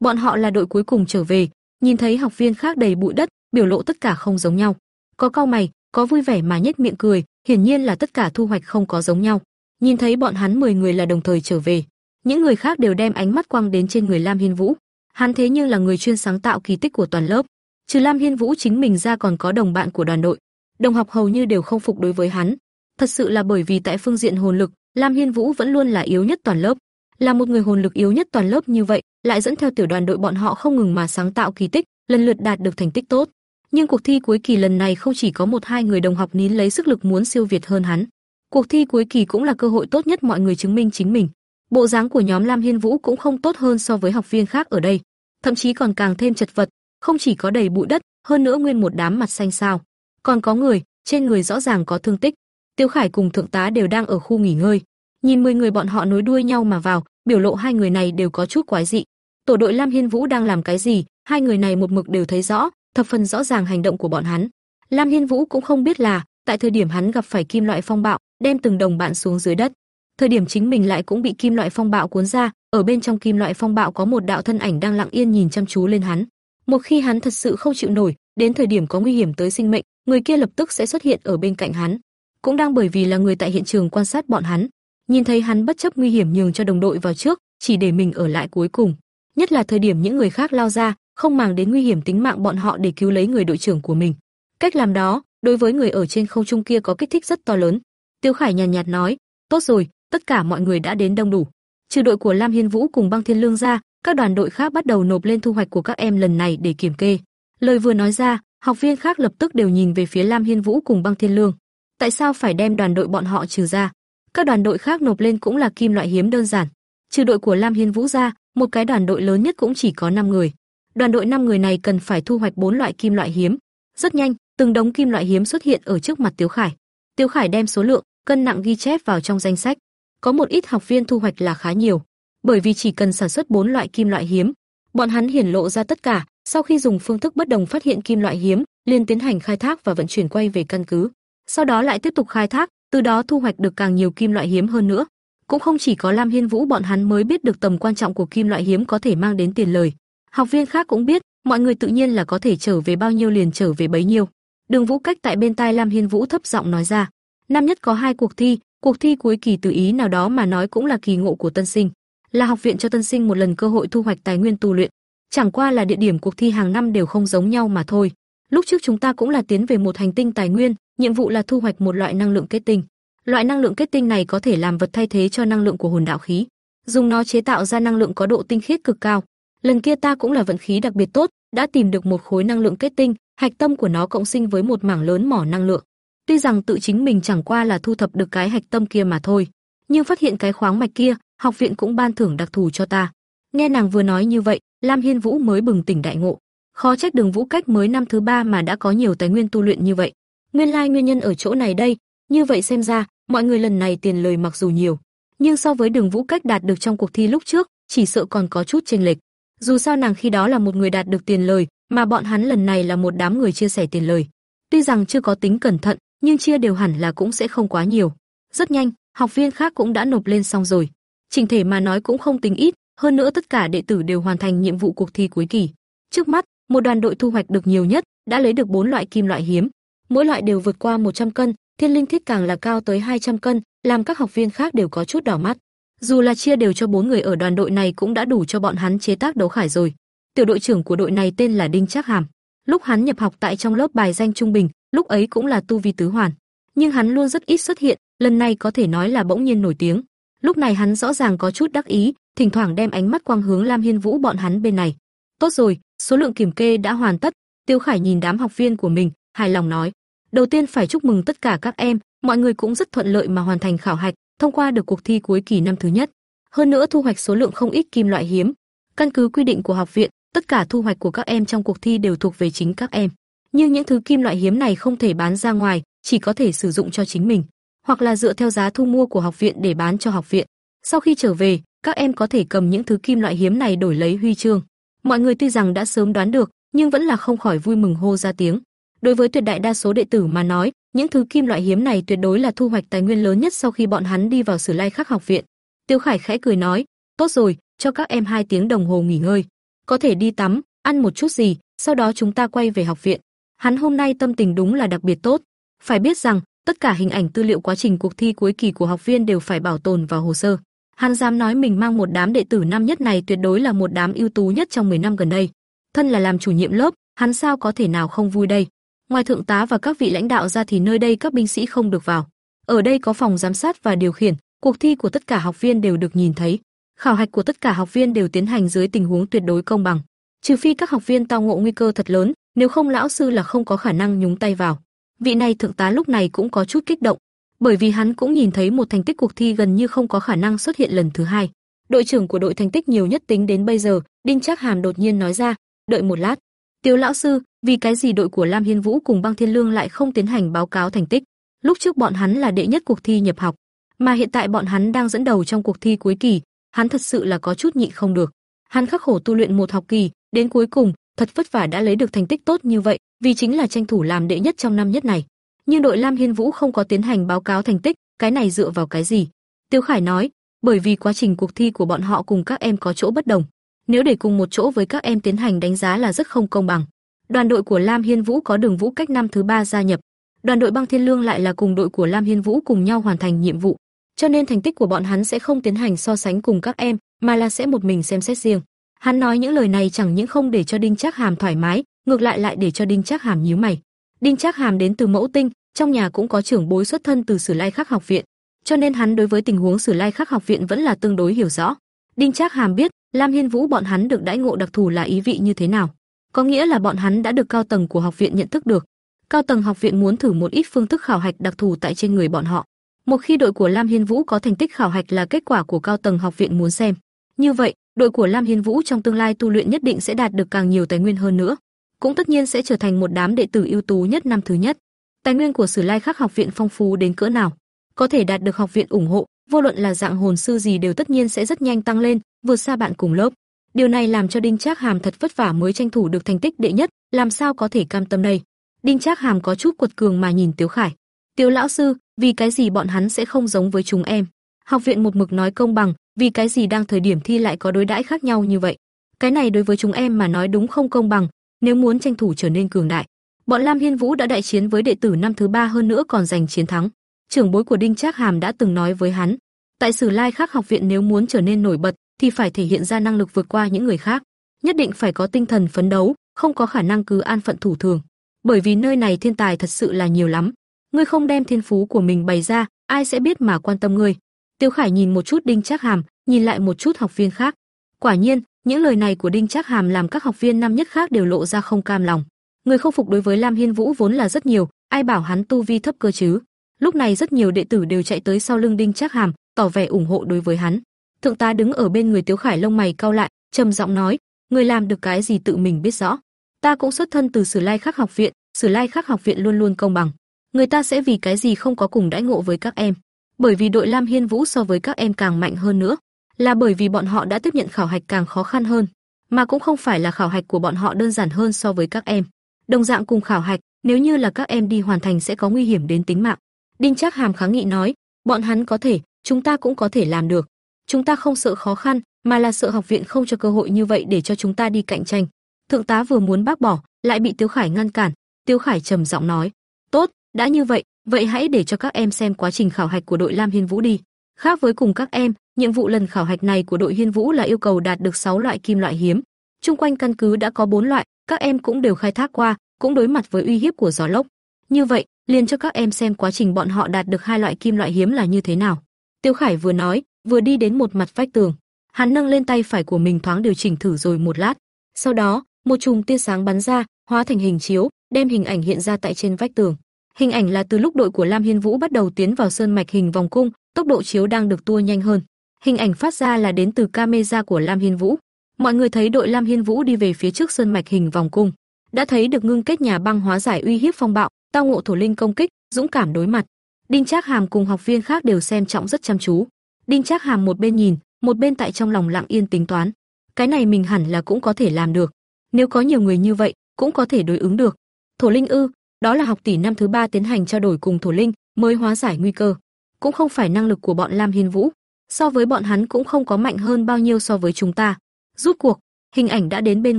Bọn họ là đội cuối cùng trở về, nhìn thấy học viên khác đầy bụi đất, biểu lộ tất cả không giống nhau. Có cau mày, có vui vẻ mà nhếch miệng cười, hiển nhiên là tất cả thu hoạch không có giống nhau. Nhìn thấy bọn hắn 10 người là đồng thời trở về, những người khác đều đem ánh mắt quăng đến trên người Lam Hiên Vũ. Hắn thế nhưng là người chuyên sáng tạo kỳ tích của toàn lớp. Trừ Lam Hiên Vũ chính mình ra còn có đồng bạn của đoàn đội. Đồng học hầu như đều không phục đối với hắn. Thật sự là bởi vì tại phương diện hồn lực, Lam Hiên Vũ vẫn luôn là yếu nhất toàn lớp. Là một người hồn lực yếu nhất toàn lớp như vậy, lại dẫn theo tiểu đoàn đội bọn họ không ngừng mà sáng tạo kỳ tích, lần lượt đạt được thành tích tốt. Nhưng cuộc thi cuối kỳ lần này không chỉ có một hai người đồng học nín lấy sức lực muốn siêu việt hơn hắn. Cuộc thi cuối kỳ cũng là cơ hội tốt nhất mọi người chứng minh chính mình. Bộ dáng của nhóm Lam Hiên Vũ cũng không tốt hơn so với học viên khác ở đây, thậm chí còn càng thêm chật vật, không chỉ có đầy bụi đất, hơn nữa nguyên một đám mặt xanh xao. Còn có người, trên người rõ ràng có thương tích. Tiêu Khải cùng thượng tá đều đang ở khu nghỉ ngơi. Nhìn 10 người bọn họ nối đuôi nhau mà vào, biểu lộ hai người này đều có chút quái dị. Tổ đội Lam Hiên Vũ đang làm cái gì, hai người này một mực đều thấy rõ, thập phần rõ ràng hành động của bọn hắn. Lam Hiên Vũ cũng không biết là, tại thời điểm hắn gặp phải kim loại phong bạo, đem từng đồng bạn xuống dưới đất. Thời điểm chính mình lại cũng bị kim loại phong bạo cuốn ra, ở bên trong kim loại phong bạo có một đạo thân ảnh đang lặng yên nhìn chăm chú lên hắn. Một khi hắn thật sự không chịu nổi, đến thời điểm có nguy hiểm tới sinh mệnh, người kia lập tức sẽ xuất hiện ở bên cạnh hắn. Cũng đang bởi vì là người tại hiện trường quan sát bọn hắn, nhìn thấy hắn bất chấp nguy hiểm nhường cho đồng đội vào trước, chỉ để mình ở lại cuối cùng. Nhất là thời điểm những người khác lao ra, không màng đến nguy hiểm tính mạng bọn họ để cứu lấy người đội trưởng của mình. Cách làm đó, đối với người ở trên không trung kia có kích thích rất to lớn. Tiêu Khải nhàn nhạt, nhạt nói, "Tốt rồi, tất cả mọi người đã đến đông đủ." Trừ đội của Lam Hiên Vũ cùng Băng Thiên Lương ra, các đoàn đội khác bắt đầu nộp lên thu hoạch của các em lần này để kiểm kê. Lời vừa nói ra, học viên khác lập tức đều nhìn về phía Lam Hiên Vũ cùng Băng Thiên Lương. Tại sao phải đem đoàn đội bọn họ trừ ra? Các đoàn đội khác nộp lên cũng là kim loại hiếm đơn giản. Trừ đội của Lam Hiên Vũ ra, một cái đoàn đội lớn nhất cũng chỉ có 5 người. Đoàn đội 5 người này cần phải thu hoạch 4 loại kim loại hiếm. Rất nhanh, từng đống kim loại hiếm xuất hiện ở trước mặt Tiếu Khải. Tiếu Khải đem số lượng, cân nặng ghi chép vào trong danh sách. Có một ít học viên thu hoạch là khá nhiều, bởi vì chỉ cần sản xuất 4 loại kim loại hiếm, bọn hắn hiển lộ ra tất cả, sau khi dùng phương thức bất đồng phát hiện kim loại hiếm, liền tiến hành khai thác và vận chuyển quay về căn cứ. Sau đó lại tiếp tục khai thác, từ đó thu hoạch được càng nhiều kim loại hiếm hơn nữa. Cũng không chỉ có Lam Hiên Vũ bọn hắn mới biết được tầm quan trọng của kim loại hiếm có thể mang đến tiền lời. Học viên khác cũng biết, mọi người tự nhiên là có thể trở về bao nhiêu liền trở về bấy nhiêu. Đường Vũ Cách tại bên tai Lam Hiên Vũ thấp giọng nói ra, năm nhất có hai cuộc thi, cuộc thi cuối kỳ từ ý nào đó mà nói cũng là kỳ ngộ của tân sinh, là học viện cho tân sinh một lần cơ hội thu hoạch tài nguyên tu luyện. Chẳng qua là địa điểm cuộc thi hàng năm đều không giống nhau mà thôi. Lúc trước chúng ta cũng là tiến về một hành tinh tài nguyên, nhiệm vụ là thu hoạch một loại năng lượng kết tinh. Loại năng lượng kết tinh này có thể làm vật thay thế cho năng lượng của hồn đạo khí, dùng nó chế tạo ra năng lượng có độ tinh khiết cực cao. Lần kia ta cũng là vận khí đặc biệt tốt, đã tìm được một khối năng lượng kết tinh, hạch tâm của nó cộng sinh với một mảng lớn mỏ năng lượng. Tuy rằng tự chính mình chẳng qua là thu thập được cái hạch tâm kia mà thôi, nhưng phát hiện cái khoáng mạch kia, học viện cũng ban thưởng đặc thù cho ta. Nghe nàng vừa nói như vậy, Lam Hiên Vũ mới bừng tỉnh đại ngộ. Khó trách Đường Vũ Cách mới năm thứ ba mà đã có nhiều tài nguyên tu luyện như vậy. Nguyên lai nguyên nhân ở chỗ này đây, như vậy xem ra, mọi người lần này tiền lời mặc dù nhiều, nhưng so với Đường Vũ Cách đạt được trong cuộc thi lúc trước, chỉ sợ còn có chút chênh lệch. Dù sao nàng khi đó là một người đạt được tiền lời, mà bọn hắn lần này là một đám người chia sẻ tiền lời. Tuy rằng chưa có tính cẩn thận, nhưng chia đều hẳn là cũng sẽ không quá nhiều. Rất nhanh, học viên khác cũng đã nộp lên xong rồi. Trình thể mà nói cũng không tính ít, hơn nữa tất cả đệ tử đều hoàn thành nhiệm vụ cuộc thi cuối kỳ. Trước mắt, một đoàn đội thu hoạch được nhiều nhất, đã lấy được bốn loại kim loại hiếm. Mỗi loại đều vượt qua 100 cân, thiên linh thiết càng là cao tới 200 cân, làm các học viên khác đều có chút đỏ mắt. Dù là chia đều cho bốn người ở đoàn đội này cũng đã đủ cho bọn hắn chế tác đấu khải rồi. Tiểu đội trưởng của đội này tên là Đinh Trác Hàm. Lúc hắn nhập học tại trong lớp bài danh trung bình, lúc ấy cũng là tu vi tứ hoàn, nhưng hắn luôn rất ít xuất hiện, lần này có thể nói là bỗng nhiên nổi tiếng. Lúc này hắn rõ ràng có chút đắc ý, thỉnh thoảng đem ánh mắt quang hướng Lam Hiên Vũ bọn hắn bên này. Tốt rồi, số lượng kiểm kê đã hoàn tất, Tiêu Khải nhìn đám học viên của mình, hài lòng nói: "Đầu tiên phải chúc mừng tất cả các em, mọi người cũng rất thuận lợi mà hoàn thành khảo hạch, thông qua được cuộc thi cuối kỳ năm thứ nhất. Hơn nữa thu hoạch số lượng không ít kim loại hiếm. Căn cứ quy định của học viện, tất cả thu hoạch của các em trong cuộc thi đều thuộc về chính các em. Nhưng những thứ kim loại hiếm này không thể bán ra ngoài, chỉ có thể sử dụng cho chính mình, hoặc là dựa theo giá thu mua của học viện để bán cho học viện. Sau khi trở về, các em có thể cầm những thứ kim loại hiếm này đổi lấy huy chương. Mọi người tuy rằng đã sớm đoán được, nhưng vẫn là không khỏi vui mừng hô ra tiếng. Đối với tuyệt đại đa số đệ tử mà nói, những thứ kim loại hiếm này tuyệt đối là thu hoạch tài nguyên lớn nhất sau khi bọn hắn đi vào Sử Lai Khắc học viện. Tiêu Khải khẽ cười nói, "Tốt rồi, cho các em hai tiếng đồng hồ nghỉ ngơi, có thể đi tắm, ăn một chút gì, sau đó chúng ta quay về học viện." Hắn hôm nay tâm tình đúng là đặc biệt tốt, phải biết rằng, tất cả hình ảnh tư liệu quá trình cuộc thi cuối kỳ của học viên đều phải bảo tồn vào hồ sơ. Hắn dám nói mình mang một đám đệ tử năm nhất này tuyệt đối là một đám ưu tú nhất trong 10 năm gần đây. Thân là làm chủ nhiệm lớp, hắn sao có thể nào không vui đây? Ngoài thượng tá và các vị lãnh đạo ra thì nơi đây các binh sĩ không được vào. Ở đây có phòng giám sát và điều khiển, cuộc thi của tất cả học viên đều được nhìn thấy. Khảo hạch của tất cả học viên đều tiến hành dưới tình huống tuyệt đối công bằng. Trừ phi các học viên tao ngộ nguy cơ thật lớn, nếu không lão sư là không có khả năng nhúng tay vào. Vị này thượng tá lúc này cũng có chút kích động, bởi vì hắn cũng nhìn thấy một thành tích cuộc thi gần như không có khả năng xuất hiện lần thứ hai. Đội trưởng của đội thành tích nhiều nhất tính đến bây giờ, Đinh Trác Hàm đột nhiên nói ra, "Đợi một lát, Tiêu lão sư, vì cái gì đội của Lam Hiên Vũ cùng Băng Thiên Lương lại không tiến hành báo cáo thành tích? Lúc trước bọn hắn là đệ nhất cuộc thi nhập học, mà hiện tại bọn hắn đang dẫn đầu trong cuộc thi cuối kỳ, hắn thật sự là có chút nhịn không được. Hắn khắc khổ tu luyện một học kỳ, đến cuối cùng, thật vất vả đã lấy được thành tích tốt như vậy, vì chính là tranh thủ làm đệ nhất trong năm nhất này. Nhưng đội Lam Hiên Vũ không có tiến hành báo cáo thành tích, cái này dựa vào cái gì? Tiêu Khải nói, bởi vì quá trình cuộc thi của bọn họ cùng các em có chỗ bất đồng. Nếu để cùng một chỗ với các em tiến hành đánh giá là rất không công bằng. Đoàn đội của Lam Hiên Vũ có Đường Vũ cách năm thứ ba gia nhập, đoàn đội Băng Thiên Lương lại là cùng đội của Lam Hiên Vũ cùng nhau hoàn thành nhiệm vụ, cho nên thành tích của bọn hắn sẽ không tiến hành so sánh cùng các em, mà là sẽ một mình xem xét riêng. Hắn nói những lời này chẳng những không để cho Đinh Trác Hàm thoải mái, ngược lại lại để cho Đinh Trác Hàm nhíu mày. Đinh Trác Hàm đến từ Mẫu Tinh, trong nhà cũng có trưởng bối xuất thân từ Sử Lai Khắc học viện, cho nên hắn đối với tình huống Sử Lai Khắc học viện vẫn là tương đối hiểu rõ. Đinh Trác Hàm biết, Lam Hiên Vũ bọn hắn được đãi ngộ đặc thù là ý vị như thế nào. Có nghĩa là bọn hắn đã được cao tầng của học viện nhận thức được. Cao tầng học viện muốn thử một ít phương thức khảo hạch đặc thù tại trên người bọn họ. Một khi đội của Lam Hiên Vũ có thành tích khảo hạch là kết quả của cao tầng học viện muốn xem. Như vậy, đội của Lam Hiên Vũ trong tương lai tu luyện nhất định sẽ đạt được càng nhiều tài nguyên hơn nữa, cũng tất nhiên sẽ trở thành một đám đệ tử ưu tú nhất năm thứ nhất. Tài nguyên của Sử Lai Khắc học viện phong phú đến cỡ nào, có thể đạt được học viện ủng hộ, vô luận là dạng hồn sư gì đều tất nhiên sẽ rất nhanh tăng lên, vượt xa bạn cùng lớp. Điều này làm cho Đinh Trác Hàm thật vất vả mới tranh thủ được thành tích đệ nhất, làm sao có thể cam tâm đây. Đinh Trác Hàm có chút quật cường mà nhìn Tiếu Khải. "Tiếu lão sư, vì cái gì bọn hắn sẽ không giống với chúng em?" Học viện một mực nói công bằng, vì cái gì đang thời điểm thi lại có đối đãi khác nhau như vậy? Cái này đối với chúng em mà nói đúng không công bằng, nếu muốn tranh thủ trở nên cường đại. Bọn Lam Hiên Vũ đã đại chiến với đệ tử năm thứ ba hơn nữa còn giành chiến thắng. Trưởng bối của Đinh Trác Hàm đã từng nói với hắn, tại Sử Lai Khắc học viện nếu muốn trở nên nổi bật thì phải thể hiện ra năng lực vượt qua những người khác, nhất định phải có tinh thần phấn đấu, không có khả năng cứ an phận thủ thường. Bởi vì nơi này thiên tài thật sự là nhiều lắm, ngươi không đem thiên phú của mình bày ra, ai sẽ biết mà quan tâm ngươi. Tiêu Khải nhìn một chút Đinh Trác Hàm, nhìn lại một chút học viên khác. Quả nhiên, những lời này của Đinh Trác Hàm làm các học viên năm nhất khác đều lộ ra không cam lòng. Người không phục đối với Lam Hiên Vũ vốn là rất nhiều, ai bảo hắn tu vi thấp cơ chứ? Lúc này rất nhiều đệ tử đều chạy tới sau lưng Đinh Trác Hàm, tỏ vẻ ủng hộ đối với hắn. Thượng tá đứng ở bên người Tiếu Khải lông mày cau lại, trầm giọng nói, người làm được cái gì tự mình biết rõ. Ta cũng xuất thân từ Sử Lai Khắc học viện, Sử Lai Khắc học viện luôn luôn công bằng. Người ta sẽ vì cái gì không có cùng đãi ngộ với các em? Bởi vì đội Lam Hiên Vũ so với các em càng mạnh hơn nữa, là bởi vì bọn họ đã tiếp nhận khảo hạch càng khó khăn hơn, mà cũng không phải là khảo hạch của bọn họ đơn giản hơn so với các em. Đồng dạng cùng khảo hạch, nếu như là các em đi hoàn thành sẽ có nguy hiểm đến tính mạng. Đinh Trác Hàm kháng nghị nói, bọn hắn có thể, chúng ta cũng có thể làm được. Chúng ta không sợ khó khăn, mà là sợ học viện không cho cơ hội như vậy để cho chúng ta đi cạnh tranh. Thượng tá vừa muốn bác bỏ, lại bị Tiêu Khải ngăn cản. Tiêu Khải trầm giọng nói: "Tốt, đã như vậy, vậy hãy để cho các em xem quá trình khảo hạch của đội Lam Hiên Vũ đi. Khác với cùng các em, nhiệm vụ lần khảo hạch này của đội Hiên Vũ là yêu cầu đạt được 6 loại kim loại hiếm. Trung quanh căn cứ đã có 4 loại, các em cũng đều khai thác qua, cũng đối mặt với uy hiếp của gió lốc. Như vậy, liền cho các em xem quá trình bọn họ đạt được hai loại kim loại hiếm là như thế nào." Tiêu Khải vừa nói, vừa đi đến một mặt vách tường. Hắn nâng lên tay phải của mình thoáng điều chỉnh thử rồi một lát. Sau đó, một chùm tia sáng bắn ra, hóa thành hình chiếu, đem hình ảnh hiện ra tại trên vách tường. Hình ảnh là từ lúc đội của Lam Hiên Vũ bắt đầu tiến vào sơn mạch hình vòng cung, tốc độ chiếu đang được tua nhanh hơn. Hình ảnh phát ra là đến từ camera của Lam Hiên Vũ. Mọi người thấy đội Lam Hiên Vũ đi về phía trước sơn mạch hình vòng cung, đã thấy được ngưng kết nhà băng hóa giải uy hiếp phong bạo, tao ngộ thổ linh công kích, dũng cảm đối mặt. Đinh Trác Hàm cùng học viên khác đều xem trọng rất chăm chú. Đinh Trác Hàm một bên nhìn, một bên tại trong lòng lặng yên tính toán. Cái này mình hẳn là cũng có thể làm được. Nếu có nhiều người như vậy, cũng có thể đối ứng được. Thổ linh ư, đó là học tỷ năm thứ ba tiến hành trao đổi cùng thổ linh, mới hóa giải nguy cơ. Cũng không phải năng lực của bọn Lam Hiên Vũ, so với bọn hắn cũng không có mạnh hơn bao nhiêu so với chúng ta. Rút cuộc, hình ảnh đã đến bên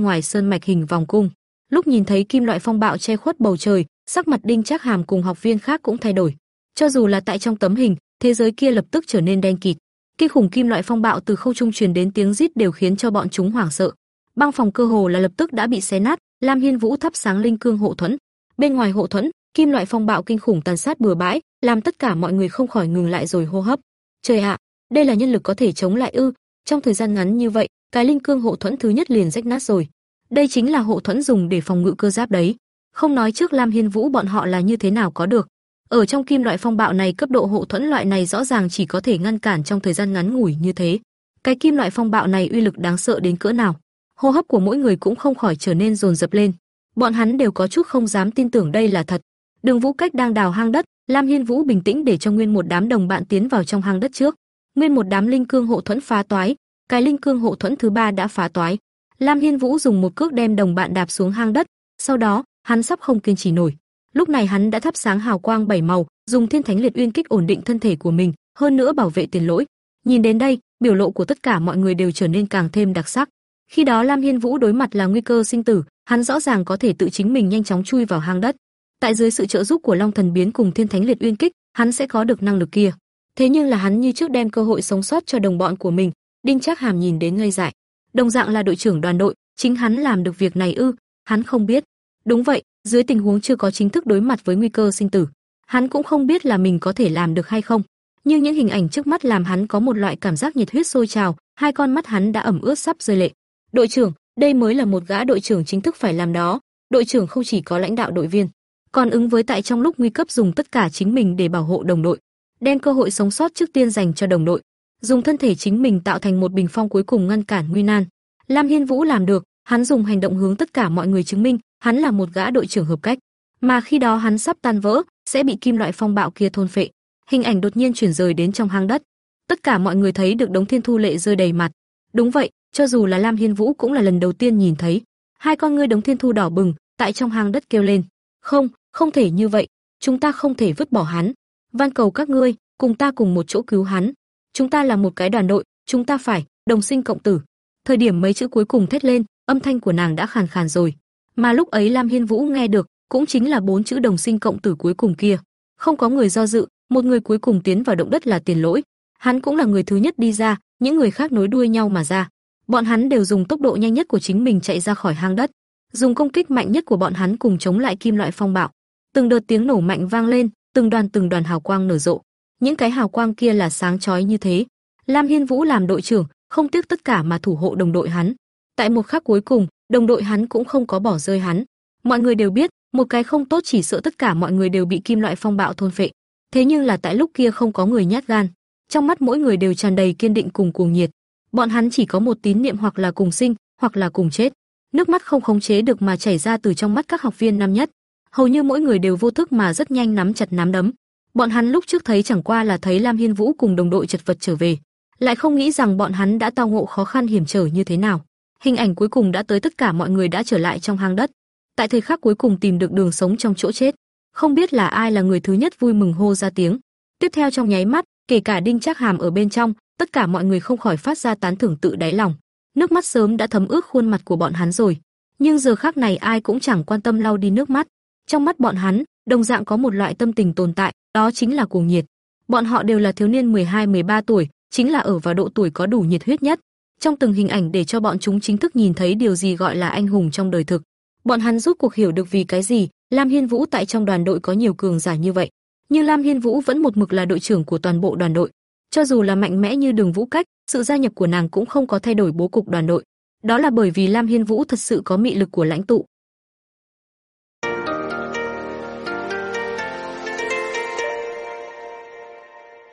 ngoài sơn mạch hình vòng cung. Lúc nhìn thấy kim loại phong bạo che khuất bầu trời, sắc mặt Đinh Trác Hàm cùng học viên khác cũng thay đổi. Cho dù là tại trong tấm hình, thế giới kia lập tức trở nên đen kịt. Kinh khủng kim loại phong bạo từ không trung truyền đến tiếng rít đều khiến cho bọn chúng hoảng sợ. Băng phòng cơ hồ là lập tức đã bị xé nát, Lam Hiên Vũ thắp sáng linh cương hộ thuẫn. Bên ngoài hộ thuẫn, kim loại phong bạo kinh khủng tàn sát bừa bãi, làm tất cả mọi người không khỏi ngừng lại rồi hô hấp. Trời ạ, đây là nhân lực có thể chống lại ư? Trong thời gian ngắn như vậy, cái linh cương hộ thuẫn thứ nhất liền rách nát rồi. Đây chính là hộ thuẫn dùng để phòng ngự cơ giáp đấy. Không nói trước Lam Hiên Vũ bọn họ là như thế nào có được. Ở trong kim loại phong bạo này cấp độ hộ thuẫn loại này rõ ràng chỉ có thể ngăn cản trong thời gian ngắn ngủi như thế. Cái kim loại phong bạo này uy lực đáng sợ đến cỡ nào? Hô hấp của mỗi người cũng không khỏi trở nên dồn dập lên. Bọn hắn đều có chút không dám tin tưởng đây là thật. Đường Vũ Cách đang đào hang đất, Lam Hiên Vũ bình tĩnh để cho nguyên một đám đồng bạn tiến vào trong hang đất trước. Nguyên một đám linh cương hộ thuẫn phá toái, cái linh cương hộ thuẫn thứ ba đã phá toái. Lam Hiên Vũ dùng một cước đem đồng bạn đạp xuống hang đất, sau đó, hắn sắp không kiên trì nổi. Lúc này hắn đã thắp sáng hào quang bảy màu, dùng Thiên Thánh Liệt Uyên kích ổn định thân thể của mình, hơn nữa bảo vệ tiền lỗi. Nhìn đến đây, biểu lộ của tất cả mọi người đều trở nên càng thêm đặc sắc. Khi đó Lam Hiên Vũ đối mặt là nguy cơ sinh tử, hắn rõ ràng có thể tự chính mình nhanh chóng chui vào hang đất. Tại dưới sự trợ giúp của Long Thần biến cùng Thiên Thánh Liệt Uyên kích, hắn sẽ có được năng lực kia. Thế nhưng là hắn như trước đem cơ hội sống sót cho đồng bọn của mình, Đinh Trác Hàm nhìn đến ngây dại. Đồng dạng là đội trưởng đoàn đội, chính hắn làm được việc này ư? Hắn không biết. Đúng vậy, dưới tình huống chưa có chính thức đối mặt với nguy cơ sinh tử, hắn cũng không biết là mình có thể làm được hay không. Nhưng những hình ảnh trước mắt làm hắn có một loại cảm giác nhiệt huyết sôi trào, hai con mắt hắn đã ẩm ướt sắp rơi lệ. Đội trưởng, đây mới là một gã đội trưởng chính thức phải làm đó. Đội trưởng không chỉ có lãnh đạo đội viên, còn ứng với tại trong lúc nguy cấp dùng tất cả chính mình để bảo hộ đồng đội, đem cơ hội sống sót trước tiên dành cho đồng đội, dùng thân thể chính mình tạo thành một bình phong cuối cùng ngăn cản nguy nan. Lam Hiên Vũ làm được, hắn dùng hành động hướng tất cả mọi người chứng minh, hắn là một gã đội trưởng hợp cách, mà khi đó hắn sắp tan vỡ, sẽ bị kim loại phong bạo kia thôn phệ. Hình ảnh đột nhiên chuyển rời đến trong hang đất. Tất cả mọi người thấy được đống thiên thu lệ rơi đầy mặt. Đúng vậy, cho dù là Lam Hiên Vũ cũng là lần đầu tiên nhìn thấy. Hai con ngươi đống thiên thu đỏ bừng, tại trong hang đất kêu lên. Không, không thể như vậy, chúng ta không thể vứt bỏ hắn. Van cầu các ngươi, cùng ta cùng một chỗ cứu hắn. Chúng ta là một cái đoàn đội, chúng ta phải đồng sinh cộng tử. Thời điểm mấy chữ cuối cùng thét lên, âm thanh của nàng đã khàn khàn rồi. Mà lúc ấy Lam Hiên Vũ nghe được, cũng chính là bốn chữ đồng sinh cộng tử cuối cùng kia. Không có người do dự, một người cuối cùng tiến vào động đất là Tiền Lỗi. Hắn cũng là người thứ nhất đi ra, những người khác nối đuôi nhau mà ra. Bọn hắn đều dùng tốc độ nhanh nhất của chính mình chạy ra khỏi hang đất, dùng công kích mạnh nhất của bọn hắn cùng chống lại kim loại phong bạo. Từng đợt tiếng nổ mạnh vang lên, từng đoàn từng đoàn hào quang nở rộ. Những cái hào quang kia là sáng chói như thế. Lam Hiên Vũ làm đội trưởng, không tiếc tất cả mà thủ hộ đồng đội hắn. Tại một khắc cuối cùng, đồng đội hắn cũng không có bỏ rơi hắn. Mọi người đều biết, một cái không tốt chỉ sợ tất cả mọi người đều bị kim loại phong bạo thôn phệ. Thế nhưng là tại lúc kia không có người nhát gan, trong mắt mỗi người đều tràn đầy kiên định cùng cuồng nhiệt. Bọn hắn chỉ có một tín niệm hoặc là cùng sinh, hoặc là cùng chết. Nước mắt không khống chế được mà chảy ra từ trong mắt các học viên năm nhất. Hầu như mỗi người đều vô thức mà rất nhanh nắm chặt nắm đấm. Bọn hắn lúc trước thấy chẳng qua là thấy Lam Hiên Vũ cùng đồng đội chật vật trở về, lại không nghĩ rằng bọn hắn đã tao ngộ khó khăn hiểm trở như thế nào. Hình ảnh cuối cùng đã tới tất cả mọi người đã trở lại trong hang đất. Tại thời khắc cuối cùng tìm được đường sống trong chỗ chết, không biết là ai là người thứ nhất vui mừng hô ra tiếng. Tiếp theo trong nháy mắt, kể cả Đinh Trác Hàm ở bên trong, tất cả mọi người không khỏi phát ra tán thưởng tự đáy lòng. Nước mắt sớm đã thấm ướt khuôn mặt của bọn hắn rồi, nhưng giờ khắc này ai cũng chẳng quan tâm lau đi nước mắt. Trong mắt bọn hắn, đồng dạng có một loại tâm tình tồn tại, đó chính là cuồng nhiệt. Bọn họ đều là thiếu niên 12-13 tuổi, chính là ở vào độ tuổi có đủ nhiệt huyết nhất. Trong từng hình ảnh để cho bọn chúng chính thức nhìn thấy điều gì gọi là anh hùng trong đời thực. Bọn hắn rút cuộc hiểu được vì cái gì Lam Hiên Vũ tại trong đoàn đội có nhiều cường giả như vậy. Nhưng Lam Hiên Vũ vẫn một mực là đội trưởng của toàn bộ đoàn đội. Cho dù là mạnh mẽ như Đường Vũ Cách, sự gia nhập của nàng cũng không có thay đổi bố cục đoàn đội. Đó là bởi vì Lam Hiên Vũ thật sự có mị lực của lãnh tụ.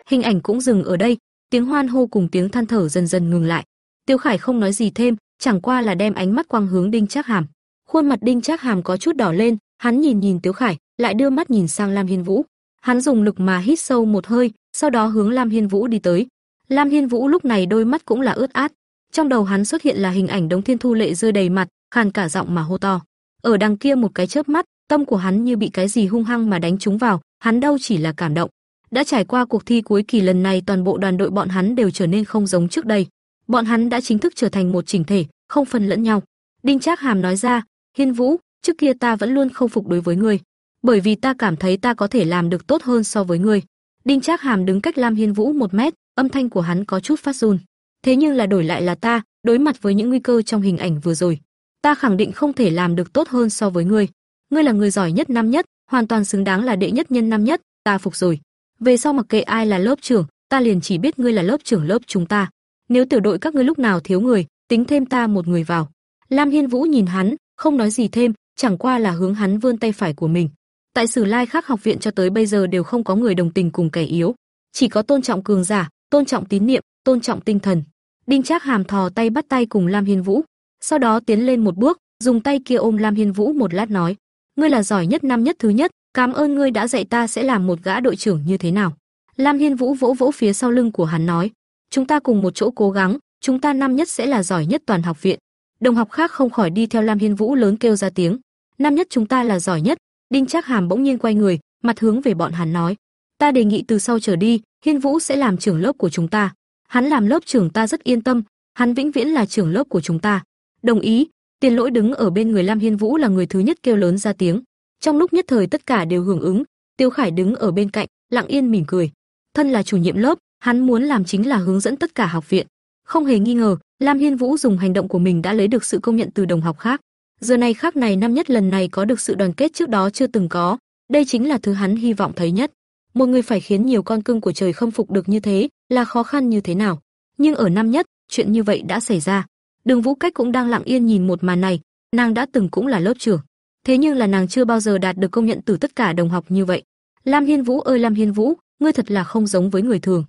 Hình ảnh cũng dừng ở đây, tiếng hoan hô cùng tiếng than thở dần dần ngừng lại. Tiêu Khải không nói gì thêm, chẳng qua là đem ánh mắt quang hướng Đinh Trác Hàm. Khuôn mặt Đinh Trác Hàm có chút đỏ lên, hắn nhìn nhìn Tiêu Khải, lại đưa mắt nhìn sang Lam Hiên Vũ. Hắn dùng lực mà hít sâu một hơi, sau đó hướng Lam Hiên Vũ đi tới. Lam Hiên Vũ lúc này đôi mắt cũng là ướt át, trong đầu hắn xuất hiện là hình ảnh đống thiên thu lệ rơi đầy mặt, khàn cả giọng mà hô to. Ở đằng kia một cái chớp mắt, tâm của hắn như bị cái gì hung hăng mà đánh trúng vào, hắn đâu chỉ là cảm động. Đã trải qua cuộc thi cuối kỳ lần này toàn bộ đoàn đội bọn hắn đều trở nên không giống trước đây. Bọn hắn đã chính thức trở thành một chỉnh thể, không phân lẫn nhau. Đinh Trác Hàm nói ra, "Hiên Vũ, trước kia ta vẫn luôn không phục đối với ngươi, bởi vì ta cảm thấy ta có thể làm được tốt hơn so với ngươi. Đinh Trác Hàm đứng cách Lam Hiên Vũ một mét, âm thanh của hắn có chút phát run. Thế nhưng là đổi lại là ta, đối mặt với những nguy cơ trong hình ảnh vừa rồi, ta khẳng định không thể làm được tốt hơn so với ngươi. Ngươi là người giỏi nhất năm nhất, hoàn toàn xứng đáng là đệ nhất nhân năm nhất, ta phục rồi. Về sau mặc kệ ai là lớp trưởng, ta liền chỉ biết ngươi là lớp trưởng lớp chúng ta. Nếu tiểu đội các ngươi lúc nào thiếu người, tính thêm ta một người vào. Lam Hiên Vũ nhìn hắn, không nói gì thêm, chẳng qua là hướng hắn vươn tay phải của mình. Tại Sử Lai Khắc học viện cho tới bây giờ đều không có người đồng tình cùng kẻ yếu, chỉ có tôn trọng cường giả, tôn trọng tín niệm, tôn trọng tinh thần. Đinh Trác Hàm thò tay bắt tay cùng Lam Hiên Vũ, sau đó tiến lên một bước, dùng tay kia ôm Lam Hiên Vũ một lát nói: "Ngươi là giỏi nhất năm nhất thứ nhất, cảm ơn ngươi đã dạy ta sẽ làm một gã đội trưởng như thế nào." Lam Hiên Vũ vỗ vỗ phía sau lưng của hắn nói: "Chúng ta cùng một chỗ cố gắng, chúng ta năm nhất sẽ là giỏi nhất toàn học viện." Đồng học khác không khỏi đi theo Lam Hiên Vũ lớn kêu ra tiếng: "Năm nhất chúng ta là giỏi nhất." Đinh Trác Hàm bỗng nhiên quay người, mặt hướng về bọn hắn nói: "Ta đề nghị từ sau trở đi, Hiên Vũ sẽ làm trưởng lớp của chúng ta." Hắn làm lớp trưởng ta rất yên tâm, hắn vĩnh viễn là trưởng lớp của chúng ta. Đồng ý. Tiền Lỗi đứng ở bên người Lam Hiên Vũ là người thứ nhất kêu lớn ra tiếng. Trong lúc nhất thời tất cả đều hưởng ứng, Tiêu Khải đứng ở bên cạnh, lặng yên mỉm cười. Thân là chủ nhiệm lớp, hắn muốn làm chính là hướng dẫn tất cả học viện. Không hề nghi ngờ, Lam Hiên Vũ dùng hành động của mình đã lấy được sự công nhận từ đồng học khác. Giờ này khác này năm nhất lần này có được sự đoàn kết trước đó chưa từng có, đây chính là thứ hắn hy vọng thấy nhất. Một người phải khiến nhiều con cưng của trời không phục được như thế, là khó khăn như thế nào. Nhưng ở năm nhất, chuyện như vậy đã xảy ra. Đường Vũ Cách cũng đang lặng yên nhìn một màn này, nàng đã từng cũng là lớp trưởng, thế nhưng là nàng chưa bao giờ đạt được công nhận từ tất cả đồng học như vậy. Lam Hiên Vũ ơi Lam Hiên Vũ, ngươi thật là không giống với người thường.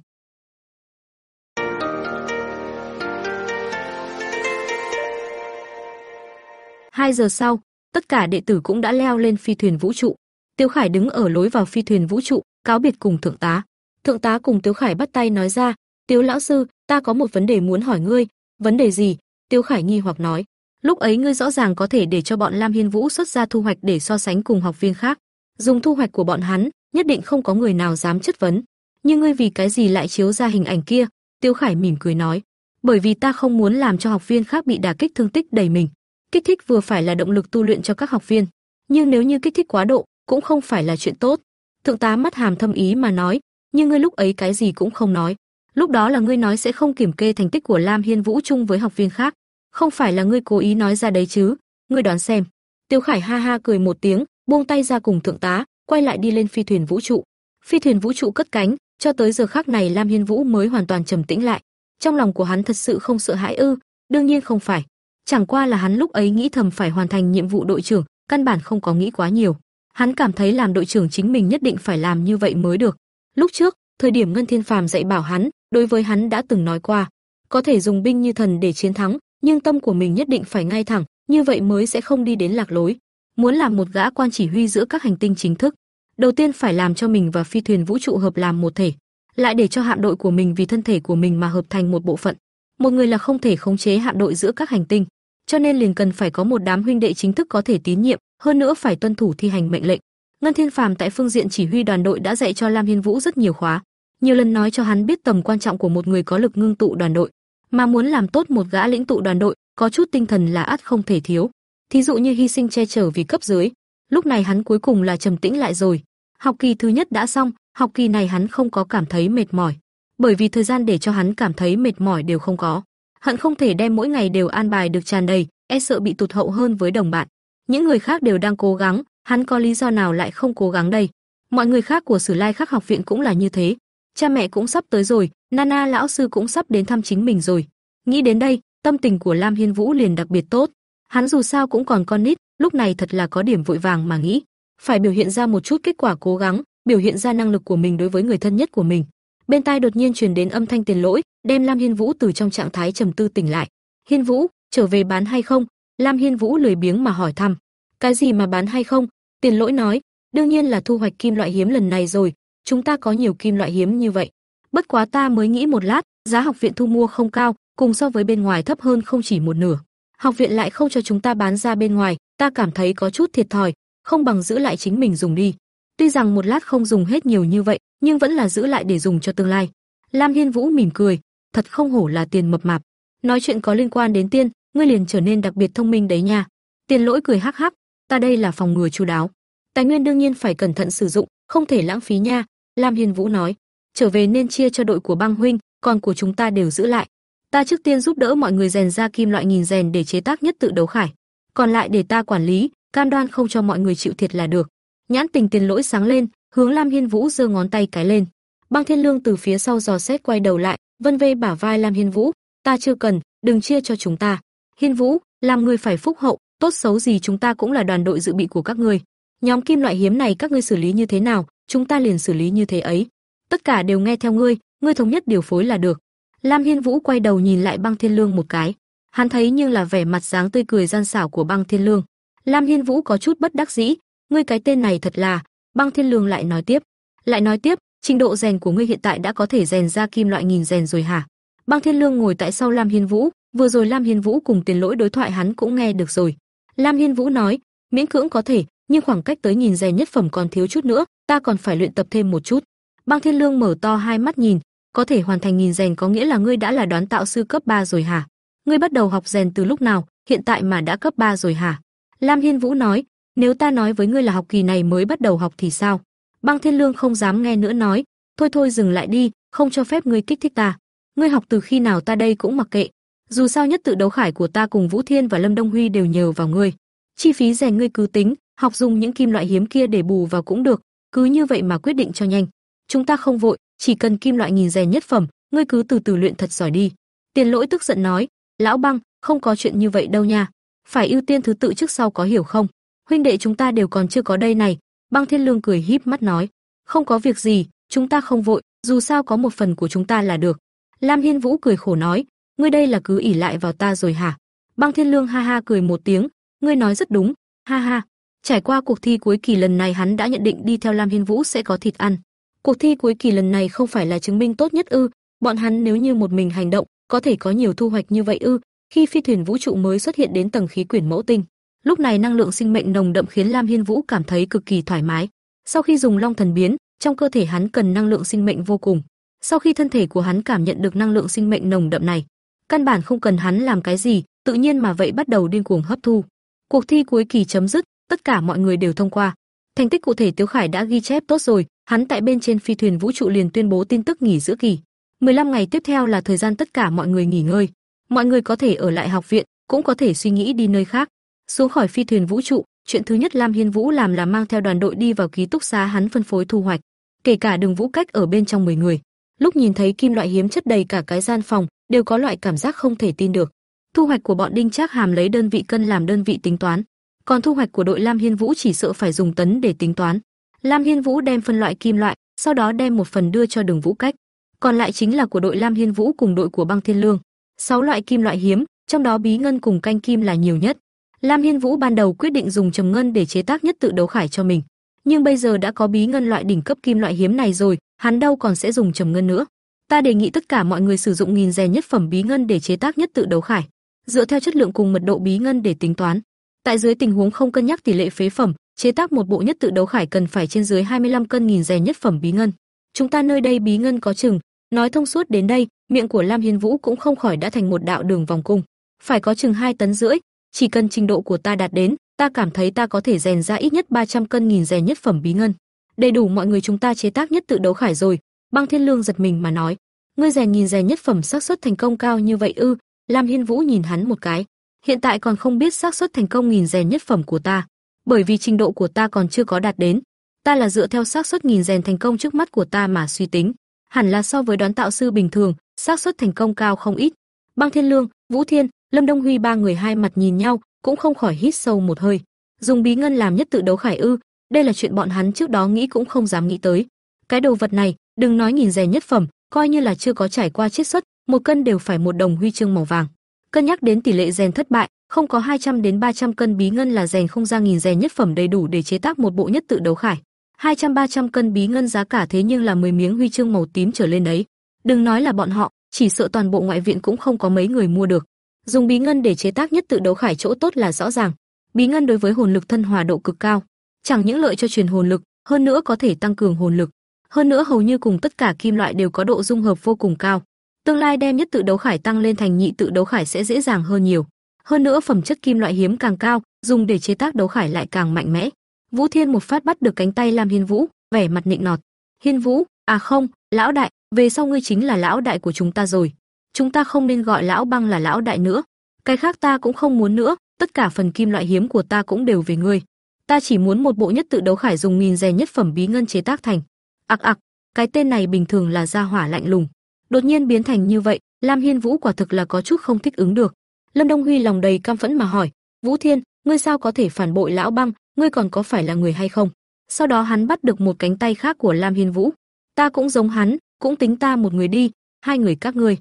Hai giờ sau, tất cả đệ tử cũng đã leo lên phi thuyền vũ trụ. Tiêu Khải đứng ở lối vào phi thuyền vũ trụ, cáo biệt cùng thượng tá. Thượng tá cùng tiêu Khải bắt tay nói ra, tiêu lão sư, ta có một vấn đề muốn hỏi ngươi." "Vấn đề gì?" tiêu Khải nghi hoặc nói. "Lúc ấy ngươi rõ ràng có thể để cho bọn Lam Hiên Vũ xuất ra thu hoạch để so sánh cùng học viên khác, dùng thu hoạch của bọn hắn, nhất định không có người nào dám chất vấn. Nhưng ngươi vì cái gì lại chiếu ra hình ảnh kia?" tiêu Khải mỉm cười nói, "Bởi vì ta không muốn làm cho học viên khác bị đả kích thương tích đầy mình. Kích thích vừa phải là động lực tu luyện cho các học viên, nhưng nếu như kích thích quá độ, cũng không phải là chuyện tốt." Thượng tá mắt hàm thâm ý mà nói, nhưng ngươi lúc ấy cái gì cũng không nói. Lúc đó là ngươi nói sẽ không kiểm kê thành tích của Lam Hiên Vũ chung với học viên khác, không phải là ngươi cố ý nói ra đấy chứ? Ngươi đoán xem. Tiêu Khải ha ha cười một tiếng, buông tay ra cùng thượng tá, quay lại đi lên phi thuyền vũ trụ. Phi thuyền vũ trụ cất cánh, cho tới giờ khắc này Lam Hiên Vũ mới hoàn toàn trầm tĩnh lại. Trong lòng của hắn thật sự không sợ hãi ư? Đương nhiên không phải. Chẳng qua là hắn lúc ấy nghĩ thầm phải hoàn thành nhiệm vụ đội trưởng, căn bản không có nghĩ quá nhiều. Hắn cảm thấy làm đội trưởng chính mình nhất định phải làm như vậy mới được. Lúc trước, thời điểm Ngân Thiên Phàm dạy bảo hắn, đối với hắn đã từng nói qua, có thể dùng binh như thần để chiến thắng, nhưng tâm của mình nhất định phải ngay thẳng, như vậy mới sẽ không đi đến lạc lối. Muốn làm một gã quan chỉ huy giữa các hành tinh chính thức, đầu tiên phải làm cho mình và phi thuyền vũ trụ hợp làm một thể, lại để cho hạm đội của mình vì thân thể của mình mà hợp thành một bộ phận. Một người là không thể khống chế hạm đội giữa các hành tinh, cho nên liền cần phải có một đám huynh đệ chính thức có thể tín nhiệm, hơn nữa phải tuân thủ thi hành mệnh lệnh. Ngân Thiên Phàm tại phương diện chỉ huy đoàn đội đã dạy cho Lam Hiên Vũ rất nhiều khóa, nhiều lần nói cho hắn biết tầm quan trọng của một người có lực ngưng tụ đoàn đội, mà muốn làm tốt một gã lĩnh tụ đoàn đội, có chút tinh thần là ắt không thể thiếu. Thí dụ như hy sinh che chở vì cấp dưới. Lúc này hắn cuối cùng là trầm tĩnh lại rồi. Học kỳ thứ nhất đã xong, học kỳ này hắn không có cảm thấy mệt mỏi, bởi vì thời gian để cho hắn cảm thấy mệt mỏi đều không có. Hận không thể đem mỗi ngày đều an bài được tràn đầy, e sợ bị tụt hậu hơn với đồng bạn. Những người khác đều đang cố gắng, hắn có lý do nào lại không cố gắng đây? Mọi người khác của Sử Lai Khắc học viện cũng là như thế. Cha mẹ cũng sắp tới rồi, Nana lão sư cũng sắp đến thăm chính mình rồi. Nghĩ đến đây, tâm tình của Lam Hiên Vũ liền đặc biệt tốt. Hắn dù sao cũng còn con nít, lúc này thật là có điểm vội vàng mà nghĩ, phải biểu hiện ra một chút kết quả cố gắng, biểu hiện ra năng lực của mình đối với người thân nhất của mình. Bên tai đột nhiên truyền đến âm thanh tiền lỗi, đem Lam Hiên Vũ từ trong trạng thái trầm tư tỉnh lại. "Hiên Vũ, trở về bán hay không?" Lam Hiên Vũ lười biếng mà hỏi thăm. "Cái gì mà bán hay không?" Tiền Lỗi nói, "Đương nhiên là thu hoạch kim loại hiếm lần này rồi, chúng ta có nhiều kim loại hiếm như vậy. Bất quá ta mới nghĩ một lát, giá học viện thu mua không cao, cùng so với bên ngoài thấp hơn không chỉ một nửa. Học viện lại không cho chúng ta bán ra bên ngoài, ta cảm thấy có chút thiệt thòi, không bằng giữ lại chính mình dùng đi. Tuy rằng một lát không dùng hết nhiều như vậy, nhưng vẫn là giữ lại để dùng cho tương lai." Lam Hiên Vũ mỉm cười, thật không hổ là tiền mập mạp. Nói chuyện có liên quan đến tiên, ngươi liền trở nên đặc biệt thông minh đấy nha. Tiền Lỗi cười hắc hắc, ta đây là phòng ngừa chu đáo. Tài nguyên đương nhiên phải cẩn thận sử dụng, không thể lãng phí nha, Lam Hiên Vũ nói. trở về nên chia cho đội của băng huynh, còn của chúng ta đều giữ lại. Ta trước tiên giúp đỡ mọi người rèn ra kim loại nghìn rèn để chế tác nhất tự đấu khải, còn lại để ta quản lý, cam đoan không cho mọi người chịu thiệt là được. Nhãn tình tiền lỗi sáng lên, hướng Lam Hiên Vũ giơ ngón tay cái lên. Băng Thiên Lương từ phía sau dò xét quay đầu lại, vân vê bả vai Lam Hiên Vũ, ta chưa cần, đừng chia cho chúng ta. Hiên Vũ, làm người phải phúc hậu, tốt xấu gì chúng ta cũng là đoàn đội dự bị của các ngươi. Nhóm kim loại hiếm này các ngươi xử lý như thế nào, chúng ta liền xử lý như thế ấy. Tất cả đều nghe theo ngươi, ngươi thống nhất điều phối là được. Lam Hiên Vũ quay đầu nhìn lại Băng Thiên Lương một cái, hắn thấy nhưng là vẻ mặt dáng tươi cười gian xảo của Băng Thiên Lương. Lam Hiên Vũ có chút bất đắc dĩ, ngươi cái tên này thật là, Băng Thiên Lương lại nói tiếp, lại nói tiếp, trình độ rèn của ngươi hiện tại đã có thể rèn ra kim loại nghìn rèn rồi hả? Băng Thiên Lương ngồi tại sau Lam Hiên Vũ, vừa rồi Lam Hiên Vũ cùng Tiền Lỗi đối thoại hắn cũng nghe được rồi. Lam Hiên Vũ nói, miễn cưỡng có thể, nhưng khoảng cách tới nhìn rèn nhất phẩm còn thiếu chút nữa, ta còn phải luyện tập thêm một chút. Băng Thiên Lương mở to hai mắt nhìn, có thể hoàn thành nghìn rèn có nghĩa là ngươi đã là đoán tạo sư cấp 3 rồi hả? Ngươi bắt đầu học rèn từ lúc nào, hiện tại mà đã cấp 3 rồi hả? Lam Hiên Vũ nói, nếu ta nói với ngươi là học kỳ này mới bắt đầu học thì sao? Băng Thiên Lương không dám nghe nữa nói, thôi thôi dừng lại đi, không cho phép ngươi kích thích ta. Ngươi học từ khi nào ta đây cũng mặc kệ. Dù sao nhất tự đấu khải của ta cùng Vũ Thiên và Lâm Đông Huy đều nhờ vào ngươi. Chi phí rèn ngươi cứ tính, học dùng những kim loại hiếm kia để bù vào cũng được, cứ như vậy mà quyết định cho nhanh. Chúng ta không vội, chỉ cần kim loại nghìn rèn nhất phẩm, ngươi cứ từ từ luyện thật giỏi đi." Tiền Lỗi tức giận nói, "Lão Băng, không có chuyện như vậy đâu nha, phải ưu tiên thứ tự trước sau có hiểu không? Huynh đệ chúng ta đều còn chưa có đây này." Băng Thiên Lương cười híp mắt nói, "Không có việc gì, chúng ta không vội, dù sao có một phần của chúng ta là được." Lam Hiên Vũ cười khổ nói, "Ngươi đây là cứ ỉ lại vào ta rồi hả?" Băng Thiên Lương ha ha cười một tiếng, "Ngươi nói rất đúng, ha ha." Trải qua cuộc thi cuối kỳ lần này hắn đã nhận định đi theo Lam Hiên Vũ sẽ có thịt ăn. Cuộc thi cuối kỳ lần này không phải là chứng minh tốt nhất ư? Bọn hắn nếu như một mình hành động, có thể có nhiều thu hoạch như vậy ư? Khi phi thuyền vũ trụ mới xuất hiện đến tầng khí quyển mẫu tinh, lúc này năng lượng sinh mệnh nồng đậm khiến Lam Hiên Vũ cảm thấy cực kỳ thoải mái. Sau khi dùng Long Thần biến, trong cơ thể hắn cần năng lượng sinh mệnh vô cùng. Sau khi thân thể của hắn cảm nhận được năng lượng sinh mệnh nồng đậm này, căn bản không cần hắn làm cái gì, tự nhiên mà vậy bắt đầu điên cuồng hấp thu. Cuộc thi cuối kỳ chấm dứt, tất cả mọi người đều thông qua. Thành tích cụ thể Tiếu Khải đã ghi chép tốt rồi, hắn tại bên trên phi thuyền vũ trụ liền tuyên bố tin tức nghỉ giữa kỳ. 15 ngày tiếp theo là thời gian tất cả mọi người nghỉ ngơi. Mọi người có thể ở lại học viện, cũng có thể suy nghĩ đi nơi khác. Xuống khỏi phi thuyền vũ trụ, chuyện thứ nhất Lam Hiên Vũ làm là mang theo đoàn đội đi vào ký túc xá hắn phân phối thu hoạch, kể cả Đường Vũ Cách ở bên trong 10 người. Lúc nhìn thấy kim loại hiếm chất đầy cả cái gian phòng, đều có loại cảm giác không thể tin được. Thu hoạch của bọn Đinh Trác Hàm lấy đơn vị cân làm đơn vị tính toán, còn thu hoạch của đội Lam Hiên Vũ chỉ sợ phải dùng tấn để tính toán. Lam Hiên Vũ đem phân loại kim loại, sau đó đem một phần đưa cho Đường Vũ Cách, còn lại chính là của đội Lam Hiên Vũ cùng đội của Băng Thiên Lương. Sáu loại kim loại hiếm, trong đó bí ngân cùng canh kim là nhiều nhất. Lam Hiên Vũ ban đầu quyết định dùng trầm ngân để chế tác nhất tự đấu khải cho mình, nhưng bây giờ đã có bí ngân loại đỉnh cấp kim loại hiếm này rồi, hắn đâu còn sẽ dùng trầm ngân nữa. Ta đề nghị tất cả mọi người sử dụng nghìn rèn nhất phẩm bí ngân để chế tác nhất tự đấu khải, dựa theo chất lượng cùng mật độ bí ngân để tính toán. Tại dưới tình huống không cân nhắc tỷ lệ phế phẩm, chế tác một bộ nhất tự đấu khải cần phải trên dưới 25 cân nghìn rèn nhất phẩm bí ngân. Chúng ta nơi đây bí ngân có chừng, nói thông suốt đến đây, miệng của Lam Hiên Vũ cũng không khỏi đã thành một đạo đường vòng cung. Phải có chừng 2 tấn rưỡi, chỉ cần trình độ của ta đạt đến, ta cảm thấy ta có thể rèn ra ít nhất 300 cân nghìn rèn nhất phẩm bí ngân. Đầy đủ mọi người chúng ta chế tác nhất tự đấu khải rồi, Băng Thiên Lương giật mình mà nói, ngươi rèn nghìn rèn nhất phẩm xác suất thành công cao như vậy ư? Lam Hiên Vũ nhìn hắn một cái, hiện tại còn không biết xác suất thành công nghìn rèn nhất phẩm của ta, bởi vì trình độ của ta còn chưa có đạt đến. Ta là dựa theo xác suất nghìn rèn thành công trước mắt của ta mà suy tính, hẳn là so với đoán tạo sư bình thường, xác suất thành công cao không ít. Băng Thiên Lương, Vũ Thiên, Lâm Đông Huy ba người hai mặt nhìn nhau, cũng không khỏi hít sâu một hơi. Dùng bí ngân làm nhất tự đấu khải ư? Đây là chuyện bọn hắn trước đó nghĩ cũng không dám nghĩ tới. Cái đồ vật này, đừng nói nghìn rẻ nhất phẩm, coi như là chưa có trải qua chiết xuất, một cân đều phải một đồng huy chương màu vàng. Cân nhắc đến tỷ lệ rèn thất bại, không có 200 đến 300 cân bí ngân là rèn không ra nghìn rèn nhất phẩm đầy đủ để chế tác một bộ nhất tự đấu khải. 200 300 cân bí ngân giá cả thế nhưng là 10 miếng huy chương màu tím trở lên đấy. Đừng nói là bọn họ, chỉ sợ toàn bộ ngoại viện cũng không có mấy người mua được. Dùng bí ngân để chế tác nhất tự đấu khải chỗ tốt là rõ ràng. Bí ngân đối với hồn lực thân hòa độ cực cao, chẳng những lợi cho truyền hồn lực, hơn nữa có thể tăng cường hồn lực. Hơn nữa hầu như cùng tất cả kim loại đều có độ dung hợp vô cùng cao. Tương lai đem nhất tự đấu khải tăng lên thành nhị tự đấu khải sẽ dễ dàng hơn nhiều. Hơn nữa phẩm chất kim loại hiếm càng cao, dùng để chế tác đấu khải lại càng mạnh mẽ. Vũ Thiên một phát bắt được cánh tay Lam Hiên Vũ, vẻ mặt nịnh nọt. "Hiên Vũ, À không, lão đại, về sau ngươi chính là lão đại của chúng ta rồi. Chúng ta không nên gọi lão băng là lão đại nữa. Cái khác ta cũng không muốn nữa, tất cả phần kim loại hiếm của ta cũng đều về ngươi. Ta chỉ muốn một bộ nhất tự đấu khải dùng nghìn rèn nhất phẩm bí ngân chế tác thành. Ặc ặc, cái tên này bình thường là gia hỏa lạnh lùng, đột nhiên biến thành như vậy, Lam Hiên Vũ quả thực là có chút không thích ứng được. Lâm Đông Huy lòng đầy cam phẫn mà hỏi, "Vũ Thiên, ngươi sao có thể phản bội lão băng, ngươi còn có phải là người hay không?" Sau đó hắn bắt được một cánh tay khác của Lam Hiên Vũ. "Ta cũng giống hắn, cũng tính ta một người đi, hai người các ngươi."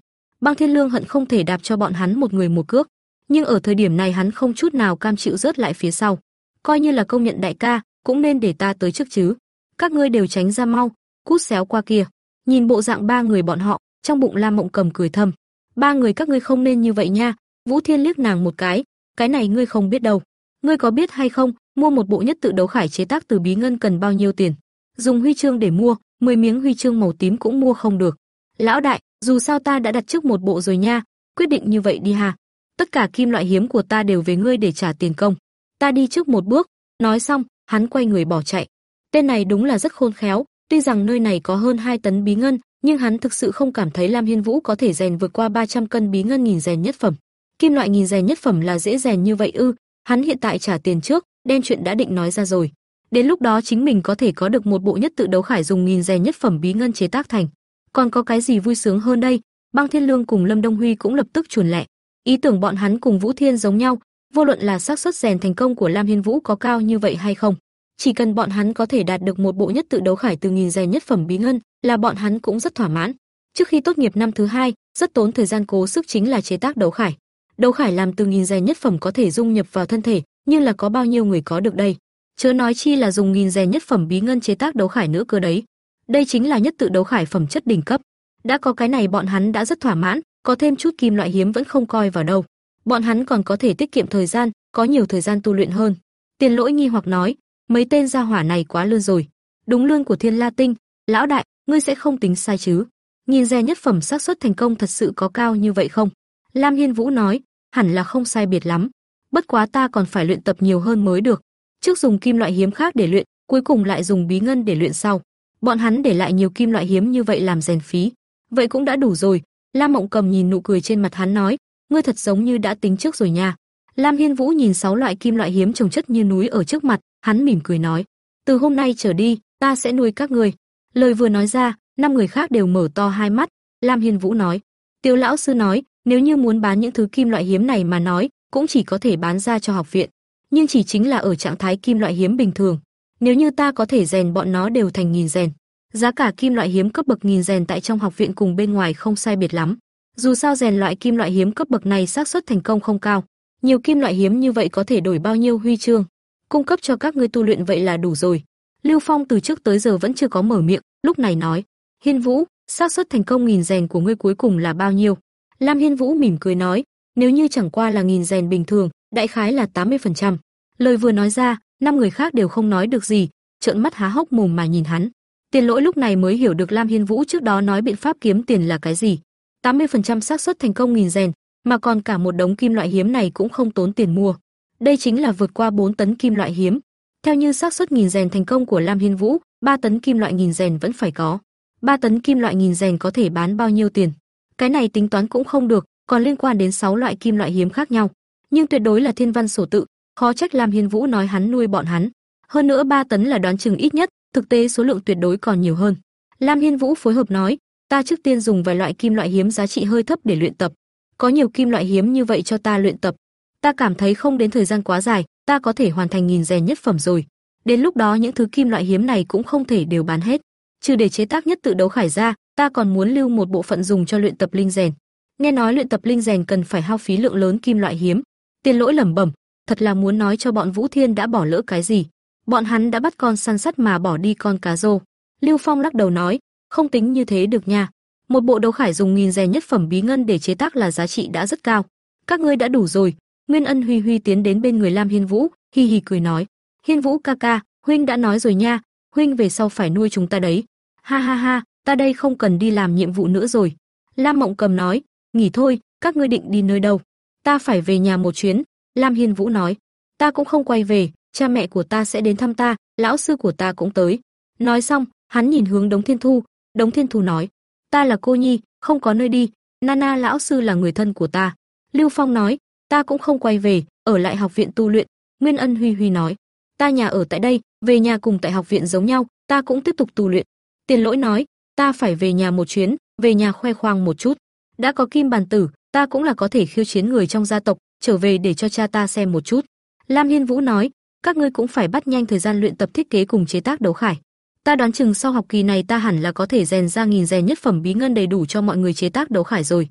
Băng Thiên Lương hận không thể đạp cho bọn hắn một người một cước, nhưng ở thời điểm này hắn không chút nào cam chịu rớt lại phía sau. Coi như là công nhận đại ca, cũng nên để ta tới trước chứ. Các ngươi đều tránh ra mau, cút xéo qua kia. Nhìn bộ dạng ba người bọn họ, trong bụng Lam Mộng Cầm cười thầm, ba người các ngươi không nên như vậy nha. Vũ Thiên liếc nàng một cái, cái này ngươi không biết đâu. Ngươi có biết hay không, mua một bộ nhất tự đấu khải chế tác từ bí ngân cần bao nhiêu tiền? Dùng huy chương để mua, 10 miếng huy chương màu tím cũng mua không được. Lão đại, dù sao ta đã đặt trước một bộ rồi nha, quyết định như vậy đi hà. Tất cả kim loại hiếm của ta đều về ngươi để trả tiền công. Ta đi trước một bước, nói xong, hắn quay người bỏ chạy. Tên này đúng là rất khôn khéo, tuy rằng nơi này có hơn 2 tấn bí ngân, nhưng hắn thực sự không cảm thấy Lam Hiên Vũ có thể rèn vượt qua 300 cân bí ngân nghìn rèn nhất phẩm. Kim loại nghìn rèn nhất phẩm là dễ rèn như vậy ư? Hắn hiện tại trả tiền trước, đem chuyện đã định nói ra rồi. Đến lúc đó chính mình có thể có được một bộ nhất tự đấu khải dùng nghìn rèn nhất phẩm bí ngân chế tác thành. Còn có cái gì vui sướng hơn đây? Băng Thiên Lương cùng Lâm Đông Huy cũng lập tức chuồn lẹ. Ý tưởng bọn hắn cùng Vũ Thiên giống nhau, vô luận là xác suất rèn thành công của Lam Hiên Vũ có cao như vậy hay không, chỉ cần bọn hắn có thể đạt được một bộ nhất tự đấu khải từ nghìn rèn nhất phẩm bí ngân, là bọn hắn cũng rất thỏa mãn. Trước khi tốt nghiệp năm thứ hai, rất tốn thời gian cố sức chính là chế tác đấu khải. Đấu khải làm từ nghìn rèn nhất phẩm có thể dung nhập vào thân thể, nhưng là có bao nhiêu người có được đây? Chớ nói chi là dùng nghìn rèn nhất phẩm bí ngân chế tác đấu khải nữa cơ đấy. Đây chính là nhất tự đấu khải phẩm chất đỉnh cấp. Đã có cái này bọn hắn đã rất thỏa mãn, có thêm chút kim loại hiếm vẫn không coi vào đâu. Bọn hắn còn có thể tiết kiệm thời gian, có nhiều thời gian tu luyện hơn. Tiền Lỗi nghi hoặc nói, mấy tên gia hỏa này quá lương rồi. Đúng lương của Thiên La Tinh, lão đại, ngươi sẽ không tính sai chứ? Nhìn ra nhất phẩm xác suất thành công thật sự có cao như vậy không? Lam Hiên Vũ nói, hẳn là không sai biệt lắm. Bất quá ta còn phải luyện tập nhiều hơn mới được. Trước dùng kim loại hiếm khác để luyện, cuối cùng lại dùng bí ngân để luyện sau. Bọn hắn để lại nhiều kim loại hiếm như vậy làm rèn phí. Vậy cũng đã đủ rồi. Lam Mộng Cầm nhìn nụ cười trên mặt hắn nói, ngươi thật giống như đã tính trước rồi nha. Lam Hiên Vũ nhìn sáu loại kim loại hiếm trồng chất như núi ở trước mặt, hắn mỉm cười nói, từ hôm nay trở đi, ta sẽ nuôi các ngươi. Lời vừa nói ra, năm người khác đều mở to hai mắt. Lam Hiên Vũ nói, Tiêu lão sư nói, nếu như muốn bán những thứ kim loại hiếm này mà nói, cũng chỉ có thể bán ra cho học viện, nhưng chỉ chính là ở trạng thái kim loại hiếm bình thường. Nếu như ta có thể rèn bọn nó đều thành nghìn rèn, giá cả kim loại hiếm cấp bậc nghìn rèn tại trong học viện cùng bên ngoài không sai biệt lắm. Dù sao rèn loại kim loại hiếm cấp bậc này xác suất thành công không cao, nhiều kim loại hiếm như vậy có thể đổi bao nhiêu huy chương, cung cấp cho các ngươi tu luyện vậy là đủ rồi. Lưu Phong từ trước tới giờ vẫn chưa có mở miệng, lúc này nói: "Hiên Vũ, xác suất thành công nghìn rèn của ngươi cuối cùng là bao nhiêu?" Lam Hiên Vũ mỉm cười nói: "Nếu như chẳng qua là nghìn rèn bình thường, đại khái là 80%." Lời vừa nói ra, năm người khác đều không nói được gì, trợn mắt há hốc mồm mà nhìn hắn. Tiền Lỗi lúc này mới hiểu được Lam Hiên Vũ trước đó nói biện pháp kiếm tiền là cái gì. 80% xác suất thành công nghìn rèn, mà còn cả một đống kim loại hiếm này cũng không tốn tiền mua. Đây chính là vượt qua 4 tấn kim loại hiếm. Theo như xác suất nghìn rèn thành công của Lam Hiên Vũ, 3 tấn kim loại nghìn rèn vẫn phải có. 3 tấn kim loại nghìn rèn có thể bán bao nhiêu tiền? Cái này tính toán cũng không được, còn liên quan đến 6 loại kim loại hiếm khác nhau. Nhưng tuyệt đối là thiên văn sổ tự, khó trách Lam Hiên Vũ nói hắn nuôi bọn hắn. Hơn nữa 3 tấn là đoán chừng ít nhất, thực tế số lượng tuyệt đối còn nhiều hơn. Lam Hiên Vũ phối hợp nói, ta trước tiên dùng vài loại kim loại hiếm giá trị hơi thấp để luyện tập. Có nhiều kim loại hiếm như vậy cho ta luyện tập, ta cảm thấy không đến thời gian quá dài, ta có thể hoàn thành nghìn rèn nhất phẩm rồi. Đến lúc đó những thứ kim loại hiếm này cũng không thể đều bán hết, trừ để chế tác nhất tự đấu khải ra, ta còn muốn lưu một bộ phận dùng cho luyện tập linh rèn. Nghe nói luyện tập linh rèn cần phải hao phí lượng lớn kim loại hiếm. Tiền Lỗi lẩm bẩm, thật là muốn nói cho bọn Vũ Thiên đã bỏ lỡ cái gì. Bọn hắn đã bắt con săn sắt mà bỏ đi con cá rô. Lưu Phong lắc đầu nói, không tính như thế được nha. Một bộ đấu khải dùng nghìn rè nhất phẩm bí ngân để chế tác là giá trị đã rất cao. Các ngươi đã đủ rồi. Nguyên Ân Huy Huy tiến đến bên người Lam Hiên Vũ, hi hi cười nói, "Hiên Vũ ca ca, huynh đã nói rồi nha, huynh về sau phải nuôi chúng ta đấy." "Ha ha ha, ta đây không cần đi làm nhiệm vụ nữa rồi." Lam Mộng Cầm nói, "Nghỉ thôi, các ngươi định đi nơi đâu?" "Ta phải về nhà một chuyến." Lam Hiên Vũ nói, "Ta cũng không quay về, cha mẹ của ta sẽ đến thăm ta, lão sư của ta cũng tới." Nói xong, hắn nhìn hướng Đống Thiên Thu, Đống Thiên Thu nói, ta là cô nhi, không có nơi đi, Nana lão sư là người thân của ta. Lưu Phong nói, ta cũng không quay về, ở lại học viện tu luyện. Nguyên Ân Huy Huy nói, ta nhà ở tại đây, về nhà cùng tại học viện giống nhau, ta cũng tiếp tục tu luyện. Tiền Lỗi nói, ta phải về nhà một chuyến, về nhà khoe khoang một chút. Đã có kim bàn tử, ta cũng là có thể khiêu chiến người trong gia tộc, trở về để cho cha ta xem một chút. Lam Hiên Vũ nói, các ngươi cũng phải bắt nhanh thời gian luyện tập thiết kế cùng chế tác đấu khải. Ta đoán chừng sau học kỳ này ta hẳn là có thể rèn ra nghìn rèn nhất phẩm bí ngân đầy đủ cho mọi người chế tác đấu khải rồi.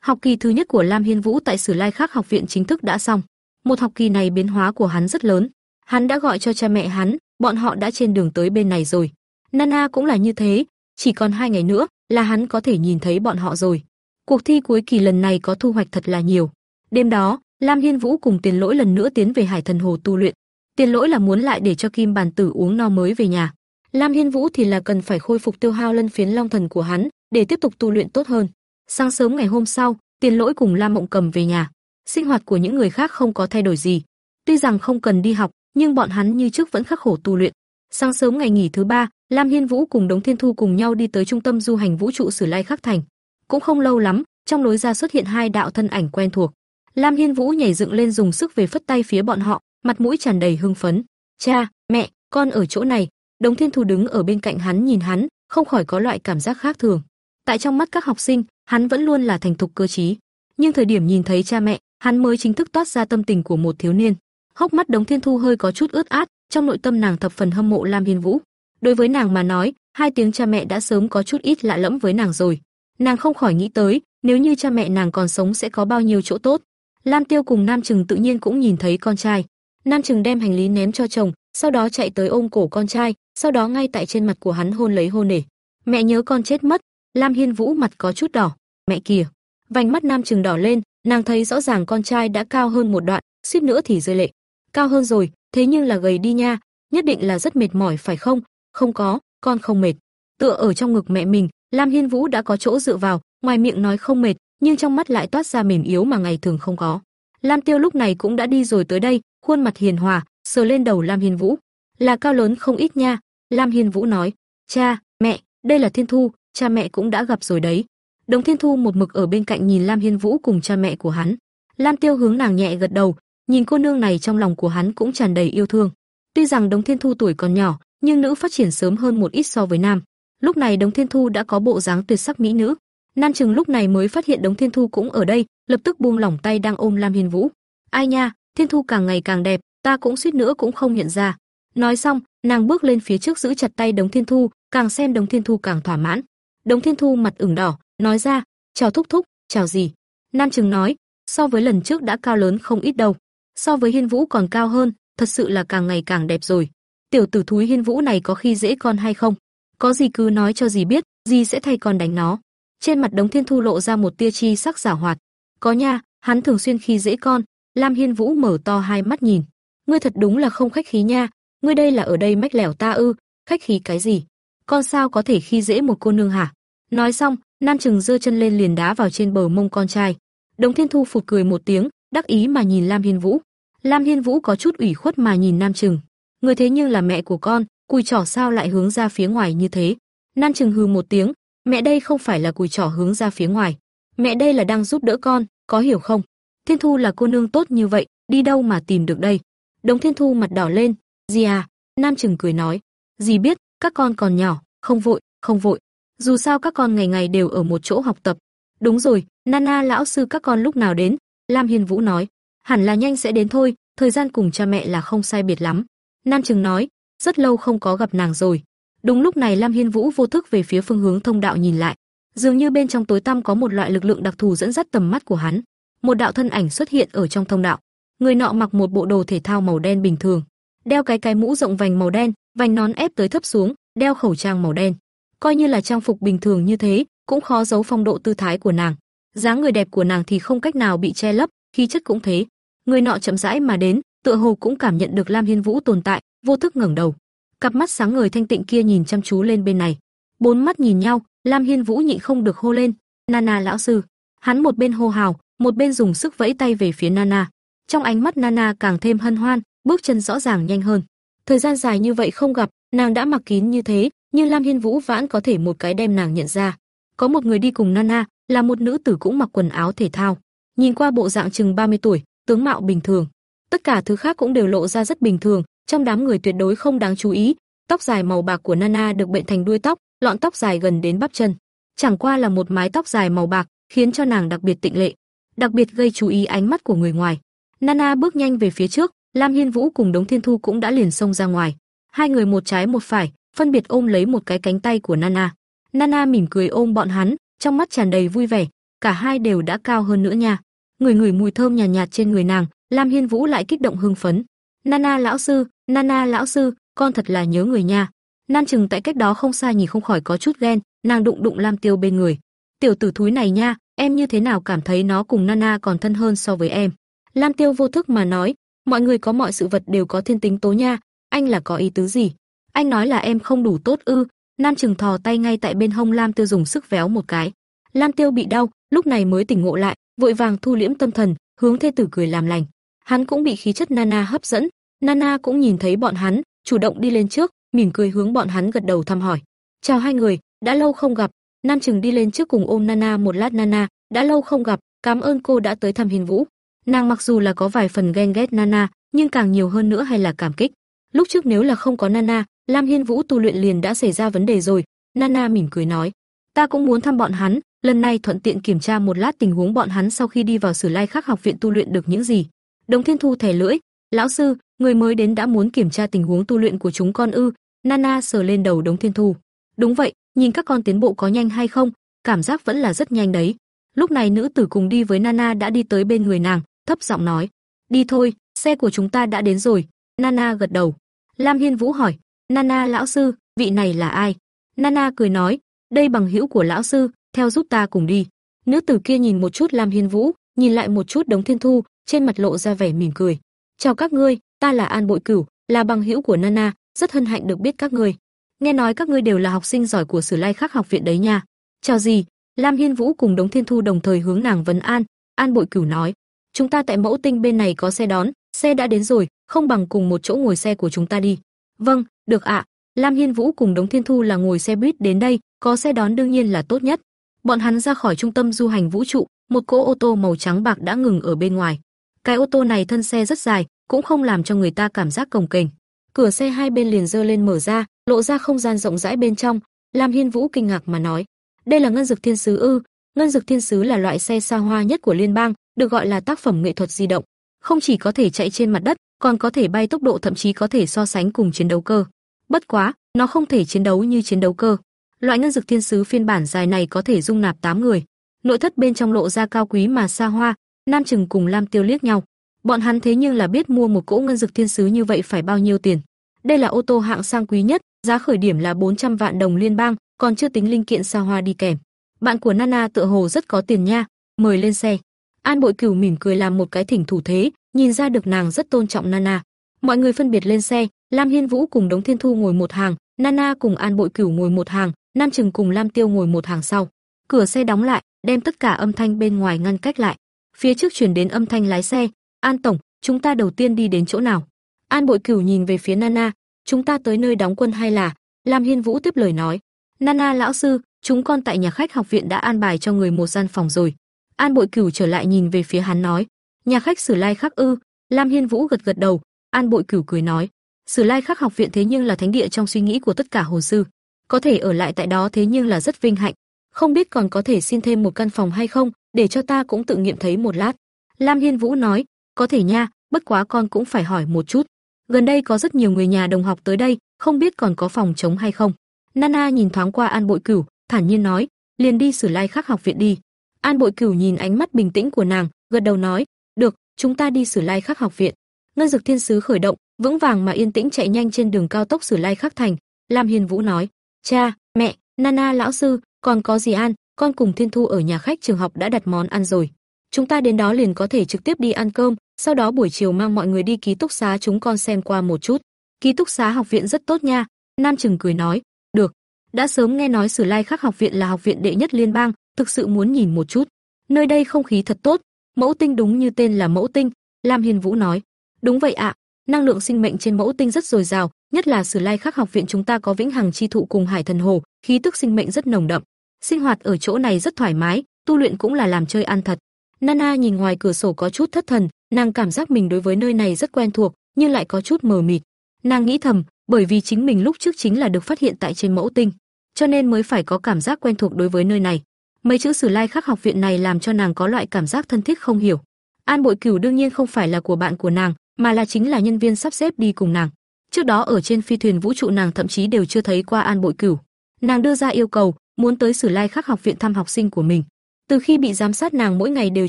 Học kỳ thứ nhất của Lam Hiên Vũ tại Sử Lai Khắc học viện chính thức đã xong. Một học kỳ này biến hóa của hắn rất lớn. Hắn đã gọi cho cha mẹ hắn, bọn họ đã trên đường tới bên này rồi. Nana cũng là như thế, chỉ còn hai ngày nữa là hắn có thể nhìn thấy bọn họ rồi. Cuộc thi cuối kỳ lần này có thu hoạch thật là nhiều. Đêm đó, Lam Hiên Vũ cùng Tiền Lỗi lần nữa tiến về Hải Thần Hồ tu luyện. Tiền Lỗi là muốn lại để cho Kim Bàn Tử uống no mới về nhà. Lam Hiên Vũ thì là cần phải khôi phục tiêu hao lân phiến long thần của hắn để tiếp tục tu luyện tốt hơn. Sáng sớm ngày hôm sau, Tiền Lỗi cùng Lam Mộng Cầm về nhà. Sinh hoạt của những người khác không có thay đổi gì. Tuy rằng không cần đi học, nhưng bọn hắn như trước vẫn khắc khổ tu luyện. Sáng sớm ngày nghỉ thứ ba, Lam Hiên Vũ cùng Đống Thiên Thu cùng nhau đi tới trung tâm du hành vũ trụ Sử Lai Khắc Thành. Cũng không lâu lắm, trong lối ra xuất hiện hai đạo thân ảnh quen thuộc. Lam Hiên Vũ nhảy dựng lên dùng sức về phất tay phía bọn họ, mặt mũi tràn đầy hưng phấn. "Cha, mẹ, con ở chỗ này." Đống Thiên Thu đứng ở bên cạnh hắn nhìn hắn, không khỏi có loại cảm giác khác thường. Tại trong mắt các học sinh, hắn vẫn luôn là thành thục cơ trí, nhưng thời điểm nhìn thấy cha mẹ, hắn mới chính thức toát ra tâm tình của một thiếu niên. Hốc mắt Đống Thiên Thu hơi có chút ướt át, trong nội tâm nàng thập phần hâm mộ Lam Hiên Vũ. Đối với nàng mà nói, hai tiếng cha mẹ đã sớm có chút ít lạ lẫm với nàng rồi. Nàng không khỏi nghĩ tới, nếu như cha mẹ nàng còn sống sẽ có bao nhiêu chỗ tốt. Lam Tiêu cùng Nam Trừng tự nhiên cũng nhìn thấy con trai. Nam Trừng đem hành lý ném cho chồng, sau đó chạy tới ôm cổ con trai, sau đó ngay tại trên mặt của hắn hôn lấy hôn nể. Mẹ nhớ con chết mất, Lam Hiên Vũ mặt có chút đỏ. Mẹ kìa. Vành mắt Nam Trừng đỏ lên, nàng thấy rõ ràng con trai đã cao hơn một đoạn, suýt nữa thì rơi lệ. Cao hơn rồi, thế nhưng là gầy đi nha, nhất định là rất mệt mỏi phải không? Không có, con không mệt. Tựa ở trong ngực mẹ mình, Lam Hiên Vũ đã có chỗ dựa vào, ngoài miệng nói không mệt, nhưng trong mắt lại toát ra mềm yếu mà ngày thường không có. Lam Tiêu lúc này cũng đã đi rồi tới đây, khuôn mặt hiền hòa, sờ lên đầu Lam Hiên Vũ. Là cao lớn không ít nha, Lam Hiên Vũ nói. Cha, mẹ, đây là Thiên Thu, cha mẹ cũng đã gặp rồi đấy. Đồng Thiên Thu một mực ở bên cạnh nhìn Lam Hiên Vũ cùng cha mẹ của hắn. Lam Tiêu hướng nàng nhẹ gật đầu, nhìn cô nương này trong lòng của hắn cũng tràn đầy yêu thương. Tuy rằng đống Thiên Thu tuổi còn nhỏ, nhưng nữ phát triển sớm hơn một ít so với nam. Lúc này đống Thiên Thu đã có bộ dáng tuyệt sắc mỹ nữ. nan Trừng lúc này mới phát hiện đống Thiên Thu cũng ở đây, lập tức buông lỏng tay đang ôm Lam Hiên Vũ. "Ai nha, Thiên Thu càng ngày càng đẹp, ta cũng suýt nữa cũng không nhận ra." Nói xong, nàng bước lên phía trước giữ chặt tay đống Thiên Thu, càng xem đống Thiên Thu càng thỏa mãn. đống Thiên Thu mặt ửng đỏ, nói ra, "Chào thúc thúc, chào gì?" Nam Trừng nói, "So với lần trước đã cao lớn không ít đâu, so với Hiên Vũ còn cao hơn, thật sự là càng ngày càng đẹp rồi." Tiểu tử thúi Hiên Vũ này có khi dễ con hay không? Có gì cứ nói cho dì biết, dì sẽ thay con đánh nó. Trên mặt Đống Thiên Thu lộ ra một tia chi sắc giả hoạt. Có nha, hắn thường xuyên khi dễ con. Lam Hiên Vũ mở to hai mắt nhìn. Ngươi thật đúng là không khách khí nha, ngươi đây là ở đây mách lẻo ta ư? Khách khí cái gì? Con sao có thể khi dễ một cô nương hả? Nói xong, Nam Trừng giơ chân lên liền đá vào trên bờ mông con trai. Đống Thiên Thu phụt cười một tiếng, đắc ý mà nhìn Lam Hiên Vũ. Lam Hiên Vũ có chút ủy khuất mà nhìn Nam Trừng. Người thế nhưng là mẹ của con, cùi trỏ sao lại hướng ra phía ngoài như thế? Nam Trừng hừ một tiếng, mẹ đây không phải là cùi trỏ hướng ra phía ngoài, mẹ đây là đang giúp đỡ con, có hiểu không? Thiên Thu là cô nương tốt như vậy, đi đâu mà tìm được đây? Đống Thiên Thu mặt đỏ lên, "Gì à?" Nam Trừng cười nói, gì biết, các con còn nhỏ, không vội, không vội. Dù sao các con ngày ngày đều ở một chỗ học tập." "Đúng rồi, Nana lão sư các con lúc nào đến?" Lam Hiên Vũ nói, "Hẳn là nhanh sẽ đến thôi, thời gian cùng cha mẹ là không sai biệt lắm." Nam Trừng nói, rất lâu không có gặp nàng rồi. Đúng lúc này Lam Hiên Vũ vô thức về phía phương hướng thông đạo nhìn lại, dường như bên trong tối tăm có một loại lực lượng đặc thù dẫn dắt tầm mắt của hắn. Một đạo thân ảnh xuất hiện ở trong thông đạo. Người nọ mặc một bộ đồ thể thao màu đen bình thường, đeo cái cái mũ rộng vành màu đen, vành nón ép tới thấp xuống, đeo khẩu trang màu đen. Coi như là trang phục bình thường như thế, cũng khó giấu phong độ tư thái của nàng dáng người đẹp của nàng thì không cách nào bị che lấp, khí chất cũng thế. Người nọ chậm rãi mà đến, tựa hồ cũng cảm nhận được Lam Hiên Vũ tồn tại, vô thức ngẩng đầu. Cặp mắt sáng ngời thanh tịnh kia nhìn chăm chú lên bên này. Bốn mắt nhìn nhau, Lam Hiên Vũ nhịn không được hô lên, "Nana lão sư." Hắn một bên hô hào, một bên dùng sức vẫy tay về phía Nana. Trong ánh mắt Nana càng thêm hân hoan, bước chân rõ ràng nhanh hơn. Thời gian dài như vậy không gặp, nàng đã mặc kín như thế, nhưng Lam Hiên Vũ vãn có thể một cái đem nàng nhận ra. Có một người đi cùng Nana, là một nữ tử cũng mặc quần áo thể thao. Nhìn qua bộ dạng chừng 30 tuổi, tướng mạo bình thường. Tất cả thứ khác cũng đều lộ ra rất bình thường, trong đám người tuyệt đối không đáng chú ý. Tóc dài màu bạc của Nana được bện thành đuôi tóc, lọn tóc dài gần đến bắp chân. Chẳng qua là một mái tóc dài màu bạc, khiến cho nàng đặc biệt tịnh lệ, đặc biệt gây chú ý ánh mắt của người ngoài. Nana bước nhanh về phía trước, Lam Hiên Vũ cùng Đống Thiên Thu cũng đã liền xông ra ngoài. Hai người một trái một phải, phân biệt ôm lấy một cái cánh tay của Nana. Nana mỉm cười ôm bọn hắn, trong mắt tràn đầy vui vẻ, cả hai đều đã cao hơn nữa nha. Người người mùi thơm nhàn nhạt, nhạt trên người nàng, Lam Hiên Vũ lại kích động hưng phấn. Nana lão sư, Nana lão sư, con thật là nhớ người nha. Nan Trừng tại cách đó không xa nhìn không khỏi có chút ghen, nàng đụng đụng Lam Tiêu bên người. Tiểu tử thúi này nha, em như thế nào cảm thấy nó cùng Nana còn thân hơn so với em? Lam Tiêu vô thức mà nói, mọi người có mọi sự vật đều có thiên tính tố nha, anh là có ý tứ gì? Anh nói là em không đủ tốt ư? Nam Trừng thò tay ngay tại bên hông Lam Tiêu dùng sức véo một cái. Lam Tiêu bị đau, lúc này mới tỉnh ngộ lại, vội vàng thu liễm tâm thần, hướng thê tử cười làm lành. Hắn cũng bị khí chất Nana hấp dẫn, Nana cũng nhìn thấy bọn hắn, chủ động đi lên trước, mỉm cười hướng bọn hắn gật đầu thăm hỏi. "Chào hai người, đã lâu không gặp." Nam Trừng đi lên trước cùng ôm Nana một lát Nana, "Đã lâu không gặp, cảm ơn cô đã tới thăm Hiền Vũ." Nàng mặc dù là có vài phần ghen ghét Nana, nhưng càng nhiều hơn nữa hay là cảm kích. Lúc trước nếu là không có Nana, Lam Hiên Vũ tu luyện liền đã xảy ra vấn đề rồi. Nana mỉm cười nói, ta cũng muốn thăm bọn hắn, lần này thuận tiện kiểm tra một lát tình huống bọn hắn sau khi đi vào Sử Lai Khắc học viện tu luyện được những gì. Đồng Thiên Thu thẻ lưỡi, lão sư, người mới đến đã muốn kiểm tra tình huống tu luyện của chúng con ư? Nana sờ lên đầu Đống Thiên Thu. Đúng vậy, nhìn các con tiến bộ có nhanh hay không, cảm giác vẫn là rất nhanh đấy. Lúc này nữ tử cùng đi với Nana đã đi tới bên người nàng, thấp giọng nói, "Đi thôi, xe của chúng ta đã đến rồi." Nana gật đầu. Lam Hiên Vũ hỏi, "Nana lão sư, vị này là ai?" Nana cười nói, "Đây bằng hữu của lão sư, theo giúp ta cùng đi." Nữ tử kia nhìn một chút Lam Hiên Vũ, nhìn lại một chút Đống Thiên Thu, trên mặt lộ ra vẻ mỉm cười. "Chào các ngươi, ta là An Bội Cửu, là bằng hữu của Nana, rất hân hạnh được biết các ngươi. Nghe nói các ngươi đều là học sinh giỏi của Sử Lai Khắc học viện đấy nha." "Chào gì?" Lam Hiên Vũ cùng Đống Thiên Thu đồng thời hướng nàng vấn an, An Bội Cửu nói, "Chúng ta tại Mẫu Tinh bên này có xe đón, xe đã đến rồi, không bằng cùng một chỗ ngồi xe của chúng ta đi." "Vâng, được ạ." Lam Hiên Vũ cùng Đống Thiên Thu là ngồi xe buýt đến đây, có xe đón đương nhiên là tốt nhất. Bọn hắn ra khỏi trung tâm du hành vũ trụ, một cỗ ô tô màu trắng bạc đã ngừng ở bên ngoài. Cái ô tô này thân xe rất dài, cũng không làm cho người ta cảm giác cồng kềnh. Cửa xe hai bên liền dơ lên mở ra, lộ ra không gian rộng rãi bên trong. Lam Hiên Vũ kinh ngạc mà nói: "Đây là ngân dực thiên sứ ư? Ngân dực thiên sứ là loại xe xa hoa nhất của liên bang, được gọi là tác phẩm nghệ thuật di động, không chỉ có thể chạy trên mặt đất, còn có thể bay tốc độ thậm chí có thể so sánh cùng chiến đấu cơ. Bất quá, nó không thể chiến đấu như chiến đấu cơ. Loại ngân dực thiên sứ phiên bản dài này có thể dung nạp 8 người. Nội thất bên trong lộ ra cao quý mà xa hoa, Nam Trừng cùng Lam Tiêu liếc nhau. Bọn hắn thế nhưng là biết mua một cỗ ngân dực thiên sứ như vậy phải bao nhiêu tiền. Đây là ô tô hạng sang quý nhất, giá khởi điểm là 400 vạn đồng liên bang, còn chưa tính linh kiện xa hoa đi kèm. Bạn của Nana tựa hồ rất có tiền nha, mời lên xe. An Bội Cửu mỉm cười làm một cái thỉnh thủ thế, nhìn ra được nàng rất tôn trọng Nana. Mọi người phân biệt lên xe, Lam Hiên Vũ cùng Đống Thiên Thu ngồi một hàng, Nana cùng An Bội Cửu ngồi một hàng, Nam Trừng cùng Lam Tiêu ngồi một hàng sau. Cửa xe đóng lại, đem tất cả âm thanh bên ngoài ngăn cách lại. Phía trước truyền đến âm thanh lái xe, "An tổng, chúng ta đầu tiên đi đến chỗ nào?" An Bội Cửu nhìn về phía Nana, "Chúng ta tới nơi đóng quân hay là?" Lam Hiên Vũ tiếp lời nói, "Nana lão sư, chúng con tại nhà khách học viện đã an bài cho người một gian phòng rồi." An Bội Cửu trở lại nhìn về phía hắn nói, "Nhà khách Sử Lai Khắc ư?" Lam Hiên Vũ gật gật đầu, An Bội Cửu cười nói, Sử Lai Khắc học viện thế nhưng là thánh địa trong suy nghĩ của tất cả hồ sư, có thể ở lại tại đó thế nhưng là rất vinh hạnh, không biết còn có thể xin thêm một căn phòng hay không, để cho ta cũng tự nghiệm thấy một lát. Lam Hiên Vũ nói, có thể nha, bất quá con cũng phải hỏi một chút. Gần đây có rất nhiều người nhà đồng học tới đây, không biết còn có phòng trống hay không. Nana nhìn thoáng qua An Bội Cửu, thản nhiên nói, liền đi Sử Lai Khắc học viện đi. An Bội Cửu nhìn ánh mắt bình tĩnh của nàng, gật đầu nói, được, chúng ta đi Sử Lai Khắc học viện. Ngân Dực Thiên Sứ khởi động, vững vàng mà yên tĩnh chạy nhanh trên đường cao tốc Sử Lai Khắc thành. Lam Hiền Vũ nói, cha, mẹ, Nana lão sư, còn có gì ăn, con cùng Thiên Thu ở nhà khách trường học đã đặt món ăn rồi. Chúng ta đến đó liền có thể trực tiếp đi ăn cơm, sau đó buổi chiều mang mọi người đi ký túc xá chúng con xem qua một chút. Ký túc xá học viện rất tốt nha, Nam Trừng cười nói, được. Đã sớm nghe nói Sử Lai Khắc học viện là học viện đệ nhất liên bang, thực sự muốn nhìn một chút. Nơi đây không khí thật tốt, mẫu tinh đúng như tên là mẫu tinh, Lam Hiên Vũ nói. Đúng vậy ạ, năng lượng sinh mệnh trên mẫu tinh rất dồi dào, nhất là Sử Lai Khắc học viện chúng ta có vĩnh hằng chi thụ cùng Hải Thần Hồ, khí tức sinh mệnh rất nồng đậm. Sinh hoạt ở chỗ này rất thoải mái, tu luyện cũng là làm chơi ăn thật. Nana nhìn ngoài cửa sổ có chút thất thần, nàng cảm giác mình đối với nơi này rất quen thuộc, nhưng lại có chút mờ mịt. Nàng nghĩ thầm, bởi vì chính mình lúc trước chính là được phát hiện tại trên mẫu tinh, cho nên mới phải có cảm giác quen thuộc đối với nơi này. Mấy chữ Sử Lai Khắc học viện này làm cho nàng có loại cảm giác thân thiết không hiểu. An Bội Cửu đương nhiên không phải là của bạn của nàng, mà là chính là nhân viên sắp xếp đi cùng nàng. Trước đó ở trên phi thuyền vũ trụ nàng thậm chí đều chưa thấy qua An Bội Cửu. Nàng đưa ra yêu cầu, muốn tới Sử Lai Khắc học viện thăm học sinh của mình. Từ khi bị giám sát nàng mỗi ngày đều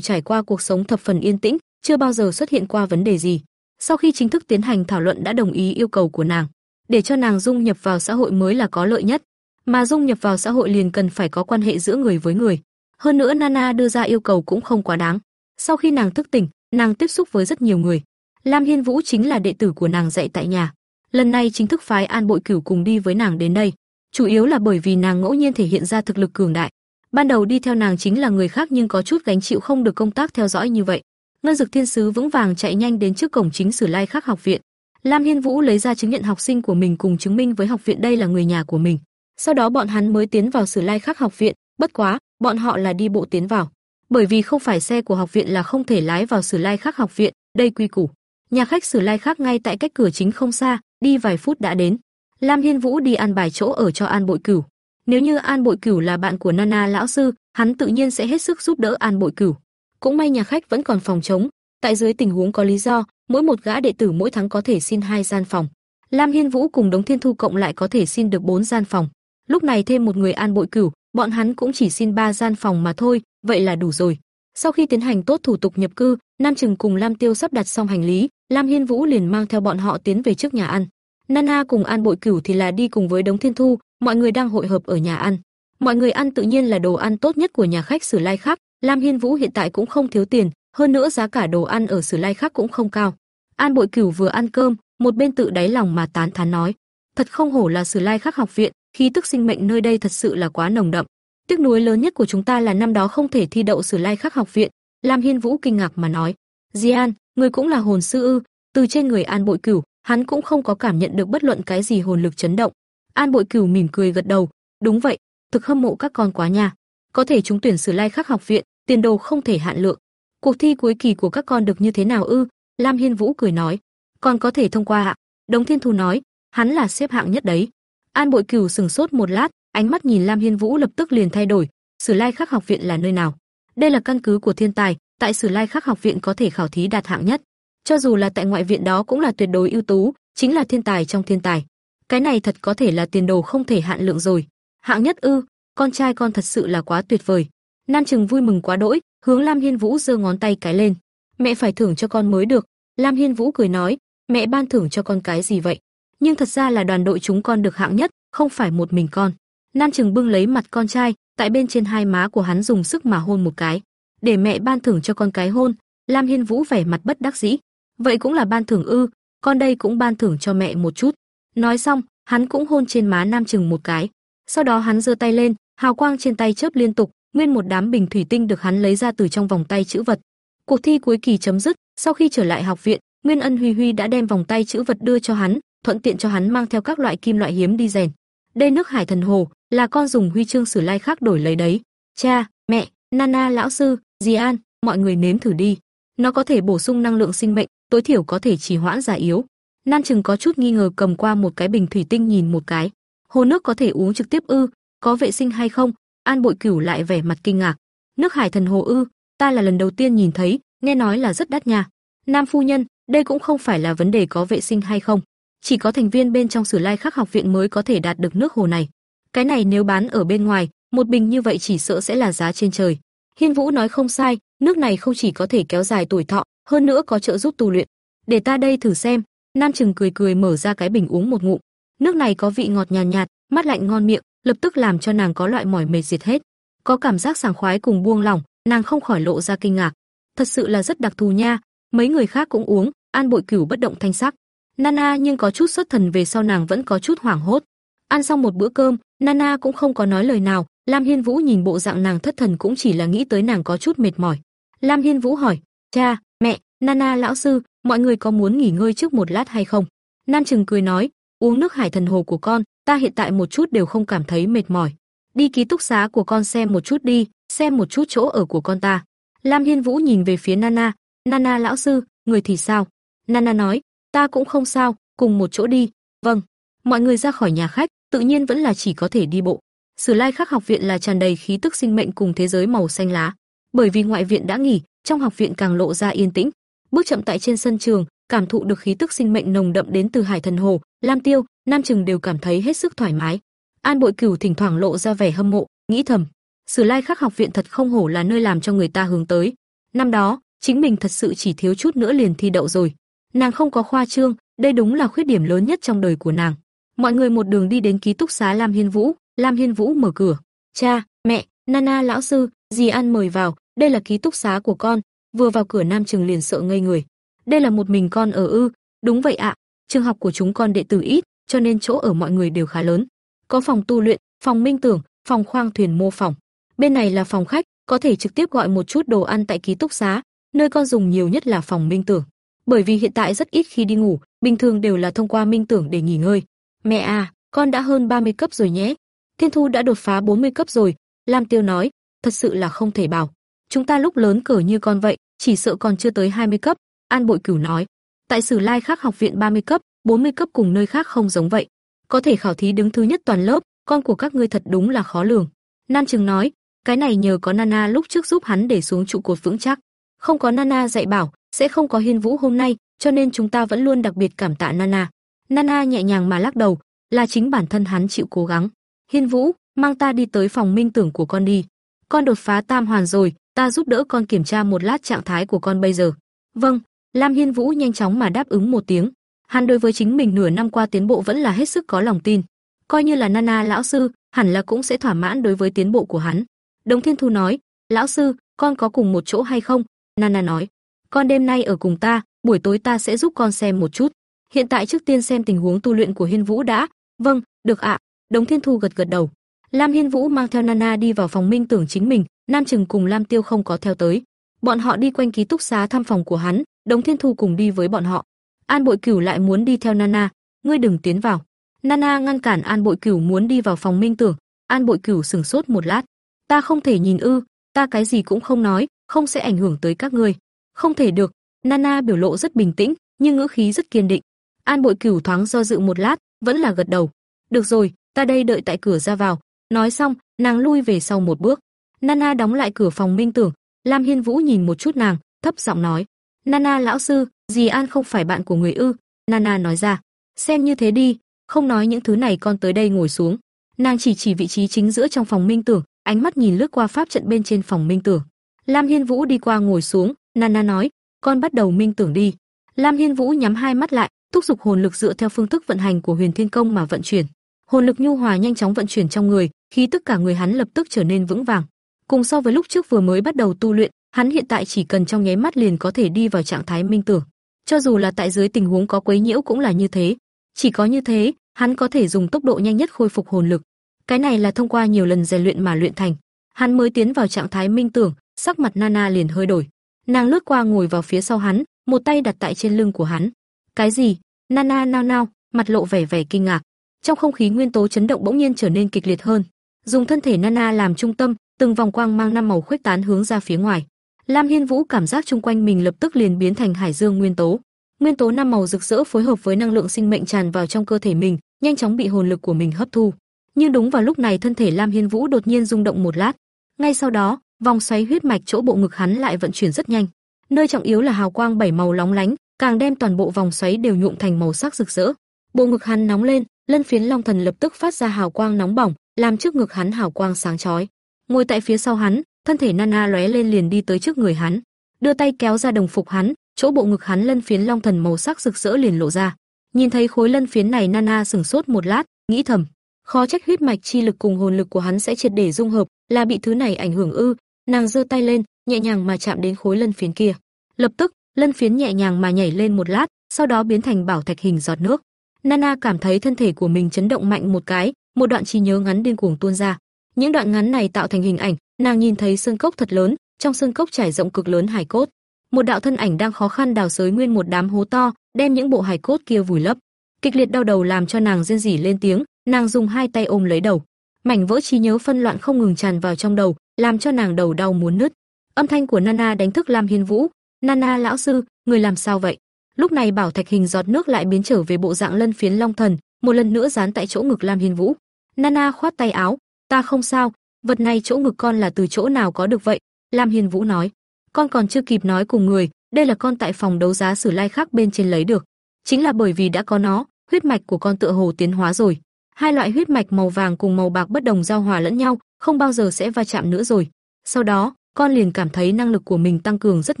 trải qua cuộc sống thập phần yên tĩnh, chưa bao giờ xuất hiện qua vấn đề gì. Sau khi chính thức tiến hành thảo luận đã đồng ý yêu cầu của nàng, để cho nàng dung nhập vào xã hội mới là có lợi nhất, mà dung nhập vào xã hội liền cần phải có quan hệ giữa người với người. Hơn nữa Nana đưa ra yêu cầu cũng không quá đáng. Sau khi nàng thức tỉnh, nàng tiếp xúc với rất nhiều người. Lam Hiên Vũ chính là đệ tử của nàng dạy tại nhà. Lần này chính thức phái An Bội Cửu cùng đi với nàng đến đây, chủ yếu là bởi vì nàng ngẫu nhiên thể hiện ra thực lực cường đại. Ban đầu đi theo nàng chính là người khác nhưng có chút gánh chịu không được công tác theo dõi như vậy. Ngân Dực Thiên Sứ vững vàng chạy nhanh đến trước cổng chính Sử Lai Khắc học viện. Lam Hiên Vũ lấy ra chứng nhận học sinh của mình cùng chứng minh với học viện đây là người nhà của mình. Sau đó bọn hắn mới tiến vào Sử Lai Khắc học viện, bất quá, bọn họ là đi bộ tiến vào. Bởi vì không phải xe của học viện là không thể lái vào Sử Lai Khắc học viện, đây quy củ. Nhà khách Sử Lai Khắc ngay tại cách cửa chính không xa, đi vài phút đã đến. Lam Hiên Vũ đi ăn bài chỗ ở cho An Bội Cửu. Nếu như An Bội Cửu là bạn của Nana lão sư, hắn tự nhiên sẽ hết sức giúp đỡ An Bội Cửu. Cũng may nhà khách vẫn còn phòng trống, tại dưới tình huống có lý do, mỗi một gã đệ tử mỗi tháng có thể xin hai gian phòng. Lam Hiên Vũ cùng Đống Thiên Thu cộng lại có thể xin được bốn gian phòng. Lúc này thêm một người An Bội Cửu, bọn hắn cũng chỉ xin ba gian phòng mà thôi, vậy là đủ rồi. Sau khi tiến hành tốt thủ tục nhập cư, Nam Trừng cùng Lam Tiêu sắp đặt xong hành lý, Lam Hiên Vũ liền mang theo bọn họ tiến về trước nhà ăn. Nana cùng An Bội Cửu thì là đi cùng với Đống Thiên Thu, mọi người đang hội hợp ở nhà ăn. Mọi người ăn tự nhiên là đồ ăn tốt nhất của nhà khách Sử Lai Khắc, Lam Hiên Vũ hiện tại cũng không thiếu tiền, hơn nữa giá cả đồ ăn ở Sử Lai Khắc cũng không cao. An Bội Cửu vừa ăn cơm, một bên tự đáy lòng mà tán thán nói: "Thật không hổ là Sử Lai Khắc học viện, khí tức sinh mệnh nơi đây thật sự là quá nồng đậm. Tiếc nuối lớn nhất của chúng ta là năm đó không thể thi đậu Sử Lai Khắc học viện." Lam Hiên Vũ kinh ngạc mà nói: "Di An, người cũng là hồn sư ư?" Từ trên người An Bội Cửu, hắn cũng không có cảm nhận được bất luận cái gì hồn lực chấn động. An Bội Cửu mỉm cười gật đầu, "Đúng vậy, thực hâm mộ các con quá nha. Có thể chúng tuyển Sử Lai Khắc học viện, tiền đồ không thể hạn lượng. Cuộc thi cuối kỳ của các con được như thế nào ư?" Lam Hiên Vũ cười nói, "Con có thể thông qua ạ." Đống Thiên Thu nói, "Hắn là xếp hạng nhất đấy." An Bội Cửu sừng sốt một lát, ánh mắt nhìn Lam Hiên Vũ lập tức liền thay đổi, Sử Lai Khắc học viện là nơi nào? Đây là căn cứ của thiên tài, tại Sử Lai Khắc học viện có thể khảo thí đạt hạng nhất. Cho dù là tại ngoại viện đó cũng là tuyệt đối ưu tú, chính là thiên tài trong thiên tài. Cái này thật có thể là tiền đồ không thể hạn lượng rồi. Hạng nhất ư? Con trai con thật sự là quá tuyệt vời. Nam Trừng vui mừng quá đỗi, hướng Lam Hiên Vũ giơ ngón tay cái lên. Mẹ phải thưởng cho con mới được. Lam Hiên Vũ cười nói, mẹ ban thưởng cho con cái gì vậy? Nhưng thật ra là đoàn đội chúng con được hạng nhất, không phải một mình con. Nam Trừng bưng lấy mặt con trai, tại bên trên hai má của hắn dùng sức mà hôn một cái. Để mẹ ban thưởng cho con cái hôn, Lam Hiên Vũ vẻ mặt bất đắc dĩ. Vậy cũng là ban thưởng ư, con đây cũng ban thưởng cho mẹ một chút. Nói xong, hắn cũng hôn trên má Nam Trừng một cái. Sau đó hắn giơ tay lên, hào quang trên tay chớp liên tục, nguyên một đám bình thủy tinh được hắn lấy ra từ trong vòng tay chữ vật. Cuộc thi cuối kỳ chấm dứt, sau khi trở lại học viện, Nguyên Ân Huy Huy đã đem vòng tay chữ vật đưa cho hắn, thuận tiện cho hắn mang theo các loại kim loại hiếm đi rèn. Đây nước Hải Thần Hồ, là con dùng huy chương sử lai khác đổi lấy đấy. Cha, mẹ, Nana lão sư, Di An, mọi người nếm thử đi. Nó có thể bổ sung năng lượng sinh mệnh, tối thiểu có thể trì hoãn già yếu. Nan Trừng có chút nghi ngờ cầm qua một cái bình thủy tinh nhìn một cái. Hồ nước có thể uống trực tiếp ư? Có vệ sinh hay không? An Bội Cửu lại vẻ mặt kinh ngạc. Nước Hải Thần Hồ ư? Ta là lần đầu tiên nhìn thấy, nghe nói là rất đắt nha. Nam phu nhân, đây cũng không phải là vấn đề có vệ sinh hay không, chỉ có thành viên bên trong Sử Lai Khắc học viện mới có thể đạt được nước hồ này. Cái này nếu bán ở bên ngoài, một bình như vậy chỉ sợ sẽ là giá trên trời. Hiên Vũ nói không sai, nước này không chỉ có thể kéo dài tuổi thọ, hơn nữa có trợ giúp tu luyện. Để ta đây thử xem. Nam Trừng cười cười mở ra cái bình uống một ngụm. Nước này có vị ngọt nhàn nhạt, nhạt, mát lạnh ngon miệng, lập tức làm cho nàng có loại mỏi mệt diệt hết. Có cảm giác sảng khoái cùng buông lỏng, nàng không khỏi lộ ra kinh ngạc. Thật sự là rất đặc thù nha, mấy người khác cũng uống, An Bội Cửu bất động thanh sắc. Nana nhưng có chút xuất thần về sau nàng vẫn có chút hoảng hốt. Ăn xong một bữa cơm, Nana cũng không có nói lời nào, Lam Hiên Vũ nhìn bộ dạng nàng thất thần cũng chỉ là nghĩ tới nàng có chút mệt mỏi. Lam Hiên Vũ hỏi: "Cha, mẹ, Nana lão sư, mọi người có muốn nghỉ ngơi trước một lát hay không? Nam Trừng cười nói, uống nước hải thần hồ của con, ta hiện tại một chút đều không cảm thấy mệt mỏi. Đi ký túc xá của con xem một chút đi, xem một chút chỗ ở của con ta. Lam Hiên Vũ nhìn về phía Nana, Nana lão sư, người thì sao? Nana nói, ta cũng không sao, cùng một chỗ đi. Vâng. Mọi người ra khỏi nhà khách, tự nhiên vẫn là chỉ có thể đi bộ. Sử Lai Khắc học viện là tràn đầy khí tức sinh mệnh cùng thế giới màu xanh lá. Bởi vì ngoại viện đã nghỉ, trong học viện càng lộ ra yên tĩnh. Bước chậm tại trên sân trường, cảm thụ được khí tức sinh mệnh nồng đậm đến từ Hải Thần Hồ, Lam Tiêu, Nam Trừng đều cảm thấy hết sức thoải mái. An Bội Cửu thỉnh thoảng lộ ra vẻ hâm mộ, nghĩ thầm, Sử Lai Khắc học viện thật không hổ là nơi làm cho người ta hướng tới. Năm đó, chính mình thật sự chỉ thiếu chút nữa liền thi đậu rồi. Nàng không có khoa trương, đây đúng là khuyết điểm lớn nhất trong đời của nàng. Mọi người một đường đi đến ký túc xá Lam Hiên Vũ, Lam Hiên Vũ mở cửa. "Cha, mẹ, Nana lão sư, dì An mời vào, đây là ký túc xá của con." Vừa vào cửa Nam Trừng liền sợ ngây người. "Đây là một mình con ở ư?" "Đúng vậy ạ, trường học của chúng con đệ tử ít, cho nên chỗ ở mọi người đều khá lớn. Có phòng tu luyện, phòng minh tưởng, phòng khoang thuyền mô phỏng. Bên này là phòng khách, có thể trực tiếp gọi một chút đồ ăn tại ký túc xá, nơi con dùng nhiều nhất là phòng minh tưởng. Bởi vì hiện tại rất ít khi đi ngủ, bình thường đều là thông qua minh tưởng để nghỉ ngơi. Mẹ à, con đã hơn 30 cấp rồi nhé. Thiên Thu đã đột phá 40 cấp rồi, Lam Tiêu nói, thật sự là không thể bảo. Chúng ta lúc lớn cỡ như con vậy, chỉ sợ còn chưa tới 20 cấp, An Bội Cửu nói. Tại Sử Lai khác học viện 30 cấp, 40 cấp cùng nơi khác không giống vậy. Có thể khảo thí đứng thứ nhất toàn lớp, con của các ngươi thật đúng là khó lường. Nam Trừng nói, cái này nhờ có Nana lúc trước giúp hắn để xuống trụ cột vững chắc. Không có Nana dạy bảo, sẽ không có Hiên Vũ hôm nay, cho nên chúng ta vẫn luôn đặc biệt cảm tạ Nana. Nana nhẹ nhàng mà lắc đầu, là chính bản thân hắn chịu cố gắng. Hiên Vũ, mang ta đi tới phòng minh tưởng của con đi. Con đột phá tam hoàn rồi, ta giúp đỡ con kiểm tra một lát trạng thái của con bây giờ. Vâng, Lam Hiên Vũ nhanh chóng mà đáp ứng một tiếng. Hắn đối với chính mình nửa năm qua tiến bộ vẫn là hết sức có lòng tin. Coi như là Nana lão sư, hẳn là cũng sẽ thỏa mãn đối với tiến bộ của hắn. Đồng Thiên Thu nói, "Lão sư, con có cùng một chỗ hay không?" Nana nói, "Con đêm nay ở cùng ta, buổi tối ta sẽ giúp con xem một chút. Hiện tại trước tiên xem tình huống tu luyện của Hiên Vũ đã." "Vâng, được ạ." Đồng Thiên Thu gật gật đầu. Lam Hiên Vũ mang theo Nana đi vào phòng minh tưởng chính mình, Nam Trừng cùng Lam Tiêu không có theo tới. Bọn họ đi quanh ký túc xá thăm phòng của hắn, Đồng Thiên Thu cùng đi với bọn họ. An Bội Cửu lại muốn đi theo Nana, "Ngươi đừng tiến vào." Nana ngăn cản An Bội Cửu muốn đi vào phòng minh tưởng. An Bội Cửu sừng sốt một lát, "Ta không thể nhìn ư? Ta cái gì cũng không nói, không sẽ ảnh hưởng tới các ngươi." "Không thể được." Nana biểu lộ rất bình tĩnh, nhưng ngữ khí rất kiên định. An Bội Cửu thoáng do dự một lát, vẫn là gật đầu. "Được rồi, ta đây đợi tại cửa ra vào." Nói xong, nàng lui về sau một bước. Nana đóng lại cửa phòng minh tưởng, Lam Hiên Vũ nhìn một chút nàng, thấp giọng nói: "Nana lão sư, dì An không phải bạn của người ư?" Nana nói ra: "Xem như thế đi, không nói những thứ này con tới đây ngồi xuống." Nàng chỉ chỉ vị trí chính giữa trong phòng minh tưởng, ánh mắt nhìn lướt qua pháp trận bên trên phòng minh tưởng. Lam Hiên Vũ đi qua ngồi xuống, Nana nói: "Con bắt đầu minh tưởng đi." Lam Hiên Vũ nhắm hai mắt lại, thúc giục hồn lực dựa theo phương thức vận hành của Huyền Thiên Công mà vận chuyển. Hồn lực nhu hòa nhanh chóng vận chuyển trong người, khí tức cả người hắn lập tức trở nên vững vàng. Cùng so với lúc trước vừa mới bắt đầu tu luyện, hắn hiện tại chỉ cần trong nháy mắt liền có thể đi vào trạng thái minh tưởng. Cho dù là tại dưới tình huống có quấy nhiễu cũng là như thế. Chỉ có như thế, hắn có thể dùng tốc độ nhanh nhất khôi phục hồn lực. Cái này là thông qua nhiều lần rèn luyện mà luyện thành. Hắn mới tiến vào trạng thái minh tưởng, sắc mặt Nana liền hơi đổi. Nàng lướt qua ngồi vào phía sau hắn, một tay đặt tại trên lưng của hắn. Cái gì? Nana nao nao, mặt lộ vẻ vẻ kinh ngạc. Trong không khí nguyên tố chấn động bỗng nhiên trở nên kịch liệt hơn. Dùng thân thể Nana làm trung tâm, từng vòng quang mang năm màu khuếch tán hướng ra phía ngoài. Lam Hiên Vũ cảm giác chung quanh mình lập tức liền biến thành hải dương nguyên tố. Nguyên tố năm màu rực rỡ phối hợp với năng lượng sinh mệnh tràn vào trong cơ thể mình, nhanh chóng bị hồn lực của mình hấp thu. Nhưng đúng vào lúc này thân thể Lam Hiên Vũ đột nhiên rung động một lát. Ngay sau đó, vòng xoáy huyết mạch chỗ bộ ngực hắn lại vận chuyển rất nhanh. Nơi trọng yếu là hào quang bảy màu lóng lánh, càng đem toàn bộ vòng xoáy đều nhuộm thành màu sắc rực rỡ. Bộ ngực hắn nóng lên, lân phiến long thần lập tức phát ra hào quang nóng bỏng, làm trước ngực hắn hào quang sáng chói. Ngồi tại phía sau hắn, thân thể Nana lóe lên liền đi tới trước người hắn, đưa tay kéo ra đồng phục hắn, chỗ bộ ngực hắn lân phiến long thần màu sắc rực rỡ liền lộ ra. Nhìn thấy khối lân phiến này Nana sững sốt một lát, nghĩ thầm, khó trách huyết mạch chi lực cùng hồn lực của hắn sẽ triệt để dung hợp, là bị thứ này ảnh hưởng ư? Nàng giơ tay lên, nhẹ nhàng mà chạm đến khối lân phiến kia. Lập tức, lân phiến nhẹ nhàng mà nhảy lên một lát, sau đó biến thành bảo thạch hình giọt nước. Nana cảm thấy thân thể của mình chấn động mạnh một cái, một đoạn trí nhớ ngắn điên cuồng tuôn ra. Những đoạn ngắn này tạo thành hình ảnh, nàng nhìn thấy sơn cốc thật lớn, trong sơn cốc trải rộng cực lớn hải cốt. một đạo thân ảnh đang khó khăn đào xới nguyên một đám hố to, đem những bộ hài cốt kia vùi lấp. Kịch liệt đau đầu làm cho nàng rên rỉ lên tiếng, nàng dùng hai tay ôm lấy đầu. Mảnh vỡ trí nhớ phân loạn không ngừng tràn vào trong đầu, làm cho nàng đầu đau muốn nứt. Âm thanh của Nana đánh thức Lam Hiên Vũ, "Nana lão sư, người làm sao vậy?" Lúc này bảo thạch hình giọt nước lại biến trở về bộ dạng lân phiến long thần, một lần nữa dán tại chỗ ngực Lam Hiên Vũ. Nana khoát tay áo, "Ta không sao, vật này chỗ ngực con là từ chỗ nào có được vậy?" Lam Hiên Vũ nói, "Con còn chưa kịp nói cùng người, đây là con tại phòng đấu giá Sử Lai khác bên trên lấy được. Chính là bởi vì đã có nó, huyết mạch của con tựa hồ tiến hóa rồi. Hai loại huyết mạch màu vàng cùng màu bạc bất đồng giao hòa lẫn nhau, không bao giờ sẽ va chạm nữa rồi. Sau đó, con liền cảm thấy năng lực của mình tăng cường rất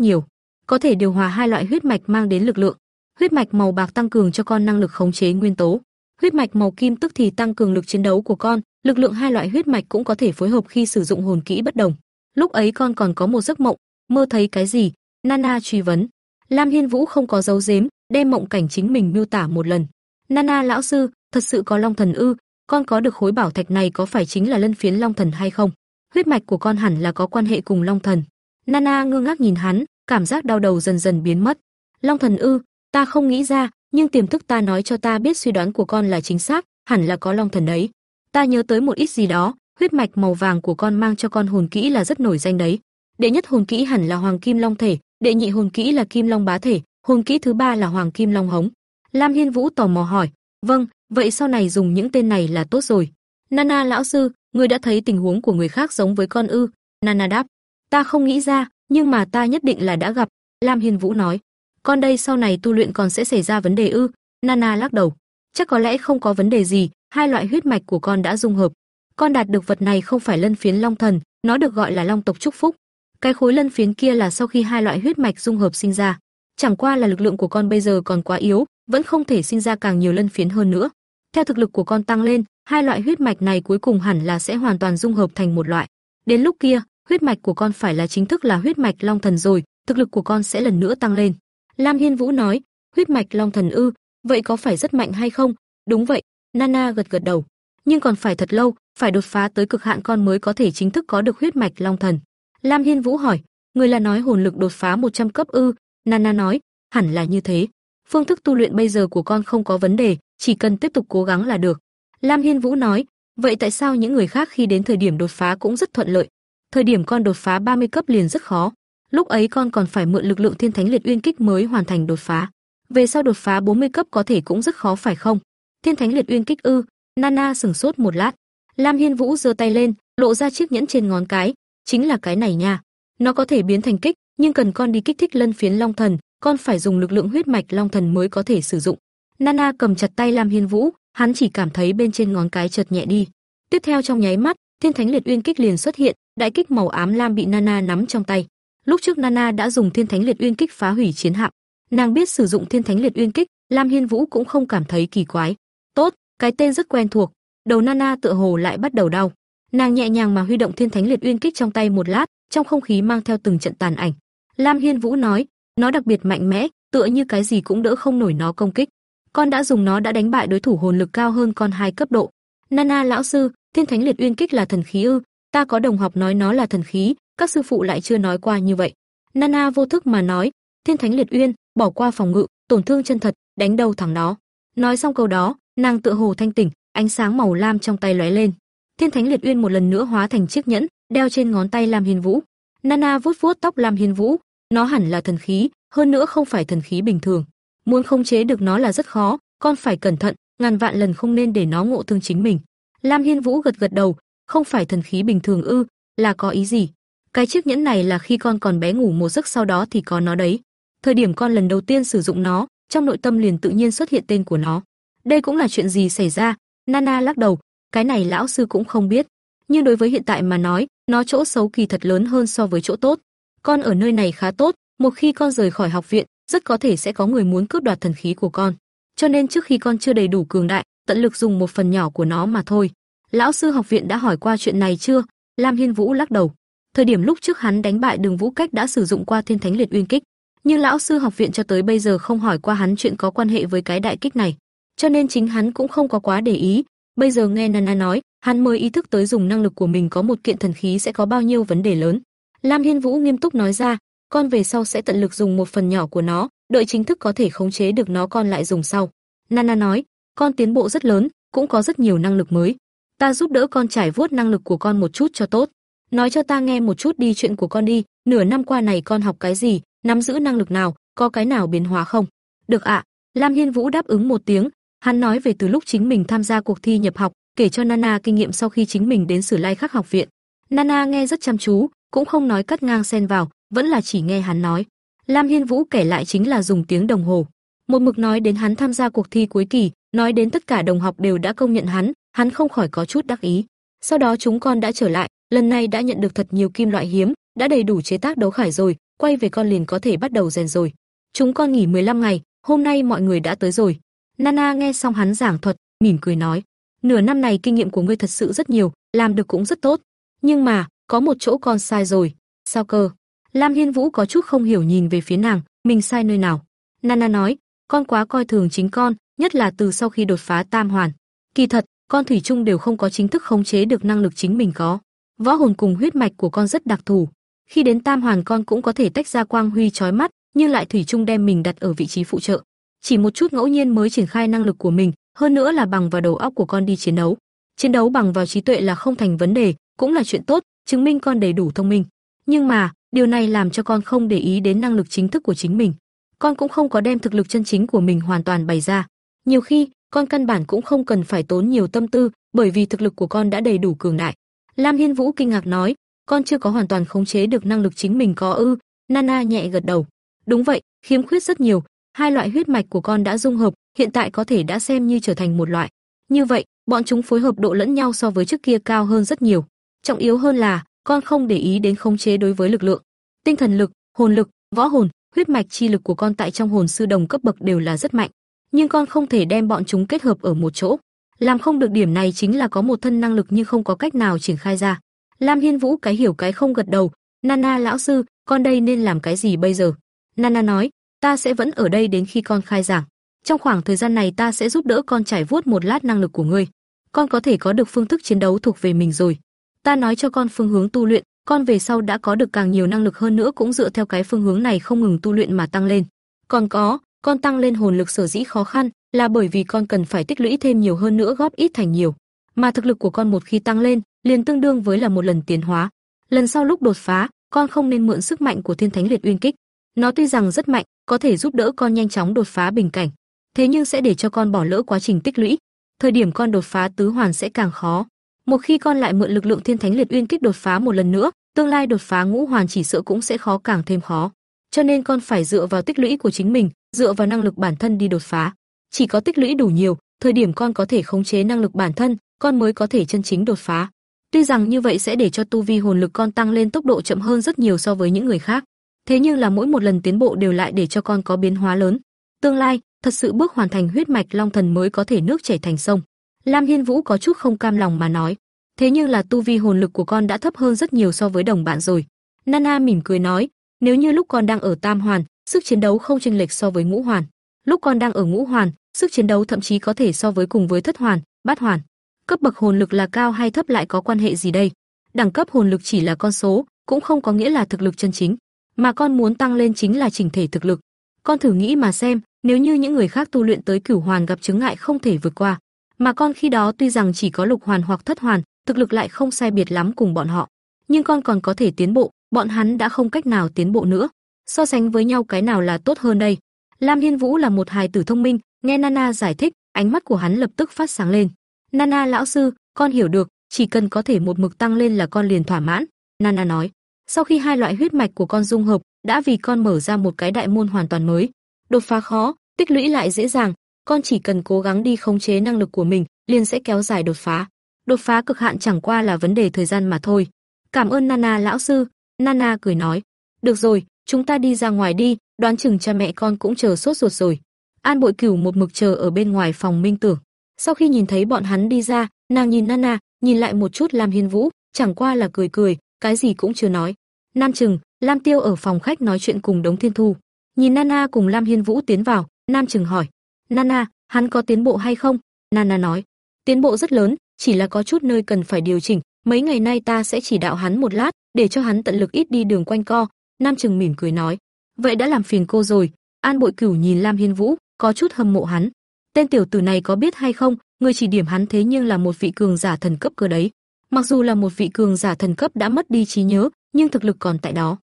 nhiều, có thể điều hòa hai loại huyết mạch mang đến lực lượng. Huyết mạch màu bạc tăng cường cho con năng lực khống chế nguyên tố, huyết mạch màu kim tức thì tăng cường lực chiến đấu của con, lực lượng hai loại huyết mạch cũng có thể phối hợp khi sử dụng hồn kỹ bất đồng. Lúc ấy con còn có một giấc mộng, mơ thấy cái gì? Nana truy vấn. Lam Hiên Vũ không có giấu giếm, đem mộng cảnh chính mình miêu tả một lần. Nana lão sư, thật sự có Long Thần ư? Con có được khối bảo thạch này có phải chính là lân phiến Long Thần hay không? Huyết mạch của con hẳn là có quan hệ cùng Long Thần. Nana ngơ ngác nhìn hắn, cảm giác đau đầu dần dần biến mất. Long Thần ư? Ta không nghĩ ra, nhưng tiềm thức ta nói cho ta biết suy đoán của con là chính xác, hẳn là có Long Thần đấy. Ta nhớ tới một ít gì đó, huyết mạch màu vàng của con mang cho con hồn kỹ là rất nổi danh đấy. Đệ nhất hồn kỹ hẳn là Hoàng Kim Long thể, đệ nhị hồn kỹ là Kim Long bá thể, hồn kỹ thứ ba là Hoàng Kim Long hống. Lam Hiên Vũ tò mò hỏi, "Vâng, vậy sau này dùng những tên này là tốt rồi." Nana lão sư, ngươi đã thấy tình huống của người khác giống với con ư? Nana đáp, "Ta không nghĩ ra, nhưng mà ta nhất định là đã gặp." Lam Hiên Vũ nói, "Con đây sau này tu luyện còn sẽ xảy ra vấn đề ư?" Nana lắc đầu, "Chắc có lẽ không có vấn đề gì, hai loại huyết mạch của con đã dung hợp. Con đạt được vật này không phải lân phiến long thần, nó được gọi là long tộc chúc phúc. Cái khối lân phiến kia là sau khi hai loại huyết mạch dung hợp sinh ra. Chẳng qua là lực lượng của con bây giờ còn quá yếu, vẫn không thể sinh ra càng nhiều lân phiến hơn nữa. Theo thực lực của con tăng lên, hai loại huyết mạch này cuối cùng hẳn là sẽ hoàn toàn dung hợp thành một loại. Đến lúc kia, huyết mạch của con phải là chính thức là huyết mạch long thần rồi, thực lực của con sẽ lần nữa tăng lên. Lam Hiên Vũ nói, huyết mạch long thần ư, vậy có phải rất mạnh hay không? Đúng vậy, Nana gật gật đầu. Nhưng còn phải thật lâu, phải đột phá tới cực hạn con mới có thể chính thức có được huyết mạch long thần. Lam Hiên Vũ hỏi, người là nói hồn lực đột phá 100 cấp ư? Nana nói, hẳn là như thế. Phương thức tu luyện bây giờ của con không có vấn đề, chỉ cần tiếp tục cố gắng là được. Lam Hiên Vũ nói, vậy tại sao những người khác khi đến thời điểm đột phá cũng rất thuận lợi? Thời điểm con đột phá 30 cấp liền rất khó. Lúc ấy con còn phải mượn lực lượng Thiên Thánh Liệt Uyên Kích mới hoàn thành đột phá. Về sau đột phá 40 cấp có thể cũng rất khó phải không? Thiên Thánh Liệt Uyên Kích ư? Nana sững sốt một lát. Lam Hiên Vũ giơ tay lên, lộ ra chiếc nhẫn trên ngón cái, chính là cái này nha. Nó có thể biến thành kích, nhưng cần con đi kích thích lân phiến long thần, con phải dùng lực lượng huyết mạch long thần mới có thể sử dụng. Nana cầm chặt tay Lam Hiên Vũ, hắn chỉ cảm thấy bên trên ngón cái chợt nhẹ đi. Tiếp theo trong nháy mắt, Thiên Thánh Liệt Uyên Kích liền xuất hiện, đại kích màu ám lam bị Nana nắm trong tay. Lúc trước Nana đã dùng Thiên Thánh Liệt Uyên Kích phá hủy chiến hạm. Nàng biết sử dụng Thiên Thánh Liệt Uyên Kích, Lam Hiên Vũ cũng không cảm thấy kỳ quái. Tốt, cái tên rất quen thuộc. Đầu Nana tựa hồ lại bắt đầu đau. Nàng nhẹ nhàng mà huy động Thiên Thánh Liệt Uyên Kích trong tay một lát, trong không khí mang theo từng trận tàn ảnh. Lam Hiên Vũ nói, nó đặc biệt mạnh mẽ, tựa như cái gì cũng đỡ không nổi nó công kích. Con đã dùng nó đã đánh bại đối thủ hồn lực cao hơn con hai cấp độ. Nana lão sư, Thiên Thánh Liệt Uyên Kích là thần khí ư? Ta có đồng học nói nó là thần khí, các sư phụ lại chưa nói qua như vậy. Nana vô thức mà nói, Thiên Thánh Liệt Uyên, bỏ qua phòng ngự, tổn thương chân thật, đánh đầu thẳng nó. Nói xong câu đó, nàng tựa hồ thanh tỉnh, ánh sáng màu lam trong tay lóe lên. Thiên Thánh Liệt Uyên một lần nữa hóa thành chiếc nhẫn, đeo trên ngón tay Lam Hiên Vũ. Nana vuốt vuốt tóc Lam Hiên Vũ, nó hẳn là thần khí, hơn nữa không phải thần khí bình thường. Muốn khống chế được nó là rất khó, con phải cẩn thận, ngàn vạn lần không nên để nó ngộ thương chính mình. Lam Hiên Vũ gật gật đầu, không phải thần khí bình thường ư, là có ý gì? Cái chiếc nhẫn này là khi con còn bé ngủ một giấc sau đó thì có nó đấy. Thời điểm con lần đầu tiên sử dụng nó, trong nội tâm liền tự nhiên xuất hiện tên của nó. Đây cũng là chuyện gì xảy ra? Nana lắc đầu, cái này lão sư cũng không biết. Nhưng đối với hiện tại mà nói, nó chỗ xấu kỳ thật lớn hơn so với chỗ tốt. Con ở nơi này khá tốt, một khi con rời khỏi học viện, rất có thể sẽ có người muốn cướp đoạt thần khí của con. Cho nên trước khi con chưa đầy đủ cường đại, tận lực dùng một phần nhỏ của nó mà thôi. Lão sư học viện đã hỏi qua chuyện này chưa? Lam Hiên Vũ lắc đầu. Thời điểm lúc trước hắn đánh bại Đường Vũ Cách đã sử dụng qua Thiên Thánh Liệt Uyên Kích, nhưng lão sư học viện cho tới bây giờ không hỏi qua hắn chuyện có quan hệ với cái đại kích này, cho nên chính hắn cũng không có quá để ý. Bây giờ nghe Nana nói, hắn mới ý thức tới dùng năng lực của mình có một kiện thần khí sẽ có bao nhiêu vấn đề lớn. Lam Hiên Vũ nghiêm túc nói ra, con về sau sẽ tận lực dùng một phần nhỏ của nó, đợi chính thức có thể khống chế được nó con lại dùng sau. Nana nói, con tiến bộ rất lớn, cũng có rất nhiều năng lực mới. Ta giúp đỡ con trải vuốt năng lực của con một chút cho tốt. Nói cho ta nghe một chút đi chuyện của con đi, nửa năm qua này con học cái gì, nắm giữ năng lực nào, có cái nào biến hóa không? Được ạ. Lam Hiên Vũ đáp ứng một tiếng, hắn nói về từ lúc chính mình tham gia cuộc thi nhập học, kể cho Nana kinh nghiệm sau khi chính mình đến Sử Lai Khắc học viện. Nana nghe rất chăm chú, cũng không nói cắt ngang xen vào, vẫn là chỉ nghe hắn nói. Lam Hiên Vũ kể lại chính là dùng tiếng đồng hồ. Một mực nói đến hắn tham gia cuộc thi cuối kỳ, nói đến tất cả đồng học đều đã công nhận hắn, hắn không khỏi có chút đắc ý. Sau đó chúng con đã trở lại, lần này đã nhận được thật nhiều kim loại hiếm, đã đầy đủ chế tác đấu khải rồi, quay về con liền có thể bắt đầu rèn rồi. Chúng con nghỉ 15 ngày, hôm nay mọi người đã tới rồi. Nana nghe xong hắn giảng thuật, mỉm cười nói, nửa năm này kinh nghiệm của ngươi thật sự rất nhiều, làm được cũng rất tốt. Nhưng mà, có một chỗ con sai rồi. Sao cơ? Lam Hiên Vũ có chút không hiểu nhìn về phía nàng, mình sai nơi nào? Nana nói, con quá coi thường chính con, nhất là từ sau khi đột phá tam hoàn. Kỳ thật, con thủy chung đều không có chính thức khống chế được năng lực chính mình có. Võ hồn cùng huyết mạch của con rất đặc thù. Khi đến tam hoàn con cũng có thể tách ra quang huy chói mắt, nhưng lại thủy chung đem mình đặt ở vị trí phụ trợ. Chỉ một chút ngẫu nhiên mới triển khai năng lực của mình, hơn nữa là bằng vào đầu óc của con đi chiến đấu. Chiến đấu bằng vào trí tuệ là không thành vấn đề, cũng là chuyện tốt, chứng minh con đầy đủ thông minh. Nhưng mà, điều này làm cho con không để ý đến năng lực chính thức của chính mình. Con cũng không có đem thực lực chân chính của mình hoàn toàn bày ra. Nhiều khi, con căn bản cũng không cần phải tốn nhiều tâm tư, bởi vì thực lực của con đã đầy đủ cường đại. Lam Hiên Vũ kinh ngạc nói, con chưa có hoàn toàn khống chế được năng lực chính mình có ư? Nana nhẹ gật đầu. Đúng vậy, khiếm khuyết rất nhiều, hai loại huyết mạch của con đã dung hợp, hiện tại có thể đã xem như trở thành một loại. Như vậy, bọn chúng phối hợp độ lẫn nhau so với trước kia cao hơn rất nhiều. Trọng yếu hơn là, con không để ý đến khống chế đối với lực lượng. Tinh thần lực, hồn lực, võ hồn, huyết mạch chi lực của con tại trong hồn sư đồng cấp bậc đều là rất mạnh, nhưng con không thể đem bọn chúng kết hợp ở một chỗ. Làm không được điểm này chính là có một thân năng lực nhưng không có cách nào triển khai ra. Lam Hiên Vũ cái hiểu cái không gật đầu, "Nana lão sư, con đây nên làm cái gì bây giờ?" Nana nói, "Ta sẽ vẫn ở đây đến khi con khai giảng. Trong khoảng thời gian này ta sẽ giúp đỡ con trải vuốt một lát năng lực của ngươi. Con có thể có được phương thức chiến đấu thuộc về mình rồi. Ta nói cho con phương hướng tu luyện, con về sau đã có được càng nhiều năng lực hơn nữa cũng dựa theo cái phương hướng này không ngừng tu luyện mà tăng lên. Còn có, con tăng lên hồn lực sở dĩ khó khăn là bởi vì con cần phải tích lũy thêm nhiều hơn nữa góp ít thành nhiều. Mà thực lực của con một khi tăng lên, liền tương đương với là một lần tiến hóa. Lần sau lúc đột phá, con không nên mượn sức mạnh của Thiên Thánh Liệt Uyên Kích. Nó tuy rằng rất mạnh, có thể giúp đỡ con nhanh chóng đột phá bình cảnh, thế nhưng sẽ để cho con bỏ lỡ quá trình tích lũy. Thời điểm con đột phá tứ hoàn sẽ càng khó. Một khi con lại mượn lực lượng Thiên Thánh Liệt Uyên Kích đột phá một lần nữa, tương lai đột phá ngũ hoàn chỉ sợ cũng sẽ khó càng thêm khó. Cho nên con phải dựa vào tích lũy của chính mình, dựa vào năng lực bản thân đi đột phá. Chỉ có tích lũy đủ nhiều, thời điểm con có thể khống chế năng lực bản thân, con mới có thể chân chính đột phá. Tuy rằng như vậy sẽ để cho tu vi hồn lực con tăng lên tốc độ chậm hơn rất nhiều so với những người khác, thế nhưng là mỗi một lần tiến bộ đều lại để cho con có biến hóa lớn. Tương lai, thật sự bước hoàn thành huyết mạch long thần mới có thể nước chảy thành sông. Lam Hiên Vũ có chút không cam lòng mà nói, thế nhưng là tu vi hồn lực của con đã thấp hơn rất nhiều so với đồng bạn rồi. Nana mỉm cười nói, nếu như lúc con đang ở Tam Hoàn, sức chiến đấu không chênh lệch so với Ngũ Hoàn. Lúc con đang ở Ngũ Hoàn, sức chiến đấu thậm chí có thể so với cùng với Thất Hoàn, Bát Hoàn. Cấp bậc hồn lực là cao hay thấp lại có quan hệ gì đây? Đẳng cấp hồn lực chỉ là con số, cũng không có nghĩa là thực lực chân chính, mà con muốn tăng lên chính là chỉnh thể thực lực. Con thử nghĩ mà xem, nếu như những người khác tu luyện tới Cửu Hoàn gặp chứng ngại không thể vượt qua, mà con khi đó tuy rằng chỉ có Lục Hoàn hoặc Thất Hoàn, thực lực lại không sai biệt lắm cùng bọn họ, nhưng con còn có thể tiến bộ, bọn hắn đã không cách nào tiến bộ nữa. So sánh với nhau cái nào là tốt hơn đây? Lam Hiên Vũ là một hài tử thông minh, nghe Nana giải thích, ánh mắt của hắn lập tức phát sáng lên. Nana lão sư, con hiểu được, chỉ cần có thể một mực tăng lên là con liền thỏa mãn. Nana nói, sau khi hai loại huyết mạch của con dung hợp, đã vì con mở ra một cái đại môn hoàn toàn mới. Đột phá khó, tích lũy lại dễ dàng, con chỉ cần cố gắng đi khống chế năng lực của mình, liền sẽ kéo dài đột phá. Đột phá cực hạn chẳng qua là vấn đề thời gian mà thôi. Cảm ơn Nana lão sư, Nana cười nói, được rồi, chúng ta đi ra ngoài đi, đoán chừng cha mẹ con cũng chờ sốt ruột rồi. An Bội Cửu một mực chờ ở bên ngoài phòng Minh Tưởng. Sau khi nhìn thấy bọn hắn đi ra, nàng nhìn Nana, nhìn lại một chút Lam Hiên Vũ, chẳng qua là cười cười, cái gì cũng chưa nói. Nam Trừng, Lam Tiêu ở phòng khách nói chuyện cùng Đống Thiên Thu. Nhìn Nana cùng Lam Hiên Vũ tiến vào, Nam Trừng hỏi, "Nana, hắn có tiến bộ hay không?" Nana nói, "Tiến bộ rất lớn, chỉ là có chút nơi cần phải điều chỉnh, mấy ngày nay ta sẽ chỉ đạo hắn một lát, để cho hắn tận lực ít đi đường quanh co, Nam Trừng mỉm cười nói, vậy đã làm phiền cô rồi. An Bội Cửu nhìn Lam Hiên Vũ, có chút hâm mộ hắn. Tên tiểu tử này có biết hay không, người chỉ điểm hắn thế nhưng là một vị cường giả thần cấp cơ đấy. Mặc dù là một vị cường giả thần cấp đã mất đi trí nhớ, nhưng thực lực còn tại đó.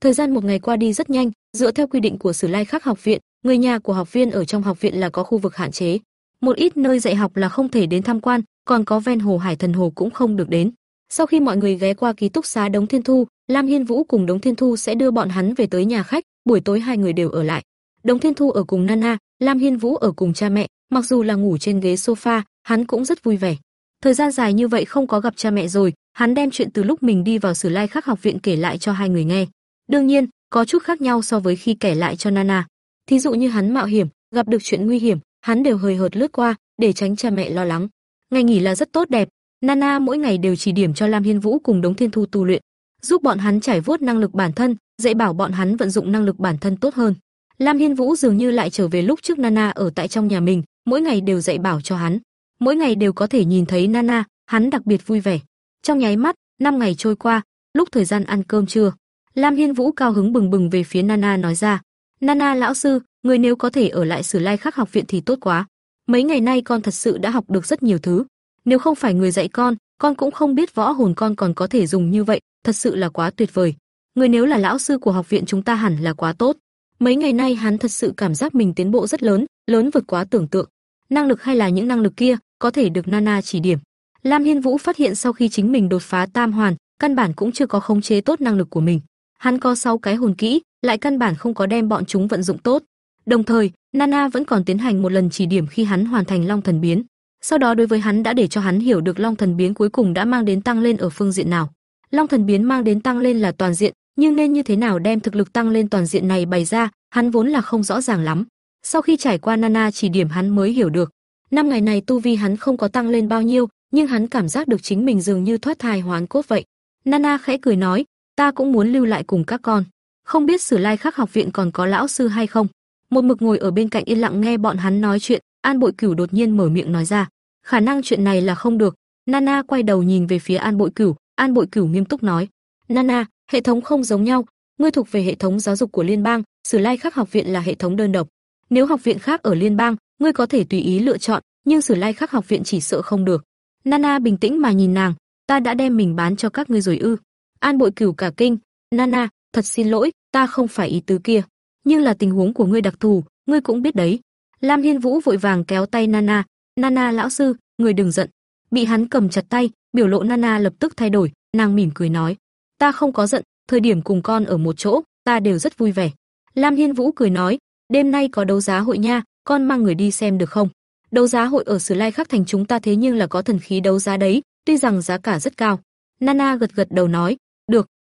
Thời gian một ngày qua đi rất nhanh, dựa theo quy định của Sử Lai Khắc học viện, người nhà của học viên ở trong học viện là có khu vực hạn chế. Một ít nơi dạy học là không thể đến tham quan, còn có ven hồ Hải Thần Hồ cũng không được đến. Sau khi mọi người ghé qua ký túc xá Đống Thiên Thu, Lam Hiên Vũ cùng Đống Thiên Thu sẽ đưa bọn hắn về tới nhà khách, buổi tối hai người đều ở lại. Đống Thiên Thu ở cùng Nana, Lam Hiên Vũ ở cùng cha mẹ, mặc dù là ngủ trên ghế sofa, hắn cũng rất vui vẻ. Thời gian dài như vậy không có gặp cha mẹ rồi, hắn đem chuyện từ lúc mình đi vào Sử Lai Khắc học viện kể lại cho hai người nghe. Đương nhiên, có chút khác nhau so với khi kể lại cho Nana. Thí dụ như hắn mạo hiểm, gặp được chuyện nguy hiểm, hắn đều hơi hợt lướt qua, để tránh cha mẹ lo lắng. Ngày nghỉ là rất tốt đẹp, Nana mỗi ngày đều chỉ điểm cho Lam Hiên Vũ cùng Đống Thiên Thu tu luyện, giúp bọn hắn trải vuốt năng lực bản thân, dạy bảo bọn hắn vận dụng năng lực bản thân tốt hơn. Lam Hiên Vũ dường như lại trở về lúc trước Nana ở tại trong nhà mình, mỗi ngày đều dạy bảo cho hắn. Mỗi ngày đều có thể nhìn thấy Nana, hắn đặc biệt vui vẻ. Trong nháy mắt, năm ngày trôi qua, lúc thời gian ăn cơm trưa, Lam Hiên Vũ cao hứng bừng bừng về phía Nana nói ra: "Nana lão sư, người nếu có thể ở lại Sử Lai Khắc học viện thì tốt quá. Mấy ngày nay con thật sự đã học được rất nhiều thứ. Nếu không phải người dạy con, con cũng không biết võ hồn con còn có thể dùng như vậy, thật sự là quá tuyệt vời. Người nếu là lão sư của học viện chúng ta hẳn là quá tốt." Mấy ngày nay hắn thật sự cảm giác mình tiến bộ rất lớn, lớn vượt quá tưởng tượng. Năng lực hay là những năng lực kia, có thể được Nana chỉ điểm. Lam Hiên Vũ phát hiện sau khi chính mình đột phá tam hoàn, căn bản cũng chưa có khống chế tốt năng lực của mình. Hắn có 6 cái hồn kỹ, lại căn bản không có đem bọn chúng vận dụng tốt. Đồng thời, Nana vẫn còn tiến hành một lần chỉ điểm khi hắn hoàn thành Long Thần biến. Sau đó đối với hắn đã để cho hắn hiểu được Long Thần biến cuối cùng đã mang đến tăng lên ở phương diện nào. Long Thần biến mang đến tăng lên là toàn diện, nhưng nên như thế nào đem thực lực tăng lên toàn diện này bày ra, hắn vốn là không rõ ràng lắm. Sau khi trải qua Nana chỉ điểm hắn mới hiểu được. Năm ngày này tu vi hắn không có tăng lên bao nhiêu, nhưng hắn cảm giác được chính mình dường như thoát thai hoán cốt vậy. Nana khẽ cười nói, ta cũng muốn lưu lại cùng các con. Không biết Sử Lai Khắc học viện còn có lão sư hay không? Một mực ngồi ở bên cạnh yên lặng nghe bọn hắn nói chuyện, An Bội Cửu đột nhiên mở miệng nói ra, khả năng chuyện này là không được. Nana quay đầu nhìn về phía An Bội Cửu, An Bội Cửu nghiêm túc nói, Nana, hệ thống không giống nhau, ngươi thuộc về hệ thống giáo dục của liên bang, Sử Lai Khắc học viện là hệ thống đơn độc. Nếu học viện khác ở liên bang, ngươi có thể tùy ý lựa chọn, nhưng Sử Lai Khắc học viện chỉ sợ không được. Nana bình tĩnh mà nhìn nàng, ta đã đem mình bán cho các ngươi rồi ư? An Bội Cửu cả kinh, "Nana, thật xin lỗi, ta không phải ý tứ kia, nhưng là tình huống của ngươi đặc thù, ngươi cũng biết đấy." Lam Hiên Vũ vội vàng kéo tay Nana, "Nana lão sư, người đừng giận." Bị hắn cầm chặt tay, biểu lộ Nana lập tức thay đổi, nàng mỉm cười nói, "Ta không có giận, thời điểm cùng con ở một chỗ, ta đều rất vui vẻ." Lam Hiên Vũ cười nói, "Đêm nay có đấu giá hội nha, con mang người đi xem được không?" Đấu giá hội ở Sử Lai khác thành chúng ta thế nhưng là có thần khí đấu giá đấy, tuy rằng giá cả rất cao. Nana gật gật đầu nói,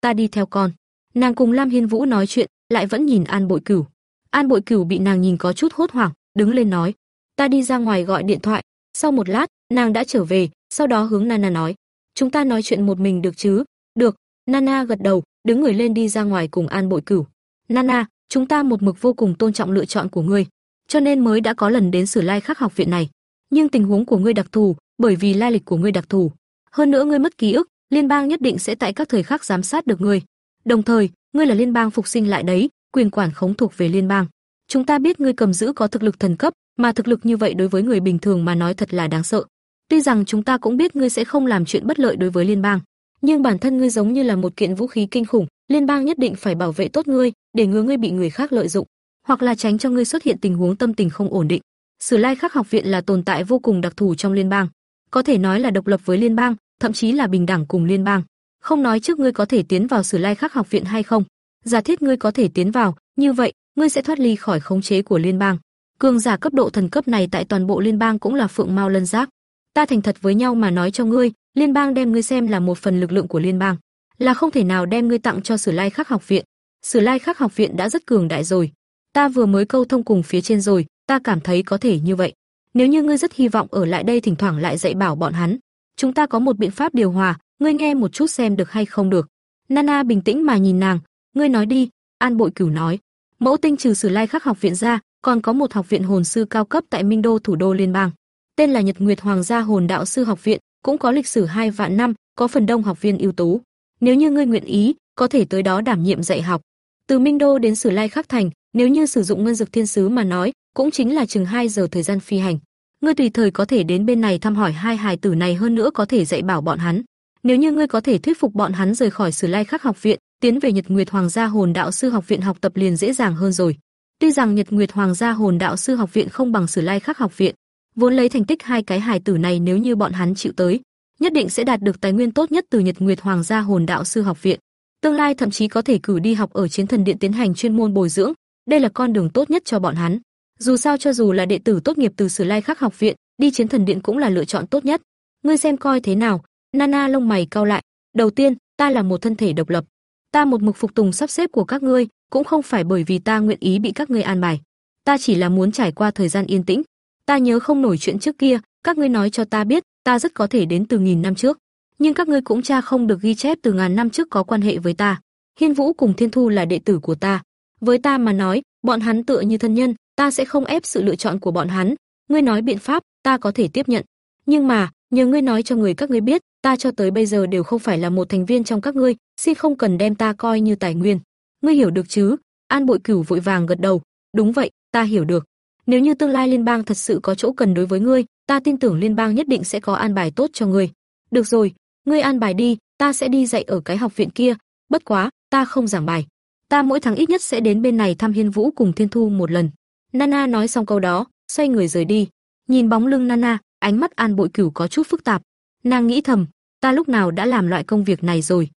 ta đi theo con." Nàng cùng Lam Hiên Vũ nói chuyện, lại vẫn nhìn An Bội Cửu. An Bội Cửu bị nàng nhìn có chút hốt hoảng, đứng lên nói, "Ta đi ra ngoài gọi điện thoại." Sau một lát, nàng đã trở về, sau đó hướng Nana nói, "Chúng ta nói chuyện một mình được chứ?" "Được." Nana gật đầu, đứng người lên đi ra ngoài cùng An Bội Cửu. "Nana, chúng ta một mực vô cùng tôn trọng lựa chọn của ngươi, cho nên mới đã có lần đến Sử Lai Khắc học viện này. Nhưng tình huống của ngươi đặc thù, bởi vì lai lịch của ngươi đặc thù, hơn nữa ngươi mất ký ức, liên bang nhất định sẽ tại các thời khắc giám sát được ngươi. Đồng thời, ngươi là liên bang phục sinh lại đấy, quyền quản khống thuộc về liên bang. Chúng ta biết ngươi cầm giữ có thực lực thần cấp, mà thực lực như vậy đối với người bình thường mà nói thật là đáng sợ. Tuy rằng chúng ta cũng biết ngươi sẽ không làm chuyện bất lợi đối với liên bang, nhưng bản thân ngươi giống như là một kiện vũ khí kinh khủng, liên bang nhất định phải bảo vệ tốt ngươi, để ngừa ngươi bị người khác lợi dụng, hoặc là tránh cho ngươi xuất hiện tình huống tâm tình không ổn định. Sử Lai Khắc học viện là tồn tại vô cùng đặc thù trong liên bang, có thể nói là độc lập với liên bang, thậm chí là bình đẳng cùng liên bang. Không nói trước ngươi có thể tiến vào Sử Lai Khắc học viện hay không, giả thiết ngươi có thể tiến vào, như vậy, ngươi sẽ thoát ly khỏi khống chế của liên bang. Cường giả cấp độ thần cấp này tại toàn bộ liên bang cũng là phượng mao lân giác. Ta thành thật với nhau mà nói cho ngươi, liên bang đem ngươi xem là một phần lực lượng của liên bang, là không thể nào đem ngươi tặng cho Sử Lai Khắc học viện. Sử Lai Khắc học viện đã rất cường đại rồi. Ta vừa mới câu thông cùng phía trên rồi, ta cảm thấy có thể như vậy. Nếu như ngươi rất hy vọng ở lại đây thỉnh thoảng lại dạy bảo bọn hắn, chúng ta có một biện pháp điều hòa, ngươi nghe một chút xem được hay không được. Nana bình tĩnh mà nhìn nàng, ngươi nói đi, An Bội Cửu nói. Mẫu tinh trừ Sử Lai Khắc học viện ra, còn có một học viện hồn sư cao cấp tại Minh Đô thủ đô liên bang. tên là Nhật Nguyệt Hoàng gia Hồn Đạo sư học viện, cũng có lịch sử hai vạn năm, có phần đông học viên ưu tú. Nếu như ngươi nguyện ý, có thể tới đó đảm nhiệm dạy học. Từ Minh Đô đến Sử Lai Khắc Thành, nếu như sử dụng ngân dược thiên sứ mà nói, cũng chính là chừng 2 giờ thời gian phi hành. Ngươi tùy thời có thể đến bên này thăm hỏi hai hài tử này hơn nữa có thể dạy bảo bọn hắn. Nếu như ngươi có thể thuyết phục bọn hắn rời khỏi Sử Lai Khắc học viện, tiến về Nhật Nguyệt Hoàng gia Hồn Đạo sư học viện học tập liền dễ dàng hơn rồi. Tuy rằng Nhật Nguyệt Hoàng gia Hồn Đạo sư học viện không bằng Sử Lai Khắc học viện, vốn lấy thành tích hai cái hài tử này nếu như bọn hắn chịu tới, nhất định sẽ đạt được tài nguyên tốt nhất từ Nhật Nguyệt Hoàng gia Hồn Đạo sư học viện. Tương lai thậm chí có thể cử đi học ở Chiến Thần Điện tiến hành chuyên môn bồi dưỡng, đây là con đường tốt nhất cho bọn hắn. Dù sao cho dù là đệ tử tốt nghiệp từ Sử Lai Khắc học viện, đi Chiến Thần Điện cũng là lựa chọn tốt nhất. Ngươi xem coi thế nào? Nana lông mày cau lại, đầu tiên, ta là một thân thể độc lập. Ta một mực phục tùng sắp xếp của các ngươi, cũng không phải bởi vì ta nguyện ý bị các ngươi an bài. Ta chỉ là muốn trải qua thời gian yên tĩnh. Ta nhớ không nổi chuyện trước kia, các ngươi nói cho ta biết, ta rất có thể đến từ nghìn năm trước, nhưng các ngươi cũng tra không được ghi chép từ ngàn năm trước có quan hệ với ta. Hiên Vũ cùng Thiên Thu là đệ tử của ta, với ta mà nói, bọn hắn tựa như thân nhân, ta sẽ không ép sự lựa chọn của bọn hắn. Ngươi nói biện pháp, ta có thể tiếp nhận. Nhưng mà, nhờ ngươi nói cho người các ngươi biết, ta cho tới bây giờ đều không phải là một thành viên trong các ngươi, xin không cần đem ta coi như tài nguyên. Ngươi hiểu được chứ? An Bội Cửu vội vàng gật đầu, đúng vậy, ta hiểu được. Nếu như tương lai liên bang thật sự có chỗ cần đối với ngươi, ta tin tưởng liên bang nhất định sẽ có an bài tốt cho ngươi. Được rồi, ngươi an bài đi, ta sẽ đi dạy ở cái học viện kia, bất quá, ta không giảng bài. Ta mỗi tháng ít nhất sẽ đến bên này thăm Hiên Vũ cùng Thiên Thu một lần. Nana nói xong câu đó, xoay người rời đi. Nhìn bóng lưng Nana, ánh mắt An Bội Cửu có chút phức tạp. Nàng nghĩ thầm, ta lúc nào đã làm loại công việc này rồi.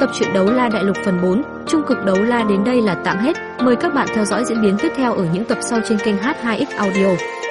Tập truyện đấu la đại lục phần 4, trung cực đấu la đến đây là tạm hết. Mời các bạn theo dõi diễn biến tiếp theo ở những tập sau trên kênh H2X Audio.